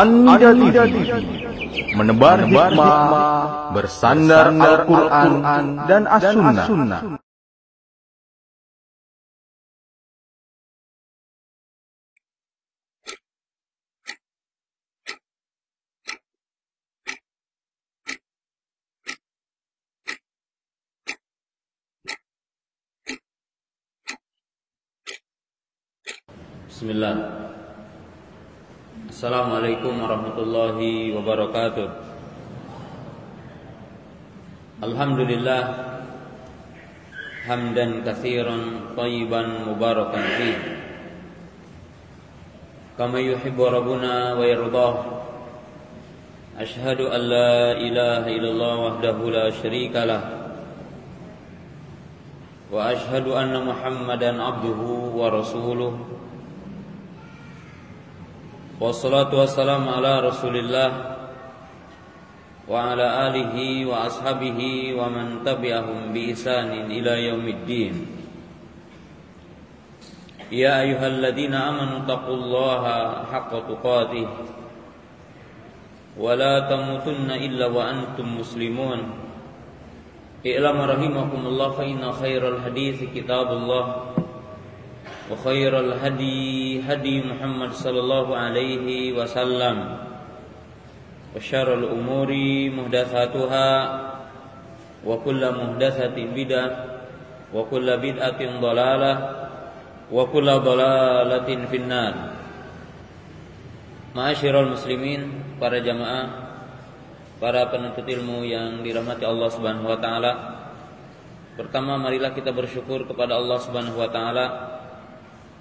Anda TV menebar hikmah bersandar Al-Quran dan As-Sunnah. Bismillah Assalamualaikum warahmatullahi wabarakatuh. Alhamdulillah Hamdan kathiran Tayyiban mubarakan fi Kama yuhibbu Rabbuna wa yardah Ashhadu an la ilaha illallah wahdahu la sharika lah. Wa ashhadu anna Muhammadan abduhu wa rasuluh Wassalatu wassalamu ala rasulillah Wa ala alihi wa ashabihi wa man tabi'ahum bi isanin ila yaumiddin Ya ayuhalladzina amanu taqullaha haqqa tuqatih Wa la tamutunna illa wa antum muslimun I'lam rahimakumullah fa inna khairal hadithi kitabullah وخير الهدي هدي محمد صلى الله عليه وسلم وشر الأمور محدثاتها وكل محدثة بدعة وكل بدعة ضلالة وكل ضلالة في النار Ma'asyiral muslimin, para jamaah, para penuntut ilmu yang dirahmati Allah Subhanahu wa taala. Pertama marilah kita bersyukur kepada Allah Subhanahu wa taala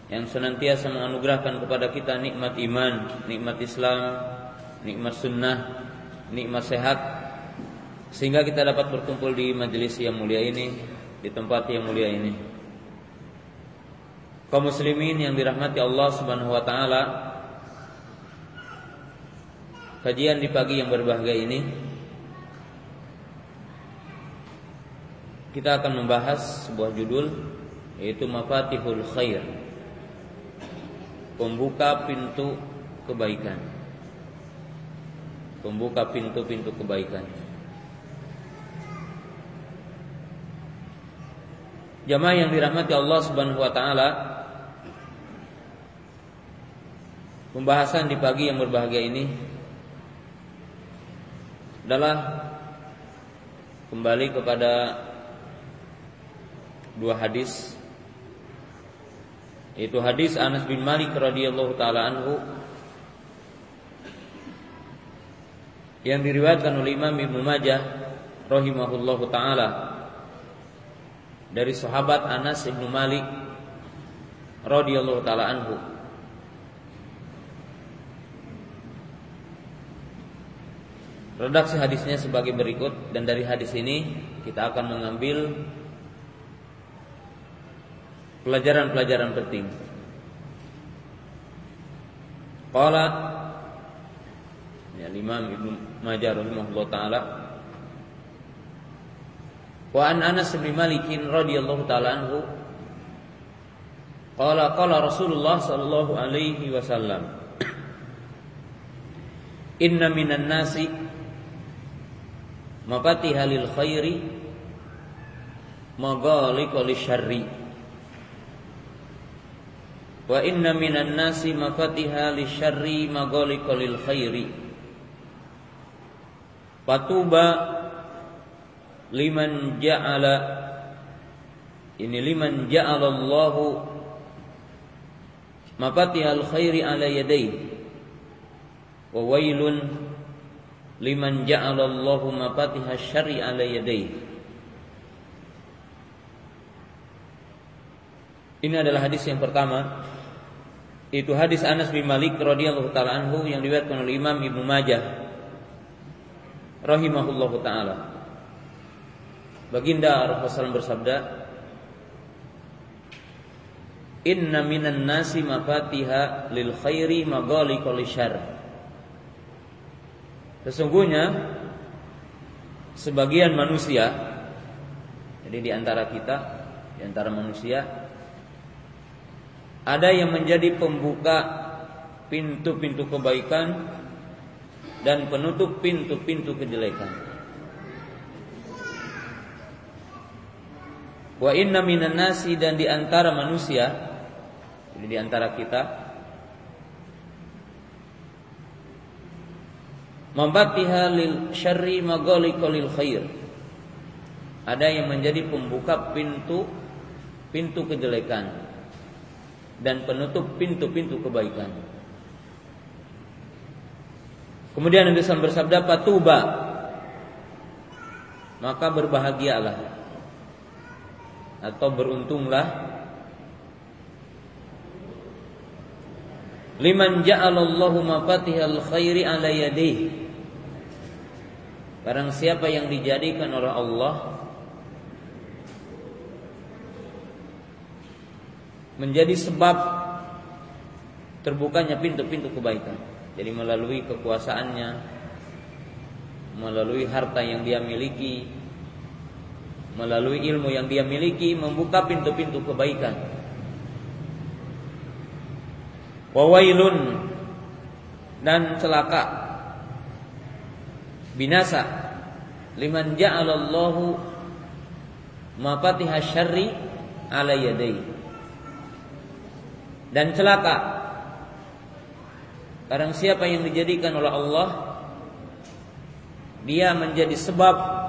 yang senantiasa menganugerahkan kepada kita nikmat iman, nikmat Islam, nikmat sunnah, nikmat sehat sehingga kita dapat berkumpul di majelis yang mulia ini, di tempat yang mulia ini. Kaum muslimin yang dirahmati Allah Subhanahu wa taala, kajian di pagi yang berbahagia ini kita akan membahas sebuah judul yaitu Mafatihul Khair pembuka pintu kebaikan. Pembuka pintu-pintu kebaikan. Jamaah yang dirahmati Allah Subhanahu wa taala, pembahasan di pagi yang berbahagia ini adalah kembali kepada dua hadis itu hadis Anas bin Malik radhiyallahu taala anhu yang diriwayatkan oleh Imam Ibnu Majah rahimahullahu taala dari sahabat Anas bin Malik radhiyallahu taala anhu. Redaksi hadisnya sebagai berikut dan dari hadis ini kita akan mengambil pelajaran-pelajaran penting. Qala ya Imam Ibnu Majah rahimahullah taala Wa an Anas bin Malik radhiyallahu taala anhu qala qala Rasulullah sallallahu alaihi wasallam Inna minan nasi mafatiha lil khairi maghaliqa lisyarri Wa inna minan nasi mafatiha lisyarri maghaliqa lil khairi. Patuba liman ja'ala ini liman ja'ala Allahu mafatihal khairi ala yadayhi wa wailun liman ja'ala Allahu mafatihasy syarri ala yadayhi Ini adalah hadis yang pertama itu hadis Anas bin Malik radhiyallahu taala anhu yang diriwayatkan oleh Imam Ibnu Majah rahimahullahu taala. Baginda Rasulullah bersabda, Inna minan nasi mafatiha lil khairi maghaliqa syarr. Sesungguhnya sebagian manusia jadi di antara kita, di antara manusia ada yang menjadi pembuka pintu-pintu kebaikan dan penutup pintu-pintu kejelekan. Wa inna minan nasi dan di antara manusia, jadi di antara kita, membatiha lil syarri lil khair. Ada yang menjadi pembuka pintu pintu kejelekan dan penutup pintu-pintu kebaikan. Kemudian Nabi SAW bersabda, "Patuba." Maka berbahagialah atau beruntunglah liman ja'alallahu mafatihal khairi ala yadayhi. Barang siapa yang dijadikan oleh Allah menjadi sebab terbukanya pintu-pintu kebaikan. Jadi melalui kekuasaannya, melalui harta yang dia miliki, melalui ilmu yang dia miliki membuka pintu-pintu kebaikan. Wawailun dan celaka binasa liman ja'alallahu mafatiha syarri ala yadayhi dan celaka. Barang siapa yang dijadikan oleh Allah Dia menjadi sebab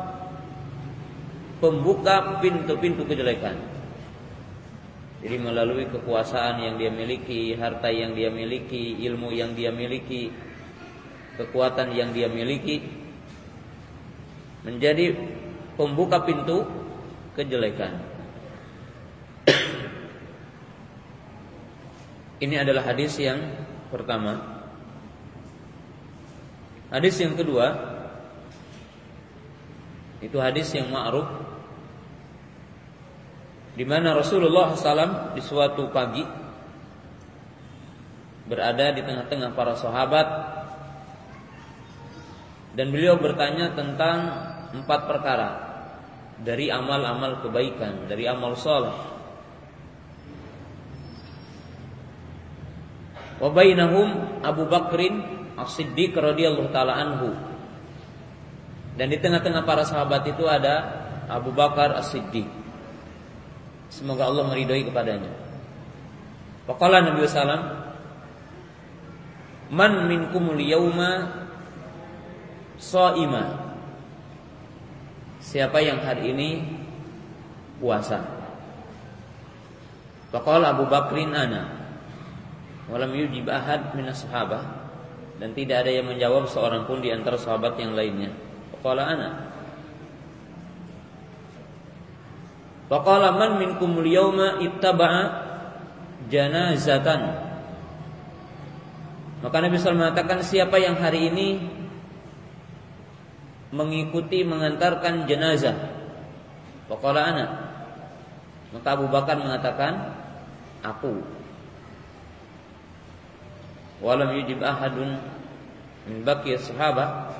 Pembuka pintu-pintu kejelekan. Jadi melalui kekuasaan yang dia miliki Harta yang dia miliki Ilmu yang dia miliki Kekuatan yang dia miliki Menjadi pembuka pintu kejelekan Ini adalah hadis yang pertama. Hadis yang kedua itu hadis yang ma'ruf di mana Rasulullah SAW di suatu pagi berada di tengah-tengah para sahabat dan beliau bertanya tentang empat perkara dari amal-amal kebaikan, dari amal soleh Wa bainahum Abu Bakrin As-Siddiq radhiyallahu taala anhu. Dan di tengah-tengah para sahabat itu ada Abu Bakar As-Siddiq. Semoga Allah meridhoi kepadanya. Faqala Nabi sallam Man minkumul yauma shaima. Siapa yang hari ini puasa? Faqala Abu Bakrin ana. Walam yujib ahad minas sahabah dan tidak ada yang menjawab seorang pun di antara sahabat yang lainnya. Faqala ana. Faqala man minkum al-yawma ittaba'a janazatan. Maka Nabi SAW mengatakan siapa yang hari ini mengikuti mengantarkan jenazah. Faqala ana. Maka Abu Bakar mengatakan aku walam yujib ahadun. Min baqi sahabat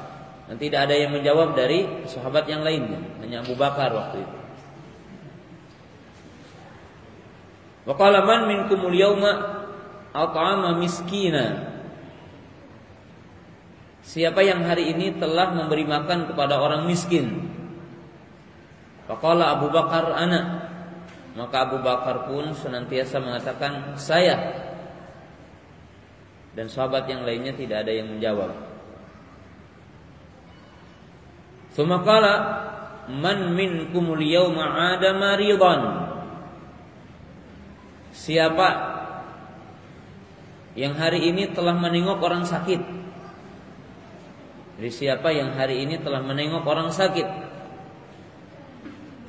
dan tidak ada yang menjawab dari sahabat yang lainnya. Hanya Abu Bakar waktu itu. Wa qala man minkumul yawma at'ama miskina? Siapa yang hari ini telah memberi makan kepada orang miskin? Faqala Abu Bakar anak Maka Abu Bakar pun senantiasa mengatakan Saya dan sahabat yang lainnya tidak ada yang menjawab. Sumakala man minkumul yawma ada maridan. Siapa yang hari ini telah menengok orang sakit? Jadi siapa yang hari ini telah menengok orang sakit?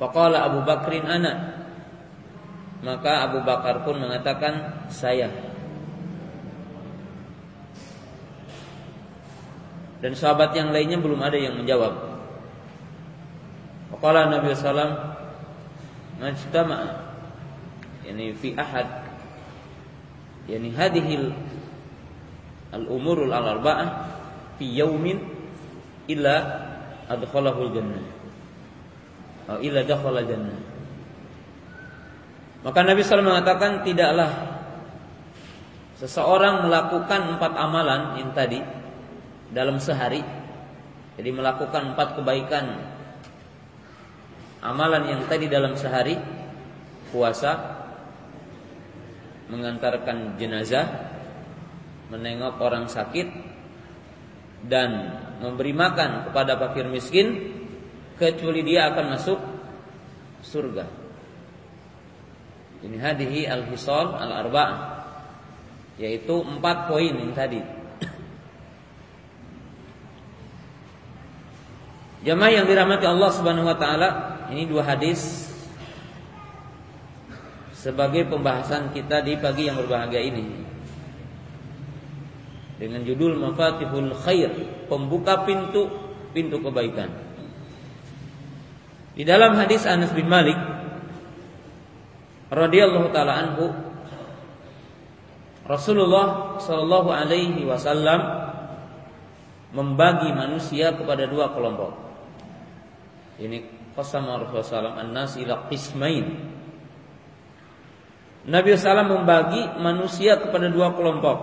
Faqala Abu Bakrin anak. Maka Abu Bakar pun mengatakan saya. Dan sahabat yang lainnya belum ada yang menjawab. Qala Nabi sallam majtama yani fi ahad. Yani hadhil al umurul al arba'ah fi yaumin illa adkhalahul jannah atau illa dakhala jannah maka Nabi SAW mengatakan tidaklah seseorang melakukan empat amalan yang tadi dalam sehari. Jadi melakukan empat kebaikan. Amalan yang tadi dalam sehari. Puasa. Mengantarkan jenazah. Menengok orang sakit. Dan memberi makan kepada fakir miskin. Kecuali dia akan masuk surga. Ini hadihi al-hisal al-arba'ah yaitu empat poin yang tadi. Jamaah yang dirahmati Allah Subhanahu wa taala, ini dua hadis sebagai pembahasan kita di pagi yang berbahagia ini. Dengan judul Mafatihul Khair, pembuka pintu pintu kebaikan. Di dalam hadis Anas bin Malik radhiyallahu taala anhu Rasulullah sallallahu alaihi wasallam membagi manusia kepada dua kelompok. Ini qasama Rasulullah an-nas ila qismain. Nabi SAW membagi manusia kepada dua kelompok.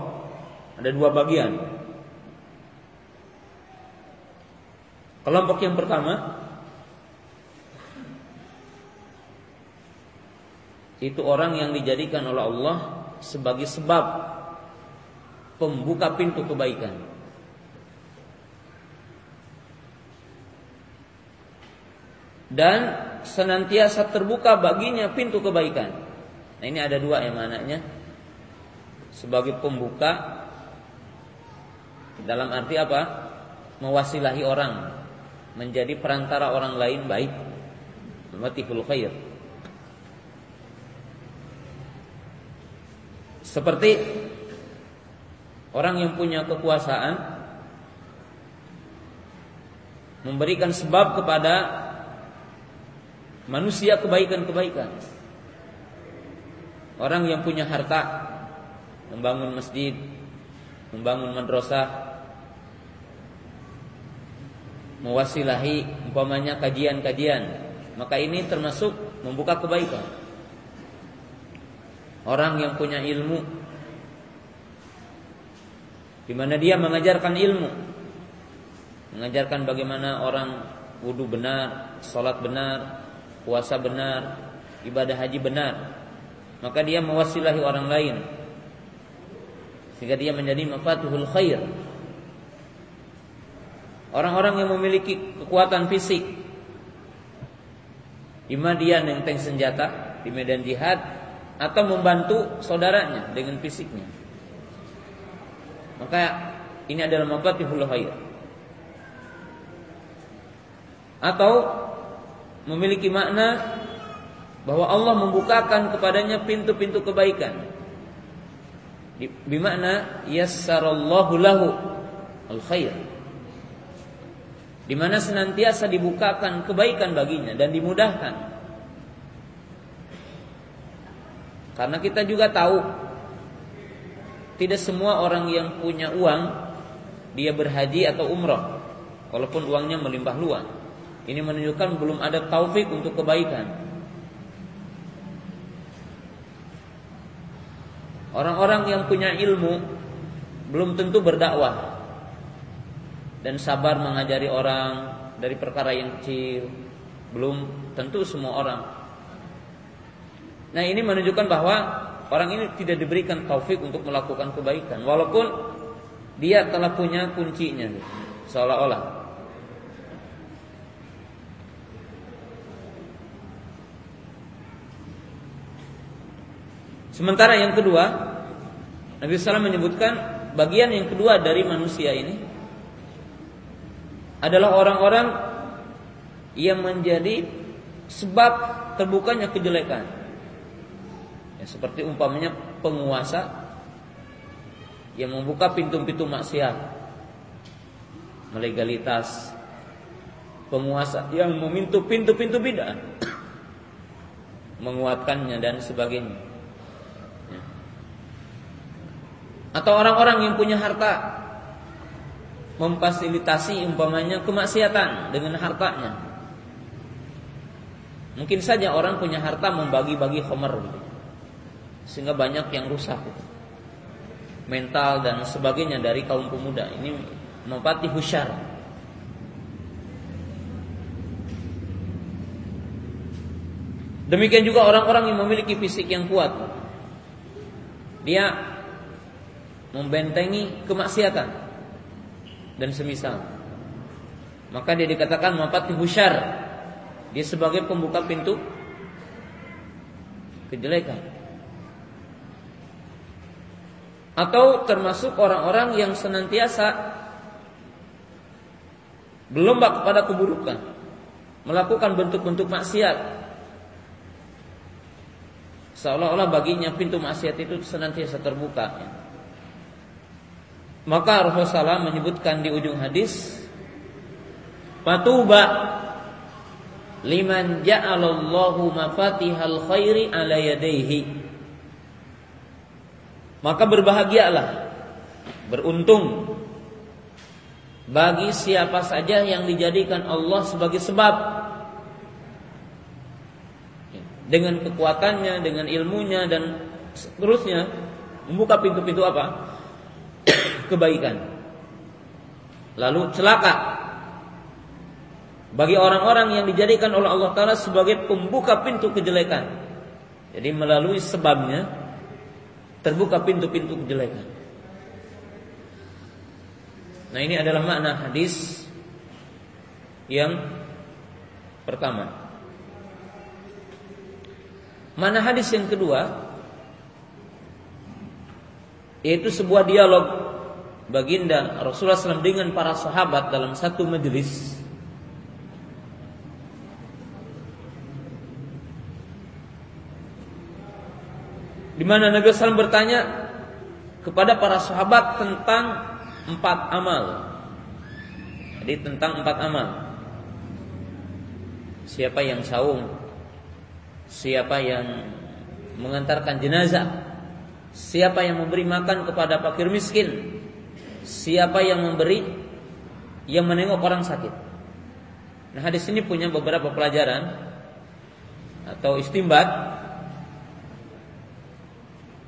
Ada dua bagian. Kelompok yang pertama itu orang yang dijadikan oleh Allah sebagai sebab pembuka pintu kebaikan. Dan senantiasa terbuka baginya pintu kebaikan. Nah ini ada dua yang mananya sebagai pembuka dalam arti apa? Mewasilahi orang, menjadi perantara orang lain baik. Matiful khair. Seperti orang yang punya kekuasaan memberikan sebab kepada manusia kebaikan-kebaikan. Orang yang punya harta membangun masjid, membangun madrasah, mewasilahi umpamanya kajian-kajian, maka ini termasuk membuka kebaikan. Orang yang punya ilmu di mana dia mengajarkan ilmu mengajarkan bagaimana orang wudhu benar, sholat benar, puasa benar, ibadah haji benar, maka dia mewasilahi orang lain sehingga dia menjadi mafatihul khair. Orang-orang yang memiliki kekuatan fisik, ima dia nenteng senjata di medan jihad atau membantu saudaranya dengan fisiknya. Maka ini adalah mafatihul khair. Atau memiliki makna bahwa Allah membukakan kepadanya pintu-pintu kebaikan. Bimakna yassarallahu lahu al khair. Di mana senantiasa dibukakan kebaikan baginya dan dimudahkan. Karena kita juga tahu tidak semua orang yang punya uang dia berhaji atau umroh, walaupun uangnya melimpah luas. Ini menunjukkan belum ada taufik untuk kebaikan. Orang-orang yang punya ilmu belum tentu berdakwah dan sabar mengajari orang dari perkara yang kecil. Belum tentu semua orang Nah ini menunjukkan bahwa orang ini tidak diberikan taufik untuk melakukan kebaikan walaupun dia telah punya kuncinya seolah-olah. Sementara yang kedua, Nabi SAW menyebutkan bagian yang kedua dari manusia ini adalah orang-orang yang menjadi sebab terbukanya kejelekan. Ya, seperti umpamanya penguasa yang membuka pintu-pintu maksiat, melegalitas, penguasa yang memintu pintu-pintu bid'ah, menguatkannya dan sebagainya. Ya. Atau orang-orang yang punya harta memfasilitasi umpamanya kemaksiatan dengan hartanya. Mungkin saja orang punya harta membagi-bagi homer gitu sehingga banyak yang rusak mental dan sebagainya dari kaum pemuda ini mempati husyar. Demikian juga orang-orang yang memiliki fisik yang kuat. Dia membentengi kemaksiatan dan semisal. Maka dia dikatakan mempati husyar. Dia sebagai pembuka pintu kejelekan. Atau termasuk orang-orang yang senantiasa berlomba kepada keburukan, melakukan bentuk-bentuk maksiat. Seolah-olah baginya pintu maksiat itu senantiasa terbuka. Maka Rasulullah SAW menyebutkan di ujung hadis, Patuba liman ja'alallahu mafatihal khairi ala yadayhi. Maka berbahagialah, beruntung bagi siapa saja yang dijadikan Allah sebagai sebab. Dengan kekuatannya, dengan ilmunya dan seterusnya. Membuka pintu-pintu apa? Kebaikan. Lalu celaka bagi orang-orang yang dijadikan oleh Allah Taala sebagai pembuka pintu kejelekan. Jadi melalui sebabnya terbuka pintu-pintu kejelekan. Nah, ini adalah makna hadis yang pertama. Mana hadis yang kedua yaitu sebuah dialog baginda Rasulullah SAW dengan para sahabat dalam satu majelis di mana Nabi SAW bertanya kepada para sahabat tentang empat amal. Jadi tentang empat amal. Siapa yang saum, siapa yang mengantarkan jenazah, siapa yang memberi makan kepada fakir miskin, siapa yang memberi yang menengok orang sakit. Nah, hadis ini punya beberapa pelajaran atau istimbat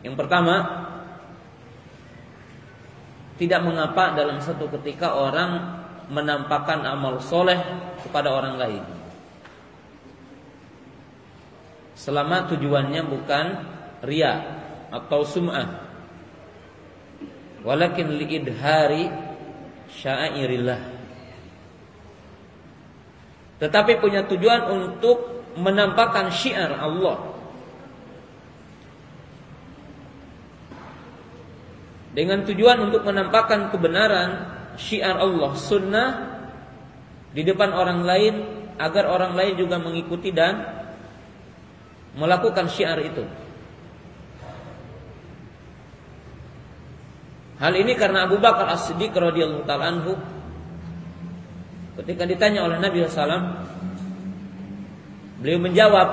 yang pertama, tidak mengapa dalam satu ketika orang menampakkan amal soleh kepada orang lain. Selama tujuannya bukan ria atau sum'ah. Walakin liidhari syairillah. Tetapi punya tujuan untuk menampakkan syiar Allah dengan tujuan untuk menampakkan kebenaran syiar Allah sunnah di depan orang lain agar orang lain juga mengikuti dan melakukan syiar itu. Hal ini karena Abu Bakar As-Siddiq radhiyallahu taala anhu ketika ditanya oleh Nabi SAW beliau menjawab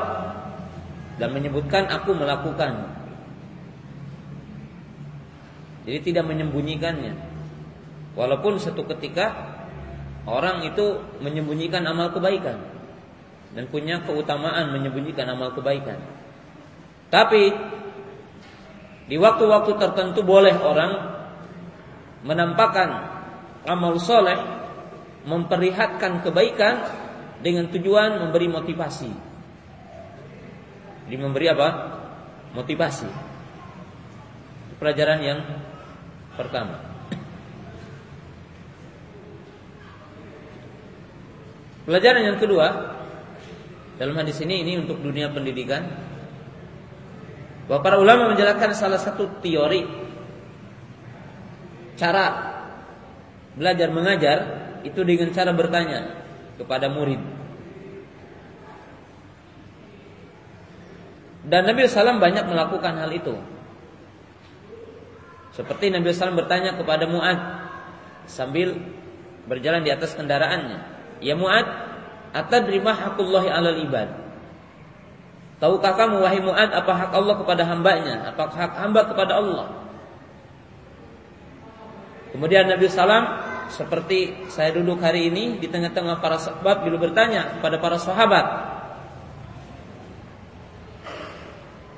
dan menyebutkan aku melakukan jadi tidak menyembunyikannya. Walaupun satu ketika orang itu menyembunyikan amal kebaikan dan punya keutamaan menyembunyikan amal kebaikan. Tapi di waktu-waktu tertentu boleh orang menampakkan amal soleh, memperlihatkan kebaikan dengan tujuan memberi motivasi. Jadi memberi apa? Motivasi. Pelajaran yang pertama. Pelajaran yang kedua dalam hadis ini ini untuk dunia pendidikan bahwa para ulama menjelaskan salah satu teori cara belajar mengajar itu dengan cara bertanya kepada murid. Dan Nabi SAW banyak melakukan hal itu. Seperti Nabi SAW bertanya kepada Mu'ad sambil berjalan di atas kendaraannya. Ya Mu'ad, atadri ma hakullahi alal ibad? Tahukah kamu wahai Mu'ad apa hak Allah kepada hambanya? Apa hak hamba kepada Allah? Kemudian Nabi SAW seperti saya duduk hari ini di tengah-tengah para sahabat bila bertanya kepada para sahabat.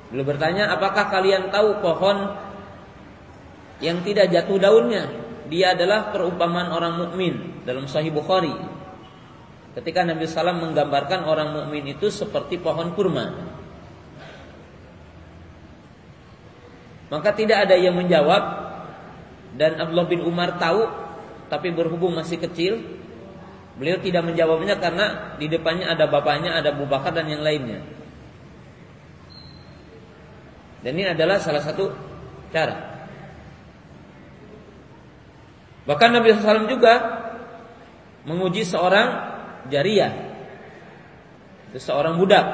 Bila bertanya, apakah kalian tahu pohon yang tidak jatuh daunnya dia adalah perumpamaan orang mukmin dalam Sahih Bukhari. Ketika Nabi SAW menggambarkan orang mukmin itu seperti pohon kurma. Maka tidak ada yang menjawab dan Abdullah bin Umar tahu tapi berhubung masih kecil beliau tidak menjawabnya karena di depannya ada bapaknya, ada Abu Bakar dan yang lainnya. Dan ini adalah salah satu cara. Bahkan Nabi SAW juga menguji seorang jariah, seorang budak.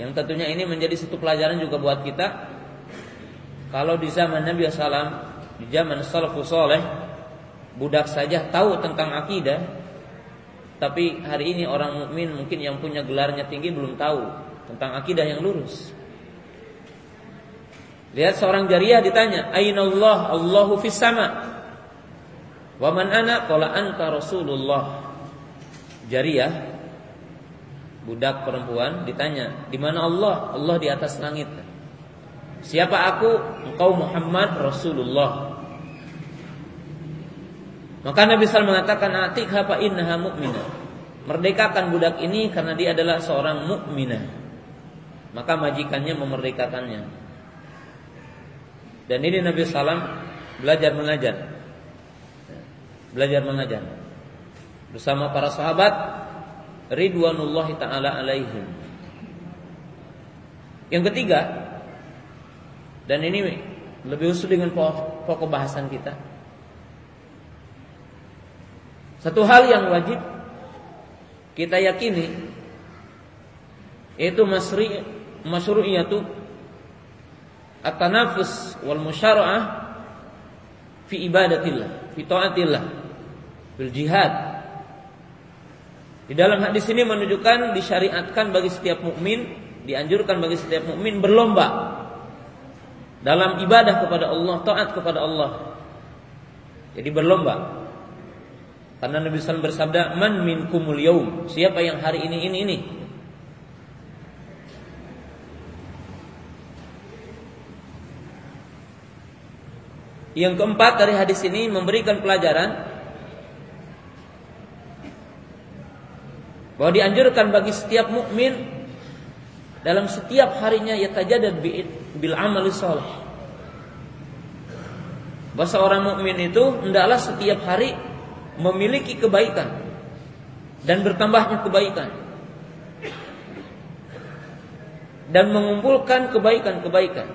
Yang tentunya ini menjadi satu pelajaran juga buat kita. Kalau di zaman Nabi SAW, di zaman salafus soleh, budak saja tahu tentang akidah, tapi hari ini orang mukmin mungkin yang punya gelarnya tinggi belum tahu tentang akidah yang lurus. Lihat seorang jariah ditanya, "Aina Allah? Allahu fis sama." Wa man ana? Qala anta Rasulullah. Jariah budak perempuan ditanya, "Di mana Allah?" Allah di atas langit. Siapa aku? Engkau Muhammad Rasulullah. Maka Nabi SAW mengatakan, "Atikha fa innaha mu'minah." Merdekakan budak ini karena dia adalah seorang mukminah. Maka majikannya memerdekakannya. Dan ini Nabi SAW belajar mengajar. Belajar mengajar. Bersama para sahabat Ridwanullah ta'ala alaihim. Yang ketiga, dan ini lebih usul dengan pokok bahasan kita. Satu hal yang wajib kita yakini yaitu masri masyru'iyatu at-tanafus wal musyara'ah fi ibadatillah, fi taatillah, bil jihad. Di dalam hadis ini menunjukkan disyariatkan bagi setiap mukmin, dianjurkan bagi setiap mukmin berlomba dalam ibadah kepada Allah, taat kepada Allah. Jadi berlomba. Karena Nabi SAW bersabda, "Man minkumul yaum?" Siapa yang hari ini ini ini? Yang keempat dari hadis ini memberikan pelajaran bahwa dianjurkan bagi setiap mukmin dalam setiap harinya yatajaddad bil amal salih. Bahwa seorang mukmin itu hendaklah setiap hari memiliki kebaikan dan bertambahnya kebaikan dan mengumpulkan kebaikan-kebaikan.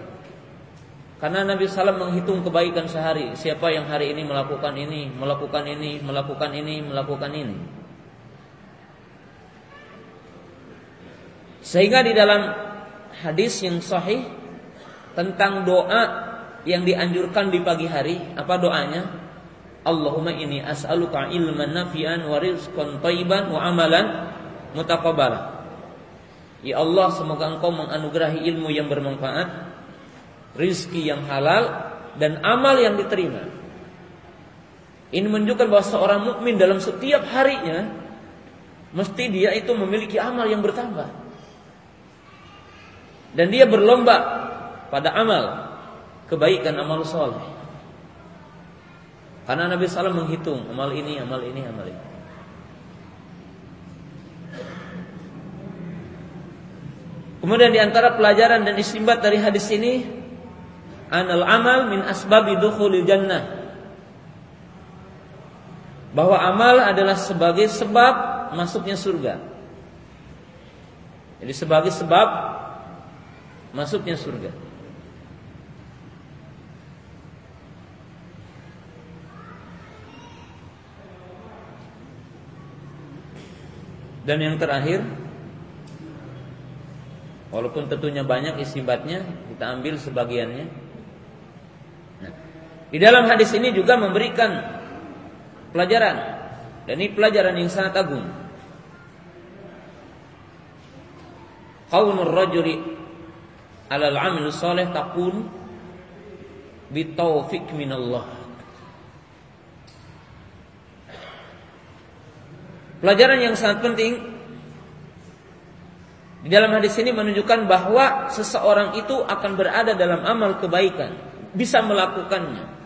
Karena Nabi SAW menghitung kebaikan sehari. Siapa yang hari ini melakukan ini, melakukan ini, melakukan ini, melakukan ini. Sehingga di dalam hadis yang sahih tentang doa yang dianjurkan di pagi hari, apa doanya? Allahumma ini as'aluka ilman nafi'an wa rizqan thayyiban wa amalan mutaqabbala. Ya Allah, semoga Engkau menganugerahi ilmu yang bermanfaat, rizki yang halal dan amal yang diterima. Ini menunjukkan bahwa seorang mukmin dalam setiap harinya mesti dia itu memiliki amal yang bertambah. Dan dia berlomba pada amal kebaikan amal soleh. Karena Nabi SAW menghitung amal ini, amal ini, amal ini. Kemudian di antara pelajaran dan istimbat dari hadis ini anal amal min asbabi dukhulil jannah. Bahwa amal adalah sebagai sebab masuknya surga. Jadi sebagai sebab masuknya surga. Dan yang terakhir Walaupun tentunya banyak istimbatnya Kita ambil sebagiannya di dalam hadis ini juga memberikan pelajaran dan ini pelajaran yang sangat agung. Qaulur rajuli alal amil salih takun bitaufiq minallah. Pelajaran yang sangat penting di dalam hadis ini menunjukkan bahwa seseorang itu akan berada dalam amal kebaikan, bisa melakukannya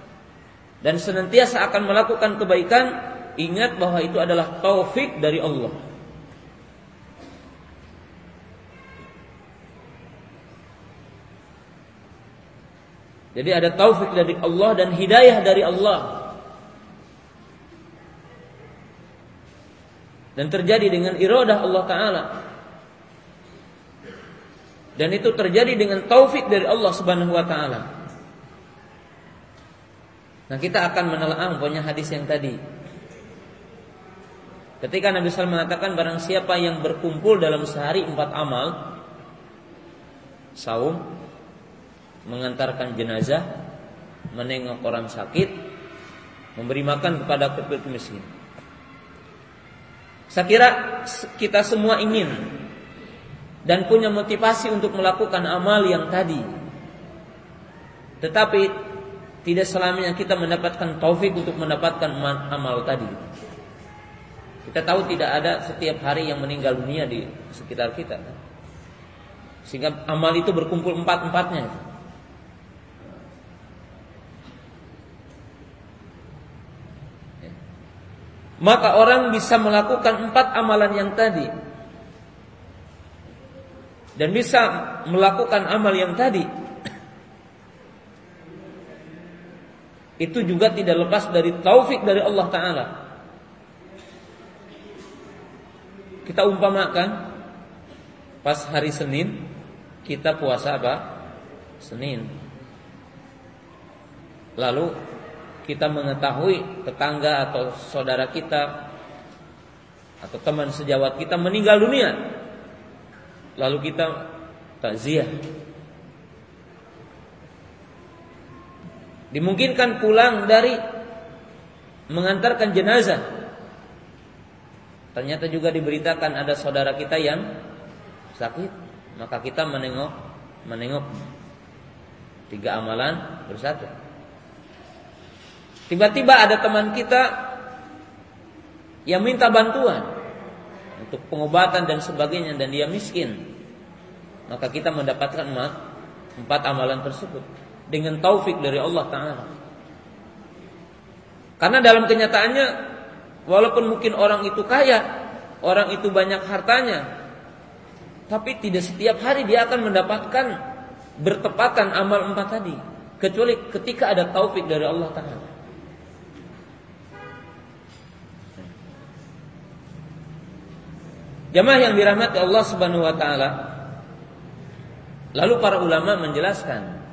dan senantiasa akan melakukan kebaikan, ingat bahwa itu adalah taufik dari Allah. Jadi ada taufik dari Allah dan hidayah dari Allah. Dan terjadi dengan iradah Allah Ta'ala. Dan itu terjadi dengan taufik dari Allah Subhanahu wa taala. Nah kita akan menelaah punya hadis yang tadi. Ketika Nabi SAW mengatakan barang siapa yang berkumpul dalam sehari empat amal, saum, mengantarkan jenazah, menengok orang sakit, memberi makan kepada fakir miskin. Saya kira kita semua ingin dan punya motivasi untuk melakukan amal yang tadi. Tetapi tidak selamanya kita mendapatkan taufik untuk mendapatkan amal tadi. Kita tahu tidak ada setiap hari yang meninggal dunia di sekitar kita. Sehingga amal itu berkumpul empat-empatnya. Maka orang bisa melakukan empat amalan yang tadi dan bisa melakukan amal yang tadi itu juga tidak lepas dari taufik dari Allah Ta'ala. Kita umpamakan pas hari Senin kita puasa apa? Senin. Lalu kita mengetahui tetangga atau saudara kita atau teman sejawat kita meninggal dunia. Lalu kita takziah Dimungkinkan pulang dari mengantarkan jenazah. Ternyata juga diberitakan ada saudara kita yang sakit, maka kita menengok menengok tiga amalan bersatu. Tiba-tiba ada teman kita yang minta bantuan untuk pengobatan dan sebagainya dan dia miskin. Maka kita mendapatkan empat amalan tersebut dengan taufik dari Allah Taala. Karena dalam kenyataannya, walaupun mungkin orang itu kaya, orang itu banyak hartanya, tapi tidak setiap hari dia akan mendapatkan bertepatan amal empat tadi, kecuali ketika ada taufik dari Allah Taala. Jamaah yang dirahmati Allah Subhanahu wa taala. Lalu para ulama menjelaskan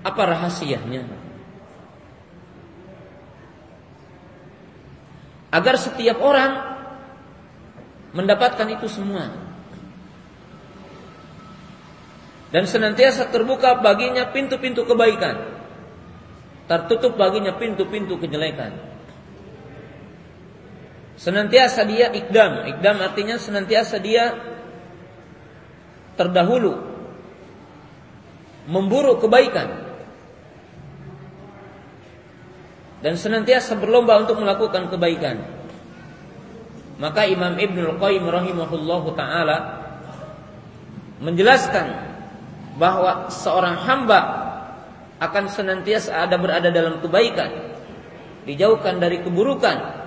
Apa rahasianya? Agar setiap orang mendapatkan itu semua. Dan senantiasa terbuka baginya pintu-pintu kebaikan. Tertutup baginya pintu-pintu kejelekan. Senantiasa dia ikdam. Ikdam artinya senantiasa dia terdahulu memburu kebaikan dan senantiasa berlomba untuk melakukan kebaikan. Maka Imam Ibnu Qayyim rahimahullahu taala menjelaskan bahwa seorang hamba akan senantiasa ada berada dalam kebaikan, dijauhkan dari keburukan,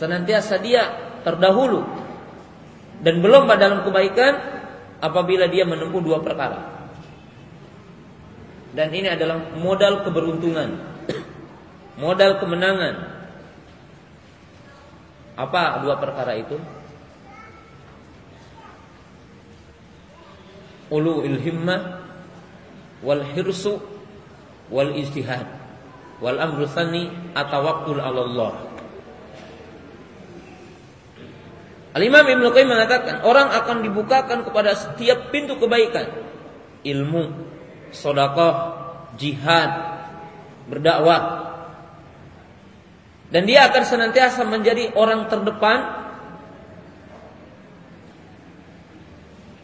senantiasa dia terdahulu dan berlomba dalam kebaikan apabila dia menempuh dua perkara. Dan ini adalah modal keberuntungan modal kemenangan. Apa dua perkara itu? Ulu ilhimma wal hirsu wal ijtihad wal amru atawakkul 'ala Allah. Al-Imam Ibnu Qayyim mengatakan orang akan dibukakan kepada setiap pintu kebaikan, ilmu, sedekah, jihad, berdakwah, dan dia akan senantiasa menjadi orang terdepan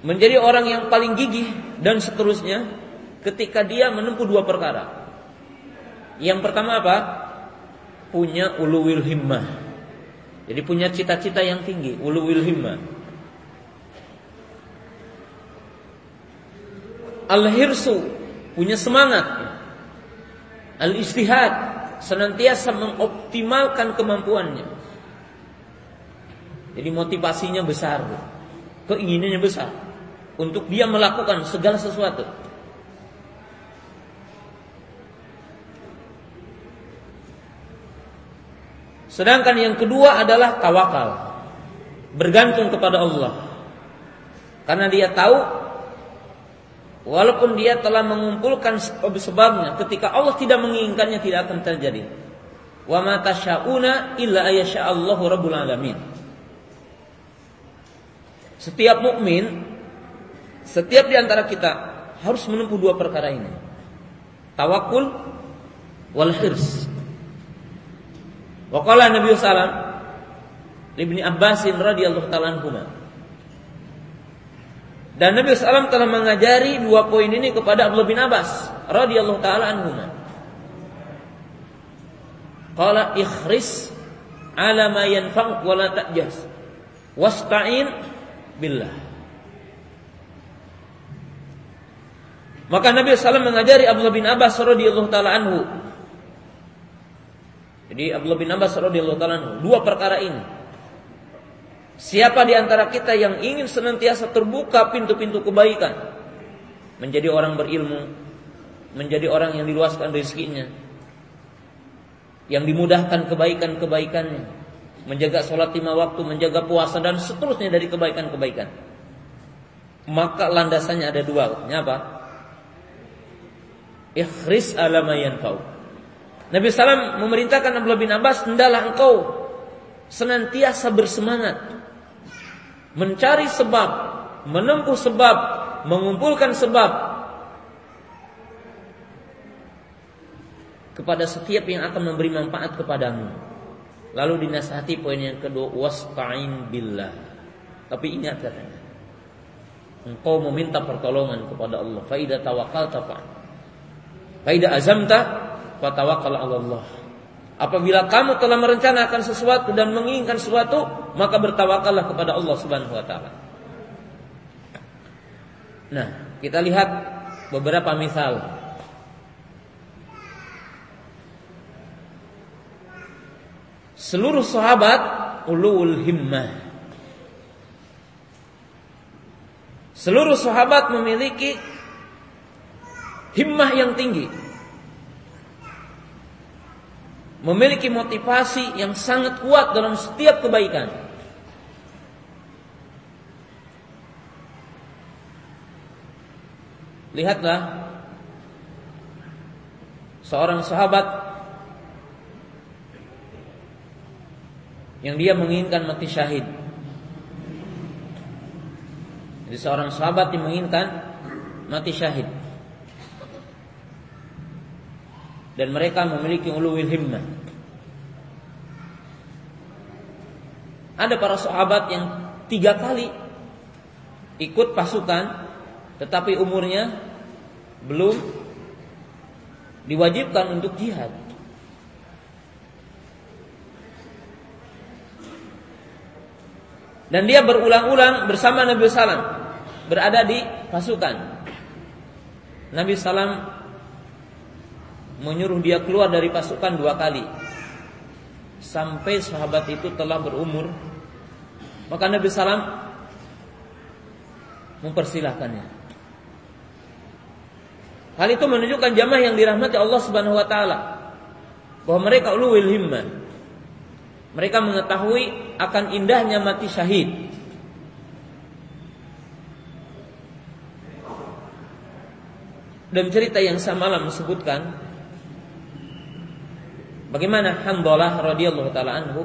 Menjadi orang yang paling gigih dan seterusnya Ketika dia menempuh dua perkara. Yang pertama apa? Punya uluwil himmah Jadi punya cita-cita yang tinggi Uluwil himmah Al-hirsu Punya semangat Al-istihad senantiasa mengoptimalkan kemampuannya. Jadi motivasinya besar, keinginannya besar untuk dia melakukan segala sesuatu. Sedangkan yang kedua adalah tawakal. Bergantung kepada Allah. Karena dia tahu walaupun dia telah mengumpulkan sebab-sebabnya ketika Allah tidak menginginkannya tidak akan terjadi. Wa ma tasyauna illa Allahu rabbul alamin. Setiap mukmin, setiap di antara kita harus menempuh dua perkara ini. Tawakul wal hirs. Wa qala Nabi sallam Ibni Abbasin radhiyallahu taala. Dan Nabi sallam telah mengajari dua poin ini kepada Abdullah bin Abbas radhiyallahu taala anhu. Qala ikhris ala ma yanfa'uk wa la ta'jas. Wasta'in billah. Maka Nabi SAW mengajari Abdullah bin Abbas radhiyallahu taala anhu. Jadi Abdullah bin Abbas radhiyallahu taala dua perkara ini. Siapa di antara kita yang ingin senantiasa terbuka pintu-pintu kebaikan, menjadi orang berilmu, menjadi orang yang diluaskan rezekinya, yang dimudahkan kebaikan-kebaikannya, menjaga sholat lima waktu, menjaga puasa dan seterusnya dari kebaikan-kebaikan. Maka landasannya ada dua. Apa? Ikhris ala yanfa'u. Nabi SAW memerintahkan Abdullah bin Abbas, hendaklah engkau senantiasa bersemangat mencari sebab, menempuh sebab, mengumpulkan sebab kepada setiap yang akan memberi manfaat kepadamu. Lalu dinasihati poin yang kedua wasta'in billah. Tapi ingat katanya. Engkau meminta pertolongan kepada Allah. Faidah tawakal fa. Faidah azamta fatawakkal Allah. Apabila kamu telah merencanakan sesuatu dan menginginkan sesuatu, maka bertawakallah kepada Allah Subhanahu wa taala. Nah, kita lihat beberapa misal seluruh sahabat ulul himmah. Seluruh sahabat memiliki himmah yang tinggi. Memiliki motivasi yang sangat kuat dalam setiap kebaikan. Lihatlah seorang sahabat yang dia menginginkan mati syahid. Jadi seorang sahabat yang menginginkan mati syahid. Dan mereka memiliki ulul himmah. Ada para sahabat yang tiga kali ikut pasukan, tetapi umurnya belum diwajibkan untuk jihad. Dan dia berulang-ulang bersama Nabi Sallam berada di pasukan. Nabi Sallam menyuruh dia keluar dari pasukan dua kali sampai sahabat itu telah berumur. Maka Nabi Sallam mempersilahkannya. Hal itu menunjukkan jamaah yang dirahmati Allah Subhanahu wa taala bahwa mereka ulul himmah mereka mengetahui akan indahnya mati syahid. Dan cerita yang samalah menyebutkan bagaimana Handalah radhiyallahu taala anhu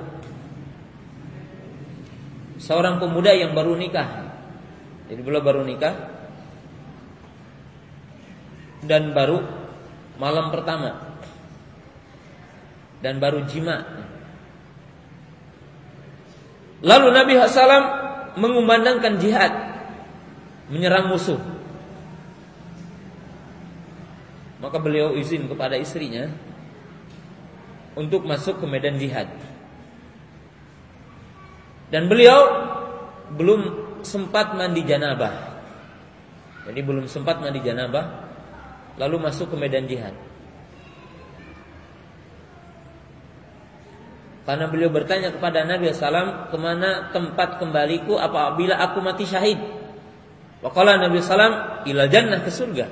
seorang pemuda yang baru nikah. Jadi beliau baru nikah dan baru malam pertama dan baru jima Lalu Nabi SAW mengumandangkan jihad menyerang musuh. Maka beliau izin kepada istrinya untuk masuk ke medan jihad. Dan beliau belum sempat mandi janabah. Jadi belum sempat mandi janabah lalu masuk ke medan jihad. Karena beliau bertanya kepada Nabi SAW Ke mana tempat kembaliku apabila aku mati syahid Wakala Nabi SAW Ila jannah ke surga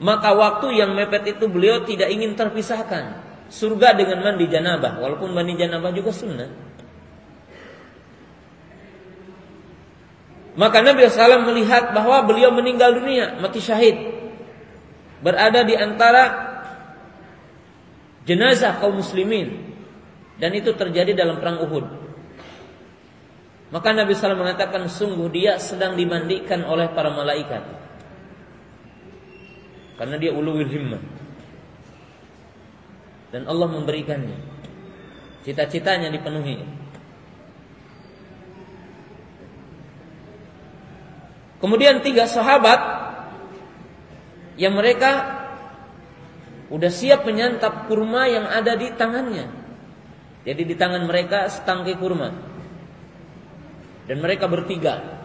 Maka waktu yang mepet itu beliau tidak ingin terpisahkan Surga dengan mandi janabah, walaupun mandi janabah juga sunnah. Maka Nabi SAW melihat bahwa beliau meninggal dunia, mati syahid. Berada di antara jenazah kaum muslimin dan itu terjadi dalam perang Uhud. Maka Nabi SAW mengatakan sungguh dia sedang dimandikan oleh para malaikat. Karena dia uluwil himmah. Dan Allah memberikannya. Cita-citanya dipenuhi. Kemudian tiga sahabat yang mereka Udah siap menyantap kurma yang ada di tangannya. Jadi di tangan mereka setangkai kurma. Dan mereka bertiga.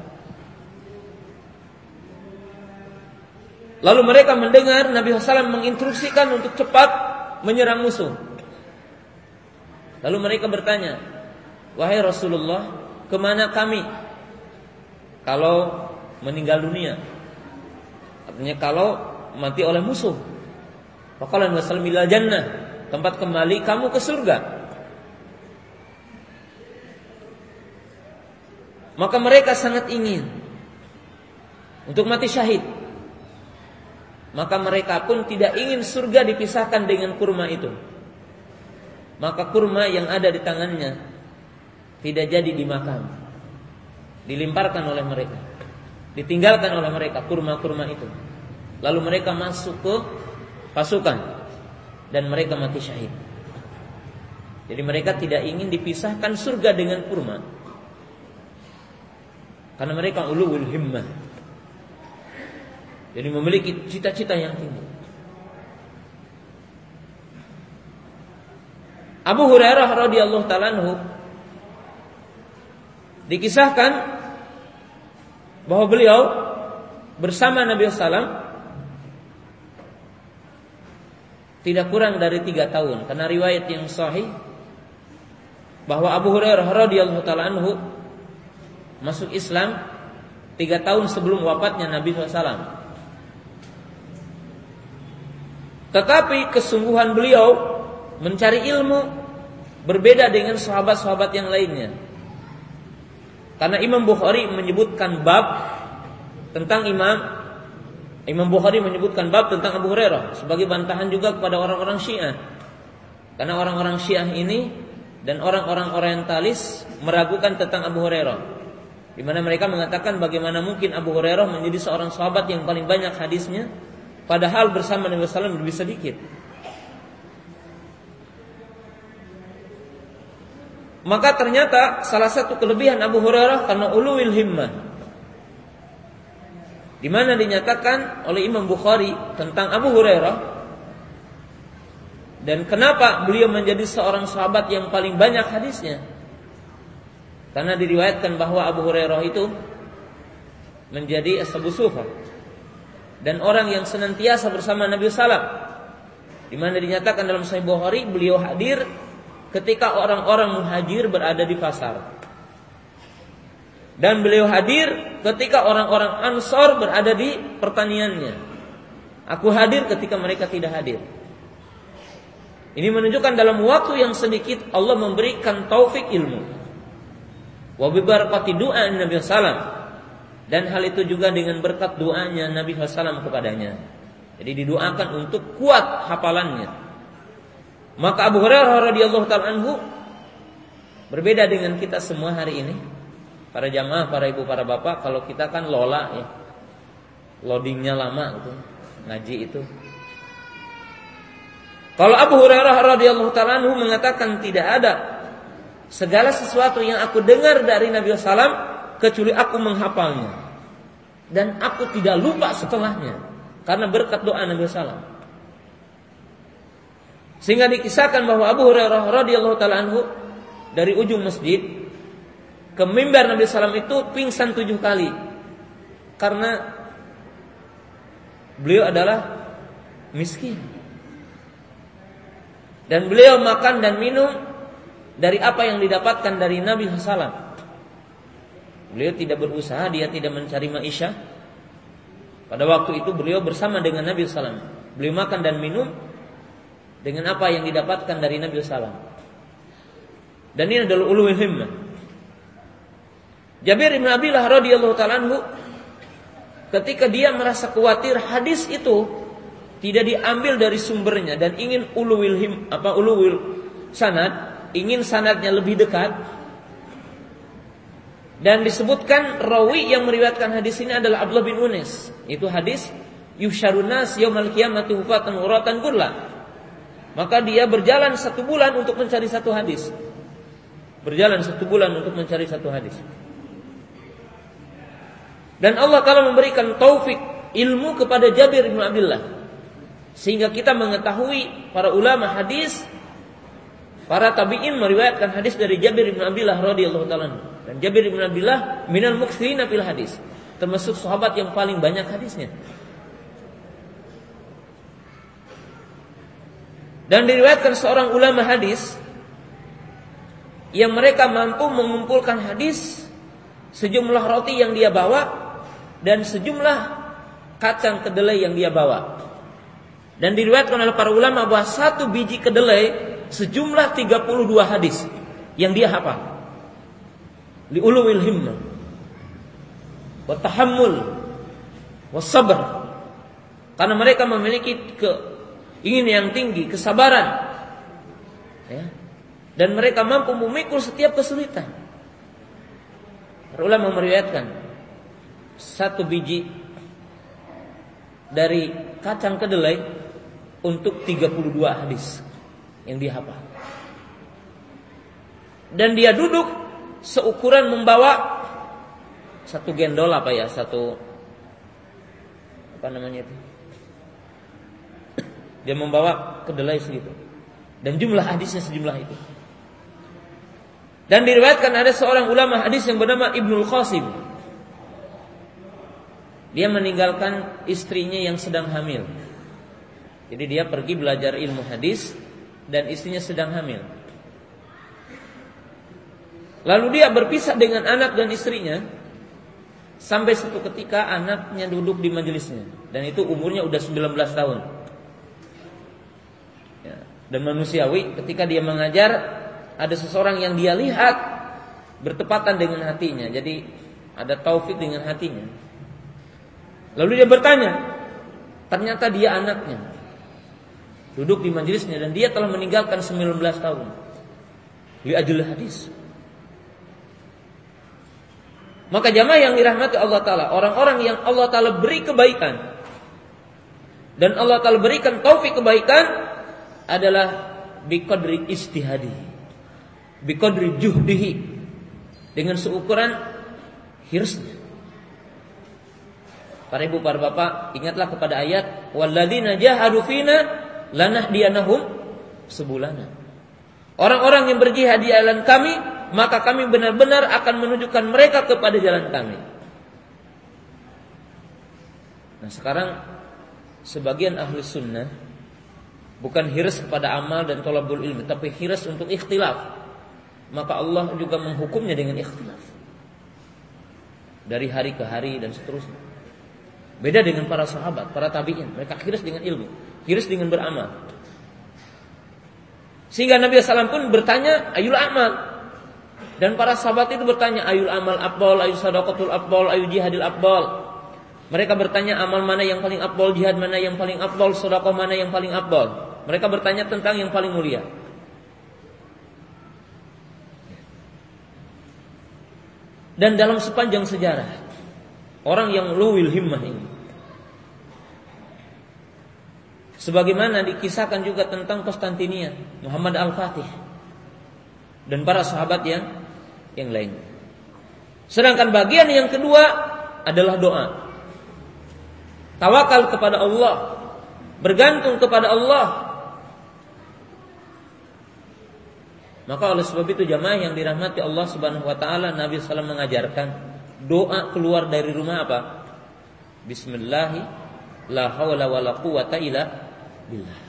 Lalu mereka mendengar Nabi SAW menginstruksikan untuk cepat menyerang musuh. Lalu mereka bertanya, Wahai Rasulullah, ke mana kami kalau meninggal dunia? Artinya kalau mati oleh musuh. Faqala Nabi ila jannah, tempat kembali kamu ke surga. Maka mereka sangat ingin untuk mati syahid. Maka mereka pun tidak ingin surga dipisahkan dengan kurma itu. Maka kurma yang ada di tangannya tidak jadi dimakan. Dilimparkan oleh mereka. Ditinggalkan oleh mereka kurma-kurma itu. Lalu mereka masuk ke pasukan dan mereka mati syahid. Jadi mereka tidak ingin dipisahkan surga dengan kurma. Karena mereka ulul himmah. Jadi memiliki cita-cita yang tinggi. Abu Hurairah radhiyallahu taala dikisahkan bahwa beliau bersama Nabi sallallahu tidak kurang dari tiga tahun karena riwayat yang sahih bahwa Abu Hurairah radhiyallahu taala masuk Islam tiga tahun sebelum wafatnya Nabi SAW. Tetapi kesungguhan beliau mencari ilmu berbeda dengan sahabat-sahabat yang lainnya. Karena Imam Bukhari menyebutkan bab tentang Imam Imam Bukhari menyebutkan bab tentang Abu Hurairah sebagai bantahan juga kepada orang-orang Syiah. Karena orang-orang Syiah ini dan orang-orang Orientalis meragukan tentang Abu Hurairah. Di mana mereka mengatakan bagaimana mungkin Abu Hurairah menjadi seorang sahabat yang paling banyak hadisnya padahal bersama Nabi SAW lebih sedikit. Maka ternyata salah satu kelebihan Abu Hurairah karena uluwil himmah di mana dinyatakan oleh Imam Bukhari tentang Abu Hurairah dan kenapa beliau menjadi seorang sahabat yang paling banyak hadisnya? Karena diriwayatkan bahwa Abu Hurairah itu menjadi ashabu sufa dan orang yang senantiasa bersama Nabi Sallam. Di mana dinyatakan dalam Sahih Bukhari beliau hadir ketika orang-orang muhajir berada di pasar. Dan beliau hadir ketika orang-orang Ansor berada di pertaniannya. Aku hadir ketika mereka tidak hadir. Ini menunjukkan dalam waktu yang sedikit Allah memberikan taufik ilmu. Wa bi doa Nabi sallam. Dan hal itu juga dengan berkat doanya Nabi sallam kepadanya. Jadi didoakan untuk kuat hafalannya. Maka Abu Hurairah radhiyallahu taala anhu berbeda dengan kita semua hari ini para jamaah, para ibu, para bapak, kalau kita kan lola ya, loadingnya lama gitu, ngaji itu. Kalau Abu Hurairah radhiyallahu taala mengatakan tidak ada segala sesuatu yang aku dengar dari Nabi SAW kecuali aku menghafalnya dan aku tidak lupa setelahnya karena berkat doa Nabi SAW. Sehingga dikisahkan bahwa Abu Hurairah radhiyallahu taala dari ujung masjid ke mimbar Nabi SAW itu pingsan tujuh kali karena beliau adalah miskin. Dan beliau makan dan minum dari apa yang didapatkan dari Nabi SAW. Beliau tidak berusaha, dia tidak mencari maisha. Pada waktu itu beliau bersama dengan Nabi SAW. Beliau makan dan minum dengan apa yang didapatkan dari Nabi SAW. Dan ini adalah ulul himmah. Jabir bin Abdullah radhiyallahu taala ketika dia merasa khawatir hadis itu tidak diambil dari sumbernya dan ingin uluwil him apa uluwil sanad, ingin sanadnya lebih dekat, dan disebutkan rawi yang meriwayatkan hadis ini adalah Abdullah bin Unis. Itu hadis yusyarun nas yaumal qiyamati hufatan uratan gurla. Maka dia berjalan satu bulan untuk mencari satu hadis. Berjalan satu bulan untuk mencari satu hadis. Dan Allah Taala memberikan taufik ilmu kepada Jabir bin Abdullah. Sehingga kita mengetahui para ulama hadis Para tabi'in meriwayatkan hadis dari Jabir bin Abdullah radhiyallahu taala dan Jabir bin Abdullah minal muktsirina fil hadis, termasuk sahabat yang paling banyak hadisnya. Dan diriwayatkan seorang ulama hadis yang mereka mampu mengumpulkan hadis sejumlah roti yang dia bawa dan sejumlah kacang kedelai yang dia bawa. Dan diriwayatkan oleh para ulama bahwa satu biji kedelai sejumlah 32 hadis yang dia hafal liulul himmah wa tahammul wa sabr. Karena mereka memiliki keinginan yang tinggi kesabaran. Ya. Dan mereka mampu memikul setiap kesulitan. Ulama meriwayatkan satu biji dari kacang kedelai untuk 32 hadis yang dihafal. Dan dia duduk seukuran membawa satu gendol apa ya satu apa namanya itu? Dia membawa kedelai segitu. Dan jumlah hadisnya sejumlah itu. Dan diriwayatkan ada seorang ulama hadis yang bernama Ibnul Qasim. Dia meninggalkan istrinya yang sedang hamil. Jadi dia pergi belajar ilmu hadis dan istrinya sedang hamil Lalu dia berpisah dengan anak dan istrinya sampai suatu ketika anaknya duduk di majelisnya dan itu umurnya udah 19 tahun. Ya. Dan manusiawi ketika dia mengajar ada seseorang yang dia lihat bertepatan dengan hatinya. Jadi ada taufik dengan hatinya. Lalu dia bertanya, ternyata dia anaknya. Duduk di majelisnya dan dia telah meninggalkan 19 tahun. Li hadis. Maka jamaah yang dirahmati Allah Ta'ala Orang-orang yang Allah Ta'ala beri kebaikan Dan Allah Ta'ala berikan taufik kebaikan Adalah Biqadri istihadi Biqadri juhdihi Dengan seukuran Hirusnya Para ibu, para bapak Ingatlah kepada ayat Walladina jahadu fina Lanahdiyanahum Sebulana. Orang-orang yang berjihad di jalan kami maka kami benar-benar akan menunjukkan mereka kepada jalan kami. Nah sekarang sebagian ahli sunnah bukan hiras kepada amal dan tolabul ilmi, tapi hiras untuk ikhtilaf. Maka Allah juga menghukumnya dengan ikhtilaf. Dari hari ke hari dan seterusnya. Beda dengan para sahabat, para tabi'in. Mereka hiras dengan ilmu, hiras dengan beramal. Sehingga Nabi SAW pun bertanya, ayul amal. Dan para sahabat itu bertanya, ayul amal abdol, ayul sadaqatul abdol, ayul jihadil abdol. Mereka bertanya amal mana yang paling abdol, jihad mana yang paling abdol, sedekah mana yang paling abdol. Mereka bertanya tentang yang paling mulia. Dan dalam sepanjang sejarah orang yang luwil himmah ini sebagaimana dikisahkan juga tentang Konstantinia, Muhammad Al-Fatih dan para sahabat yang yang lainnya. Sedangkan bagian yang kedua adalah doa. Tawakal kepada Allah, bergantung kepada Allah. Maka oleh sebab itu jamaah yang dirahmati Allah Subhanahu wa taala Nabi SAW mengajarkan doa keluar dari rumah apa? Bismillah la haula wala quwata illa billah.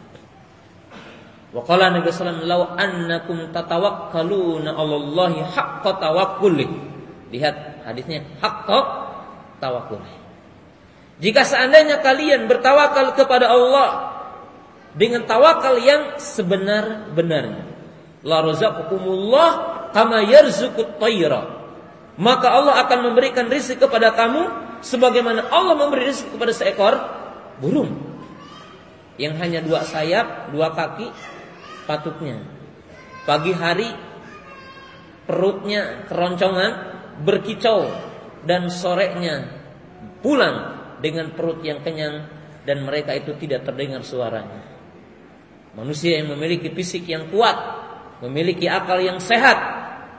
Wa qala Nabi sallallahu wasallam, annakum tatawakkaluna 'ala Allahi haqqa tawakkuli." Lihat hadisnya, haqqa tawakkuli. Jika seandainya kalian bertawakal kepada Allah dengan tawakal yang sebenar-benarnya, la razaqakumullah kama yarzuqut tayra. Maka Allah akan memberikan rizki kepada kamu sebagaimana Allah memberi rizki kepada seekor burung yang hanya dua sayap, dua kaki, patutnya. Pagi hari perutnya keroncongan, berkicau dan sorenya pulang dengan perut yang kenyang dan mereka itu tidak terdengar suaranya. Manusia yang memiliki fisik yang kuat, memiliki akal yang sehat,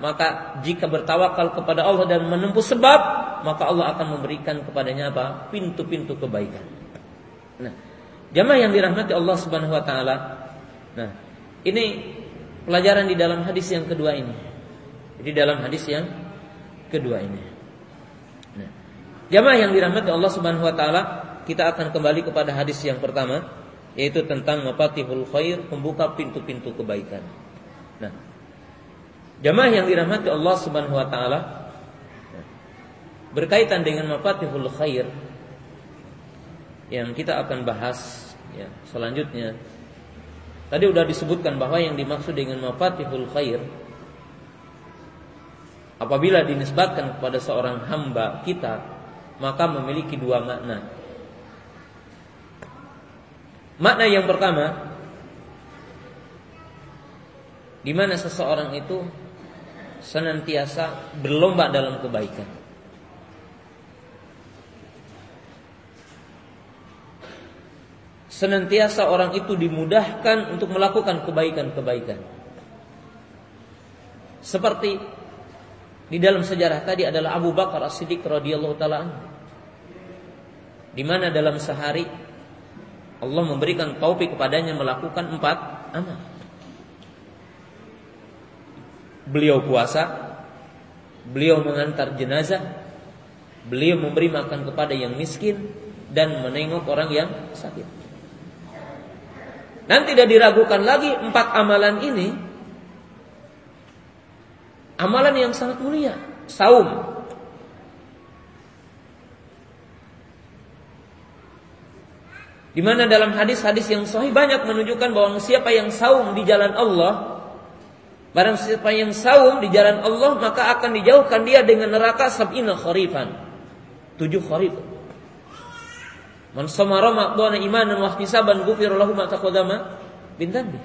maka jika bertawakal kepada Allah dan menempuh sebab, maka Allah akan memberikan kepadanya apa? Pintu-pintu kebaikan. Nah, jamaah yang dirahmati Allah Subhanahu wa taala. Nah, ini pelajaran di dalam hadis yang kedua ini. Jadi dalam hadis yang kedua ini. Nah, jamaah yang dirahmati Allah Subhanahu wa taala, kita akan kembali kepada hadis yang pertama yaitu tentang mafatihul khair, membuka pintu-pintu kebaikan. Nah, jamaah yang dirahmati Allah Subhanahu wa taala berkaitan dengan mafatihul khair yang kita akan bahas ya, selanjutnya. Tadi sudah disebutkan bahwa yang dimaksud dengan mafatihul khair apabila dinisbatkan kepada seorang hamba kita maka memiliki dua makna. Makna yang pertama di mana seseorang itu senantiasa berlomba dalam kebaikan. Senantiasa orang itu dimudahkan untuk melakukan kebaikan-kebaikan. Seperti di dalam sejarah tadi adalah Abu Bakar As-Siddiq radhiyallahu taala Di mana dalam sehari Allah memberikan taufik kepadanya melakukan empat amal. Beliau puasa, beliau mengantar jenazah, beliau memberi makan kepada yang miskin dan menengok orang yang sakit. Dan tidak diragukan lagi empat amalan ini amalan yang sangat mulia, saum. Di mana dalam hadis-hadis yang sahih banyak menunjukkan bahwa siapa yang saum di jalan Allah, barang siapa yang saum di jalan Allah maka akan dijauhkan dia dengan neraka sab'ina kharifan. Tujuh kharif. Man sama ramadhana imanan wa ihtisaban ghufira lahu ma taqaddama dhanbi.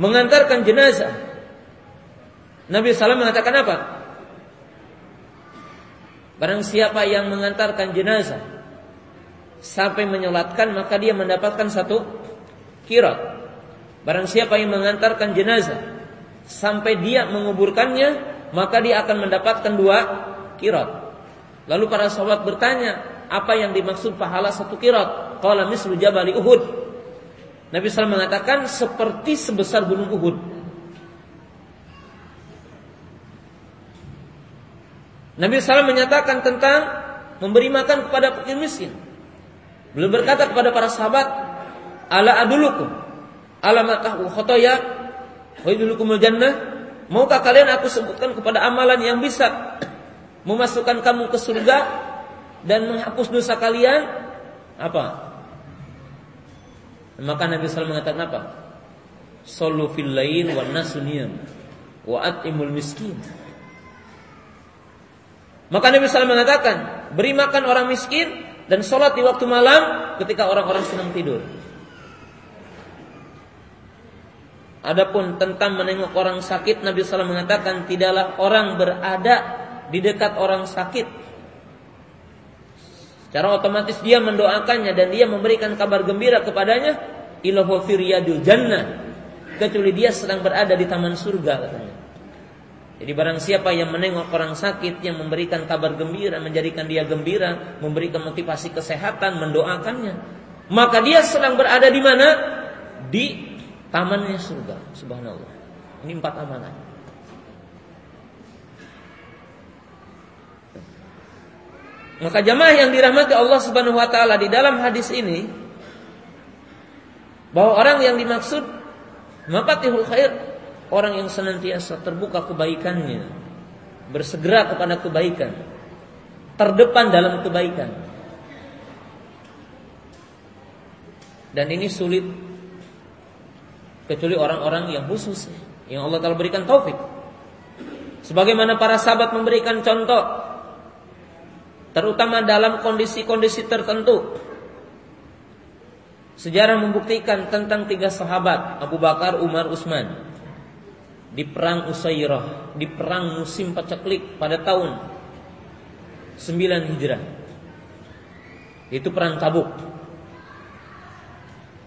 Mengantarkan jenazah. Nabi SAW mengatakan apa? Barang siapa yang mengantarkan jenazah sampai menyolatkan maka dia mendapatkan satu kirat. Barang siapa yang mengantarkan jenazah sampai dia menguburkannya maka dia akan mendapatkan dua kirat. Lalu para sahabat bertanya, apa yang dimaksud pahala satu kirat? Qala mislu jabali Uhud. Nabi SAW mengatakan seperti sebesar gunung Uhud. Nabi SAW menyatakan tentang memberi makan kepada fakir miskin. Belum berkata kepada para sahabat, "Ala adulukum ala matahu khotoya wa jannah?" Maukah kalian aku sebutkan kepada amalan yang bisa memasukkan kamu ke surga dan menghapus dosa kalian? Apa? Maka Nabi SAW mengatakan apa? Sallu fil lain wa nasuniyam wa atimul miskin. Maka Nabi SAW mengatakan, beri makan orang miskin dan sholat di waktu malam ketika orang-orang sedang tidur. Adapun tentang menengok orang sakit, Nabi SAW mengatakan tidaklah orang berada di dekat orang sakit. Secara otomatis dia mendoakannya dan dia memberikan kabar gembira kepadanya. Ilahu firyadul jannah. Kecuali dia sedang berada di taman surga katanya. Jadi barang siapa yang menengok orang sakit yang memberikan kabar gembira, menjadikan dia gembira, memberikan motivasi kesehatan, mendoakannya, maka dia sedang berada di mana? Di tamannya surga. Subhanallah. Ini empat amalan. Maka jamaah yang dirahmati Allah Subhanahu wa taala di dalam hadis ini Bahwa orang yang dimaksud mafatihul khair orang yang senantiasa terbuka kebaikannya, bersegera kepada kebaikan, terdepan dalam kebaikan. Dan ini sulit kecuali orang-orang yang khusus yang Allah telah berikan taufik. Sebagaimana para sahabat memberikan contoh terutama dalam kondisi-kondisi tertentu. Sejarah membuktikan tentang tiga sahabat Abu Bakar, Umar, Utsman di perang Usairah, di perang musim paceklik pada tahun 9 Hijrah. Itu perang Tabuk.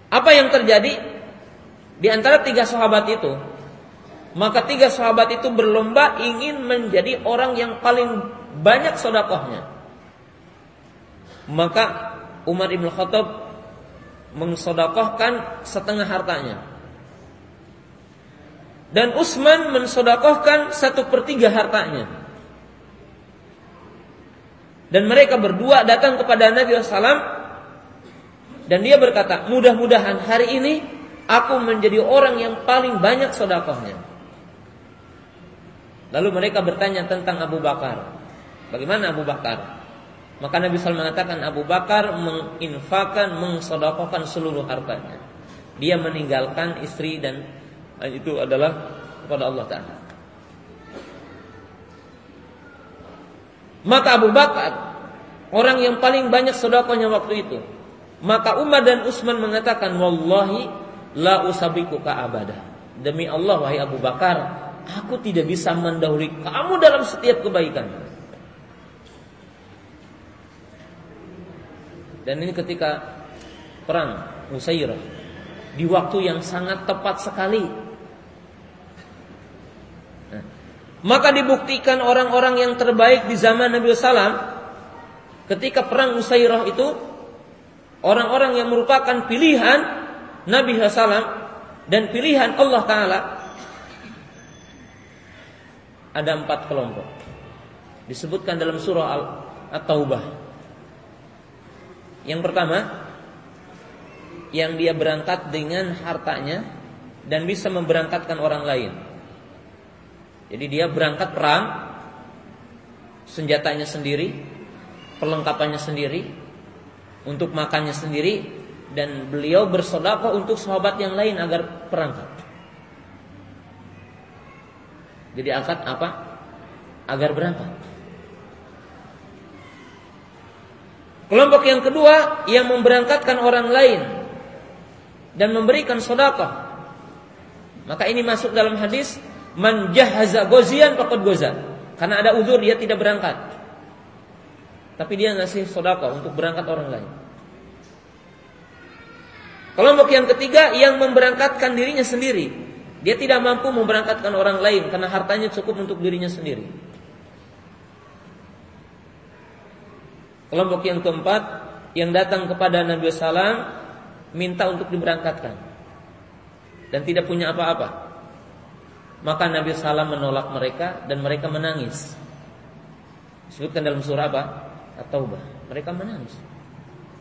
Apa yang terjadi? Di antara tiga sahabat itu, maka tiga sahabat itu berlomba ingin menjadi orang yang paling banyak sodakohnya. Maka Umar ibn Khattab mensodakohkan setengah hartanya. Dan Utsman mensodakohkan satu per tiga hartanya. Dan mereka berdua datang kepada Nabi SAW dan dia berkata, mudah-mudahan hari ini aku menjadi orang yang paling banyak sodakohnya. Lalu mereka bertanya tentang Abu Bakar. Bagaimana Abu Bakar? Maka Nabi SAW mengatakan Abu Bakar menginfakan, mengsodakohkan seluruh hartanya. Dia meninggalkan istri dan itu adalah kepada Allah Ta'ala. Maka Abu Bakar orang yang paling banyak sodakohnya waktu itu. Maka Umar dan Utsman mengatakan, Wallahi La usabiku ka abada. Demi Allah wahai Abu Bakar, aku tidak bisa mendahului kamu dalam setiap kebaikan. Dan ini ketika perang Musairah di waktu yang sangat tepat sekali. Nah, maka dibuktikan orang-orang yang terbaik di zaman Nabi Sallam ketika perang Musairah itu orang-orang yang merupakan pilihan Nabi SAW dan pilihan Allah Ta'ala ada empat kelompok. Disebutkan dalam surah At-Taubah. Yang pertama, yang dia berangkat dengan hartanya dan bisa memberangkatkan orang lain. Jadi dia berangkat perang, senjatanya sendiri, perlengkapannya sendiri, untuk makannya sendiri, dan beliau bersedekah untuk sahabat yang lain agar perangkat. Jadi akad apa? Agar berangkat. Kelompok yang kedua yang memberangkatkan orang lain dan memberikan sedekah. Maka ini masuk dalam hadis man jahaza gozian faqad goza. Karena ada uzur dia tidak berangkat. Tapi dia ngasih sedekah untuk berangkat orang lain. Kelompok yang ketiga yang memberangkatkan dirinya sendiri. Dia tidak mampu memberangkatkan orang lain karena hartanya cukup untuk dirinya sendiri. Kelompok yang keempat yang datang kepada Nabi Sallam minta untuk diberangkatkan dan tidak punya apa-apa. Maka Nabi Sallam menolak mereka dan mereka menangis. Disebutkan dalam surah apa? At-Taubah. Mereka menangis.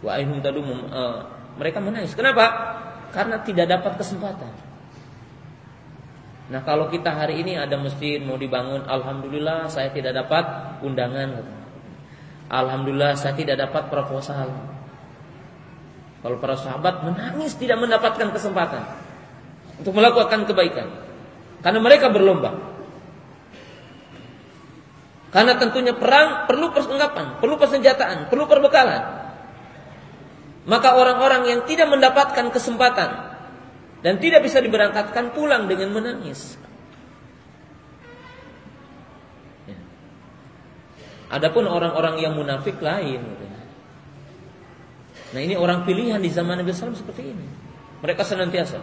Wa ainhum tadum uh, mereka menangis. Kenapa? Karena tidak dapat kesempatan. Nah kalau kita hari ini ada masjid mau dibangun, alhamdulillah saya tidak dapat undangan. Alhamdulillah saya tidak dapat proposal. Kalau para sahabat menangis tidak mendapatkan kesempatan untuk melakukan kebaikan, karena mereka berlomba. Karena tentunya perang perlu perlengkapan, perlu persenjataan, perlu perbekalan. Maka orang-orang yang tidak mendapatkan kesempatan dan tidak bisa diberangkatkan pulang dengan menangis. Adapun orang-orang yang munafik lain. Nah ini orang pilihan di zaman Nabi SAW seperti ini. Mereka senantiasa.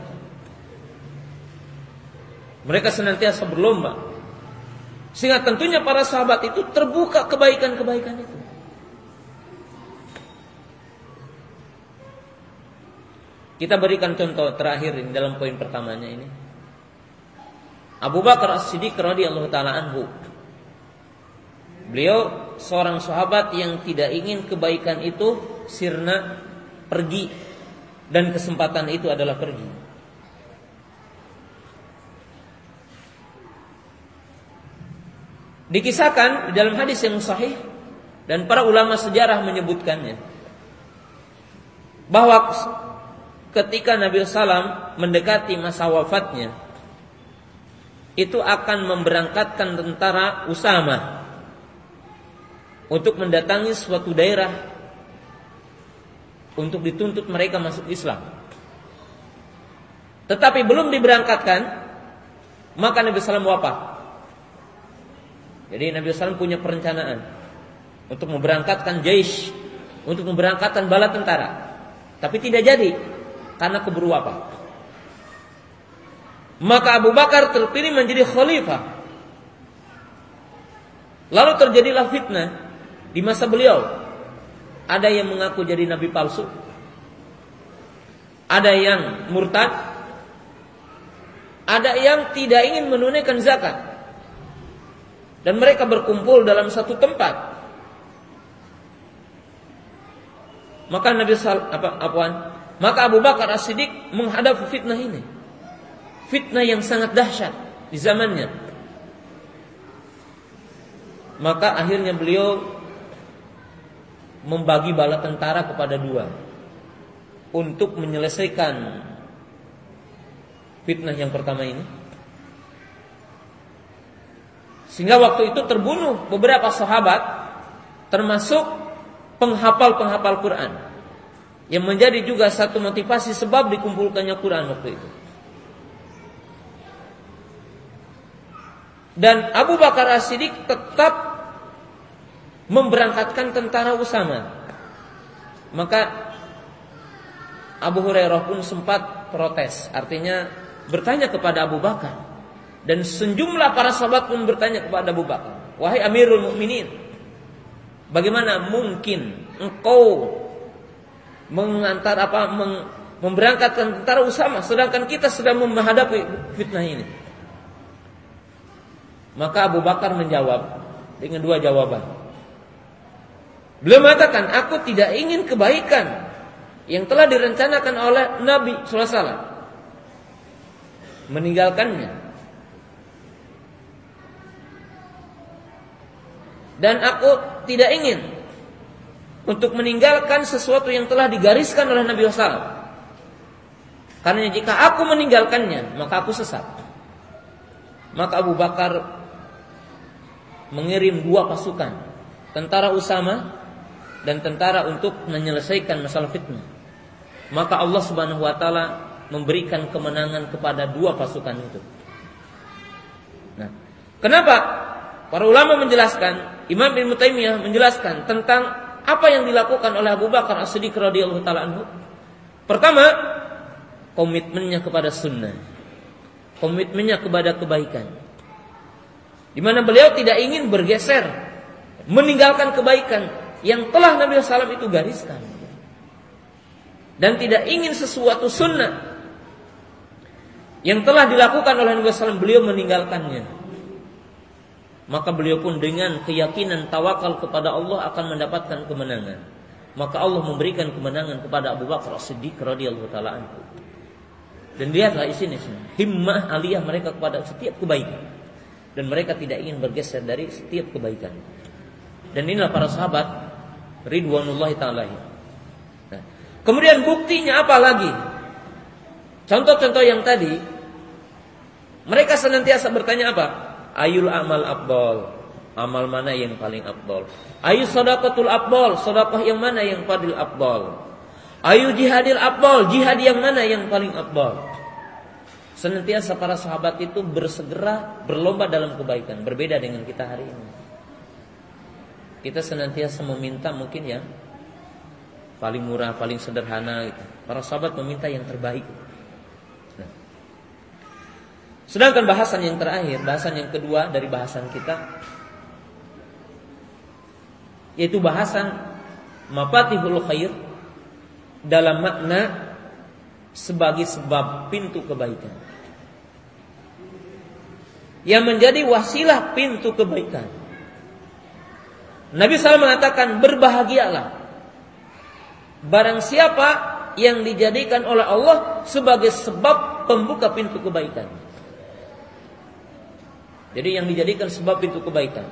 Mereka senantiasa berlomba. Sehingga tentunya para sahabat itu terbuka kebaikan-kebaikan itu. Kita berikan contoh terakhir ini dalam poin pertamanya ini. Abu Bakar As-Siddiq radhiyallahu taala anhu. Beliau seorang sahabat yang tidak ingin kebaikan itu sirna pergi dan kesempatan itu adalah pergi. Dikisahkan di dalam hadis yang sahih dan para ulama sejarah menyebutkannya bahwa ketika Nabi Sallam mendekati masa wafatnya itu akan memberangkatkan tentara Usama untuk mendatangi suatu daerah untuk dituntut mereka masuk Islam. Tetapi belum diberangkatkan, maka Nabi Sallam wafat. Jadi Nabi Sallam punya perencanaan untuk memberangkatkan jais, untuk memberangkatkan bala tentara. Tapi tidak jadi karena keburu wafat. Maka Abu Bakar terpilih menjadi khalifah. Lalu terjadilah fitnah di masa beliau. Ada yang mengaku jadi nabi palsu. Ada yang murtad. Ada yang tidak ingin menunaikan zakat. Dan mereka berkumpul dalam satu tempat. Maka Nabi Sal, apa, apaan? Maka Abu Bakar As-Siddiq menghadapi fitnah ini fitnah yang sangat dahsyat di zamannya. Maka akhirnya beliau membagi bala tentara kepada dua untuk menyelesaikan fitnah yang pertama ini. Sehingga waktu itu terbunuh beberapa sahabat termasuk penghafal-penghafal Quran yang menjadi juga satu motivasi sebab dikumpulkannya Quran waktu itu. Dan Abu Bakar As-Siddiq tetap memberangkatkan tentara Usama. Maka Abu Hurairah pun sempat protes. Artinya bertanya kepada Abu Bakar. Dan sejumlah para sahabat pun bertanya kepada Abu Bakar. Wahai Amirul Mukminin, bagaimana mungkin engkau mengantar apa memberangkatkan tentara Usama sedangkan kita sedang menghadapi fitnah ini? Maka Abu Bakar menjawab dengan dua jawaban. Beliau mengatakan, aku tidak ingin kebaikan yang telah direncanakan oleh Nabi SAW. Meninggalkannya. Dan aku tidak ingin untuk meninggalkan sesuatu yang telah digariskan oleh Nabi SAW. Karena jika aku meninggalkannya, maka aku sesat. Maka Abu Bakar mengirim dua pasukan, tentara Usama dan tentara untuk menyelesaikan masalah fitnah. Maka Allah Subhanahu wa taala memberikan kemenangan kepada dua pasukan itu. Nah, kenapa? Para ulama menjelaskan, Imam Ibnu Taimiyah menjelaskan tentang apa yang dilakukan oleh Abu Bakar As-Siddiq radhiyallahu taala anhu. Pertama, komitmennya kepada sunnah. Komitmennya kepada kebaikan. Di mana beliau tidak ingin bergeser, meninggalkan kebaikan yang telah Nabi SAW itu gariskan. Dan tidak ingin sesuatu sunnah yang telah dilakukan oleh Nabi SAW, beliau meninggalkannya. Maka beliau pun dengan keyakinan tawakal kepada Allah akan mendapatkan kemenangan. Maka Allah memberikan kemenangan kepada Abu Bakar As-Siddiq radhiyallahu taala Dan lihatlah di sini himmah aliyah mereka kepada setiap kebaikan dan mereka tidak ingin bergeser dari setiap kebaikan. Dan inilah para sahabat ridwanullah taala. Nah, kemudian buktinya apa lagi? Contoh-contoh yang tadi mereka senantiasa bertanya apa? Ayul amal abdol. Amal mana yang paling abdol? Ayu sadaqatul abdol. Sadaqah yang mana yang fadil abdol? Ayu jihadil abdol. Jihad yang mana yang paling abdol? Senantiasa para sahabat itu bersegera berlomba dalam kebaikan, berbeda dengan kita hari ini. Kita senantiasa meminta mungkin yang paling murah, paling sederhana gitu. Para sahabat meminta yang terbaik. Nah. Sedangkan bahasan yang terakhir, bahasan yang kedua dari bahasan kita yaitu bahasan mafatihul khair dalam makna sebagai sebab pintu kebaikan yang menjadi wasilah pintu kebaikan. Nabi SAW mengatakan berbahagialah barang siapa yang dijadikan oleh Allah sebagai sebab pembuka pintu kebaikan. Jadi yang dijadikan sebab pintu kebaikan.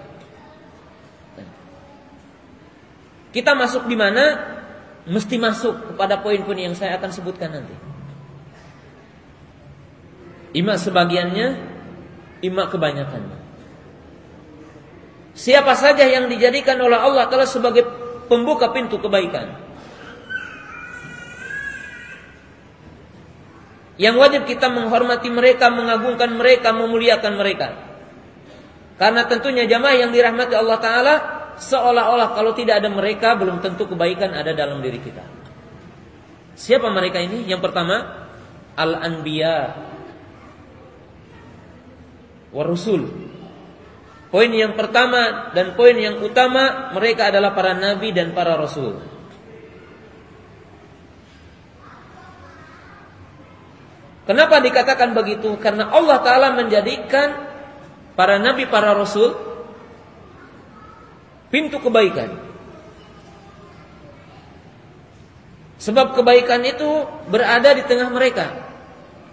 Kita masuk di mana? Mesti masuk kepada poin-poin yang saya akan sebutkan nanti. Ima sebagiannya, ima kebanyakannya. Siapa saja yang dijadikan oleh Allah telah sebagai pembuka pintu kebaikan. Yang wajib kita menghormati mereka, mengagungkan mereka, memuliakan mereka. Karena tentunya jamaah yang dirahmati Allah Ta'ala Seolah-olah kalau tidak ada mereka Belum tentu kebaikan ada dalam diri kita Siapa mereka ini? Yang pertama Al-Anbiya Warusul Poin yang pertama dan poin yang utama Mereka adalah para nabi dan para rasul Kenapa dikatakan begitu? Karena Allah Ta'ala menjadikan para nabi, para rasul pintu kebaikan. Sebab kebaikan itu berada di tengah mereka.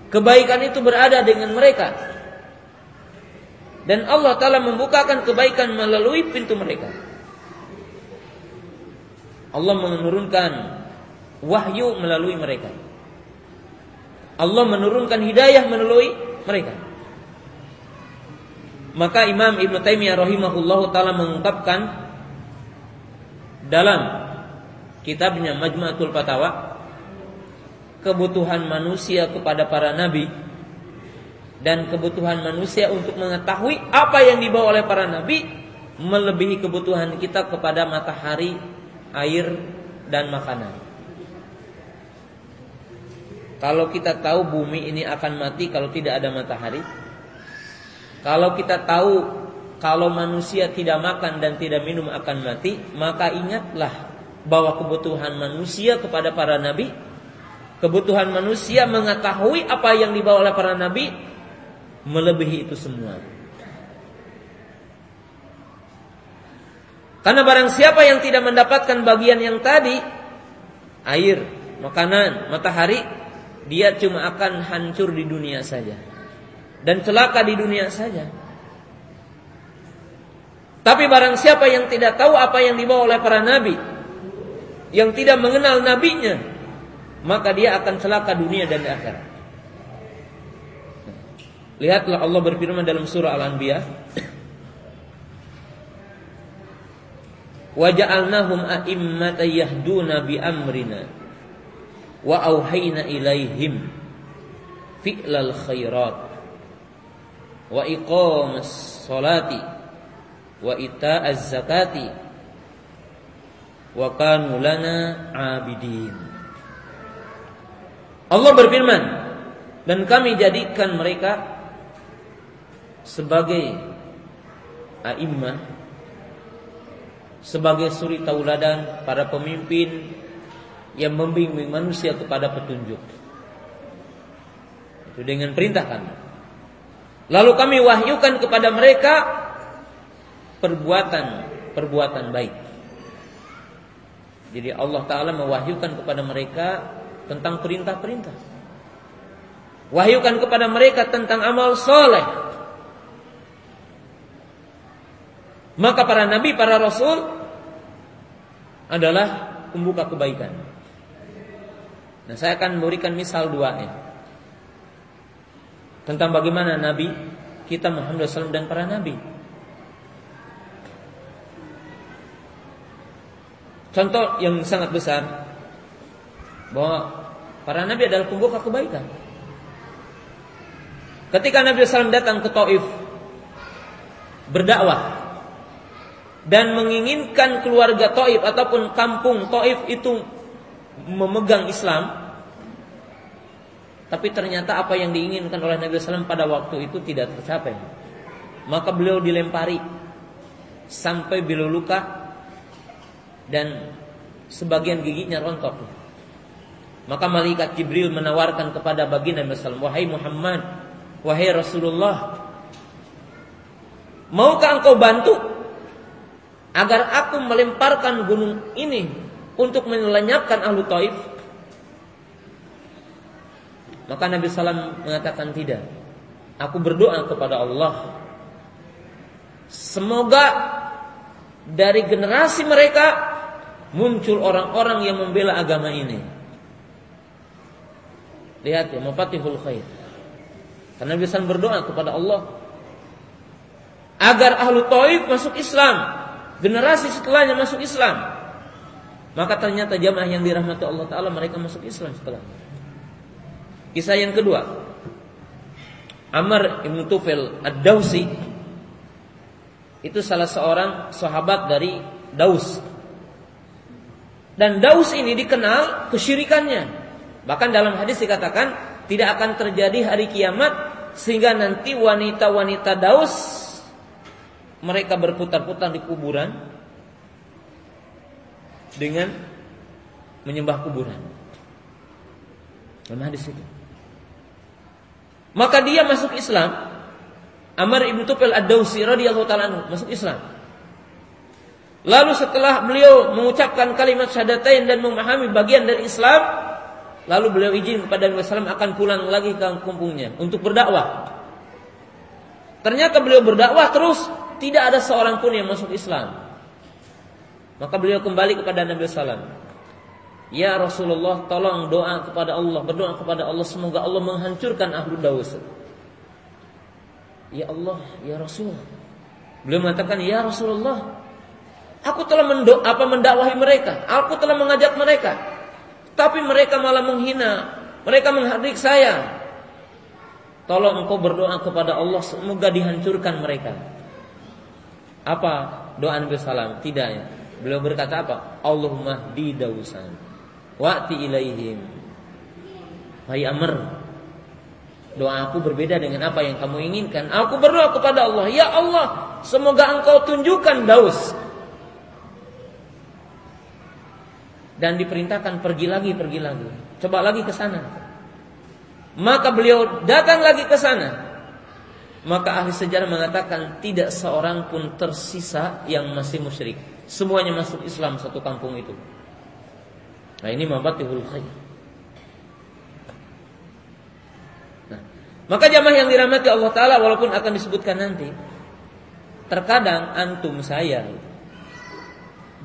Kebaikan itu berada dengan mereka. Dan Allah Ta'ala membukakan kebaikan melalui pintu mereka. Allah menurunkan wahyu melalui mereka. Allah menurunkan hidayah melalui mereka. Maka Imam Ibn Taimiyah rahimahullahu taala mengungkapkan dalam kitabnya Majmu'atul Fatawa kebutuhan manusia kepada para nabi dan kebutuhan manusia untuk mengetahui apa yang dibawa oleh para nabi melebihi kebutuhan kita kepada matahari, air dan makanan. Kalau kita tahu bumi ini akan mati kalau tidak ada matahari, kalau kita tahu kalau manusia tidak makan dan tidak minum akan mati, maka ingatlah bahwa kebutuhan manusia kepada para nabi, kebutuhan manusia mengetahui apa yang dibawa oleh para nabi melebihi itu semua. Karena barang siapa yang tidak mendapatkan bagian yang tadi, air, makanan, matahari, dia cuma akan hancur di dunia saja dan celaka di dunia saja. Tapi barang siapa yang tidak tahu apa yang dibawa oleh para nabi, yang tidak mengenal nabinya, maka dia akan celaka dunia dan akhirat. Lihatlah Allah berfirman dalam surah Al-Anbiya, "Wa ja'alnahum a'immatan yahduna bi amrina wa auhayna ilaihim fi'lal khairat wa iqamas salati wa ita'az zakati wa kanu lana abidin. Allah berfirman dan kami jadikan mereka sebagai a'immah sebagai suri tauladan para pemimpin yang membimbing manusia kepada petunjuk. Itu dengan perintah kami. Lalu kami wahyukan kepada mereka perbuatan-perbuatan baik. Jadi Allah Ta'ala mewahyukan kepada mereka tentang perintah-perintah. Wahyukan kepada mereka tentang amal soleh. Maka para nabi, para rasul adalah pembuka kebaikan. Nah, saya akan memberikan misal dua ya tentang bagaimana Nabi kita Muhammad SAW dan para Nabi. Contoh yang sangat besar bahwa para Nabi adalah pembuka kebaikan. Ketika Nabi SAW datang ke Taif berdakwah dan menginginkan keluarga Taif ataupun kampung Taif itu memegang Islam, tapi ternyata apa yang diinginkan oleh Nabi SAW pada waktu itu tidak tercapai. Maka beliau dilempari sampai beliau luka dan sebagian giginya rontok. Maka malaikat Jibril menawarkan kepada baginda Nabi SAW, wahai Muhammad, wahai Rasulullah, maukah engkau bantu agar aku melemparkan gunung ini untuk melenyapkan ahlu Taif? Maka Nabi Sallam mengatakan tidak. Aku berdoa kepada Allah. Semoga dari generasi mereka muncul orang-orang yang membela agama ini. Lihat ya, mafatihul khair. Karena Nabi Sallam berdoa kepada Allah agar ahlu Taif masuk Islam, generasi setelahnya masuk Islam. Maka ternyata jamaah yang dirahmati Allah Taala mereka masuk Islam setelahnya. Kisah yang kedua. Amr ibn Tufel Ad-Dausi itu salah seorang sahabat dari Daus. Dan Daus ini dikenal kesyirikannya. Bahkan dalam hadis dikatakan tidak akan terjadi hari kiamat sehingga nanti wanita-wanita Daus mereka berputar-putar di kuburan dengan menyembah kuburan. Dalam hadis itu. Maka dia masuk Islam. Amr ibn Tufel ad-Dausi radhiyallahu taala masuk Islam. Lalu setelah beliau mengucapkan kalimat syahadatain dan memahami bagian dari Islam, lalu beliau izin kepada Nabi SAW akan pulang lagi ke kampungnya untuk berdakwah. Ternyata beliau berdakwah terus, tidak ada seorang pun yang masuk Islam. Maka beliau kembali kepada Nabi SAW. Ya Rasulullah tolong doa kepada Allah Berdoa kepada Allah Semoga Allah menghancurkan ahlu Daus Ya Allah Ya Rasul. Beliau mengatakan Ya Rasulullah Aku telah mendo apa mendakwahi mereka. Aku telah mengajak mereka. Tapi mereka malah menghina. Mereka menghardik saya. Tolong engkau berdoa kepada Allah Semoga dihancurkan mereka Apa doa Nabi Sallam Tidak Beliau berkata apa Allahumma di Dausan Wa'ti ilaihim. Hai Amr, doa aku berbeda dengan apa yang kamu inginkan. Aku berdoa kepada Allah, ya Allah, semoga engkau tunjukkan Daus. Dan diperintahkan pergi lagi, pergi lagi. Coba lagi ke sana. Maka beliau datang lagi ke sana. Maka ahli sejarah mengatakan tidak seorang pun tersisa yang masih musyrik. Semuanya masuk Islam satu kampung itu. Nah ini mabatihul khair. Nah, maka jamaah yang dirahmati Allah Taala walaupun akan disebutkan nanti, terkadang antum saya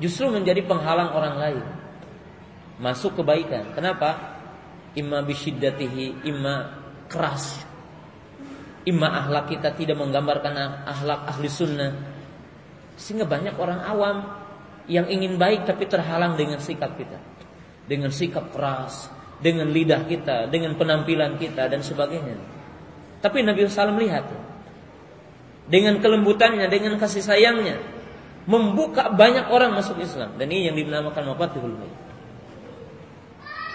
justru menjadi penghalang orang lain masuk kebaikan. Kenapa? Imma bisyiddatihi, imma keras. Imma ahlak kita tidak menggambarkan ahlak ahli sunnah. Sehingga banyak orang awam yang ingin baik tapi terhalang dengan sikap kita dengan sikap keras, dengan lidah kita, dengan penampilan kita dan sebagainya. Tapi Nabi SAW melihat dengan kelembutannya, dengan kasih sayangnya, membuka banyak orang masuk Islam dan ini yang dinamakan mafatihul ghaib.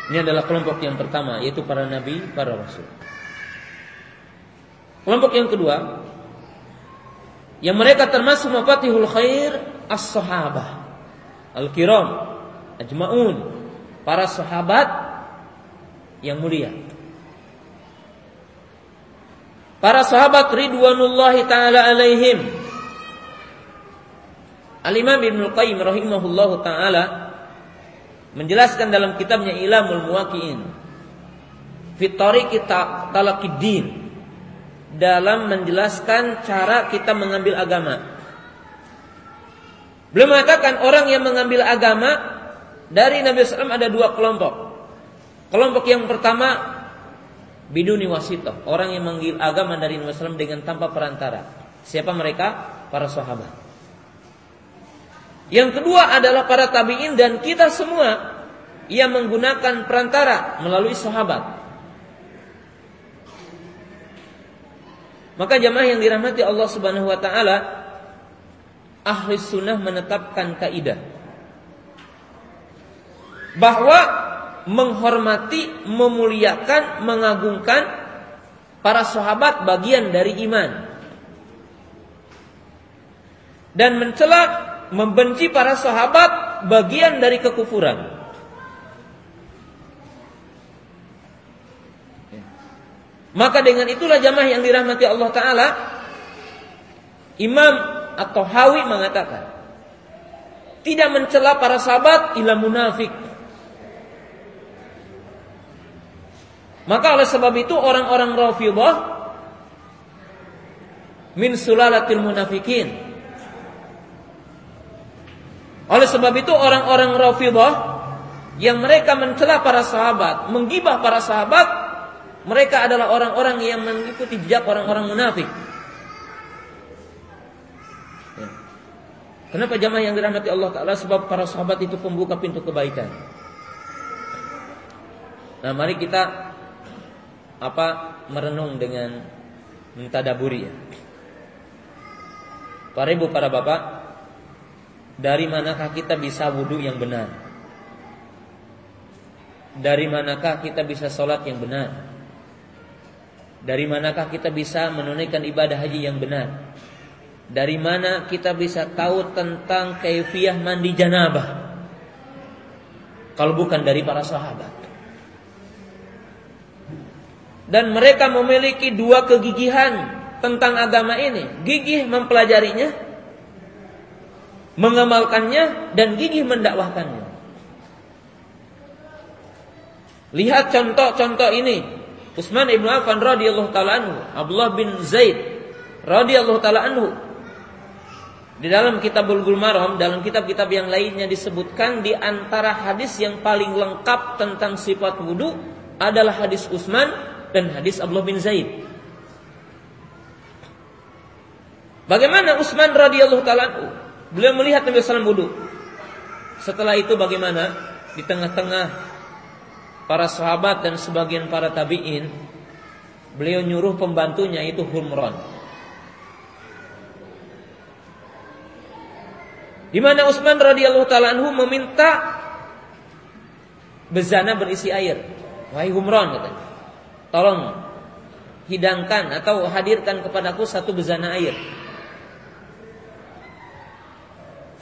Ini adalah kelompok yang pertama yaitu para nabi, para rasul. Kelompok yang kedua yang mereka termasuk mafatihul khair as-sahabah al-kiram ajmaun para sahabat yang mulia. Para sahabat ridwanullahi taala alaihim. Al-Imam Ibnu Qayyim rahimahullahu taala menjelaskan dalam kitabnya Ilamul Muwaqqi'in fi tariqi talaqiddin dalam menjelaskan cara kita mengambil agama. Beliau mengatakan orang yang mengambil agama dari Nabi SAW ada dua kelompok. Kelompok yang pertama biduni wasitoh, orang yang mengambil agama dari Nabi SAW dengan tanpa perantara. Siapa mereka? Para sahabat. Yang kedua adalah para tabiin dan kita semua yang menggunakan perantara melalui sahabat. Maka jamaah yang dirahmati Allah Subhanahu wa taala, ahli sunnah menetapkan kaidah bahwa menghormati, memuliakan, mengagungkan para sahabat bagian dari iman. Dan mencela, membenci para sahabat bagian dari kekufuran. Maka dengan itulah jamaah yang dirahmati Allah Ta'ala Imam atau Hawi mengatakan Tidak mencela para sahabat ila munafik Maka oleh sebab itu orang-orang Rafidhah min sulalatil munafikin. Oleh sebab itu orang-orang Rafidhah yang mereka mencela para sahabat, menggibah para sahabat, mereka adalah orang-orang yang mengikuti jejak orang-orang munafik. Kenapa jamaah yang dirahmati Allah Ta'ala? Sebab para sahabat itu pembuka pintu kebaikan. Nah mari kita Apa Merenung dengan Mentadaburi ya. Para ibu, para bapak Dari manakah kita bisa wudhu yang benar? Dari manakah kita bisa sholat yang benar Dari manakah kita bisa menunaikan ibadah haji yang benar dari mana kita bisa tahu tentang kaifiah mandi janabah? Kalau bukan dari para sahabat. Dan mereka memiliki dua kegigihan tentang agama ini. Gigih mempelajarinya, mengamalkannya, dan gigih mendakwahkannya. Lihat contoh-contoh ini. Utsman ibnu Affan radhiyallahu taala anhu, Abdullah bin Zaid radhiyallahu taala anhu di dalam kitab Bulughul Maram, dalam kitab-kitab yang lainnya disebutkan di antara hadis yang paling lengkap tentang sifat wudhu adalah hadis Utsman dan hadis Abdullah bin Zaid. Bagaimana Utsman radhiyallahu taala beliau melihat Nabi SAW wudhu. Setelah itu bagaimana di tengah-tengah para sahabat dan sebagian para tabiin beliau nyuruh pembantunya itu Humran Di mana Utsman radhiyallahu taala anhu meminta bezana berisi air. Wahai Humran katanya. Tolong hidangkan atau hadirkan kepadaku satu bezana air.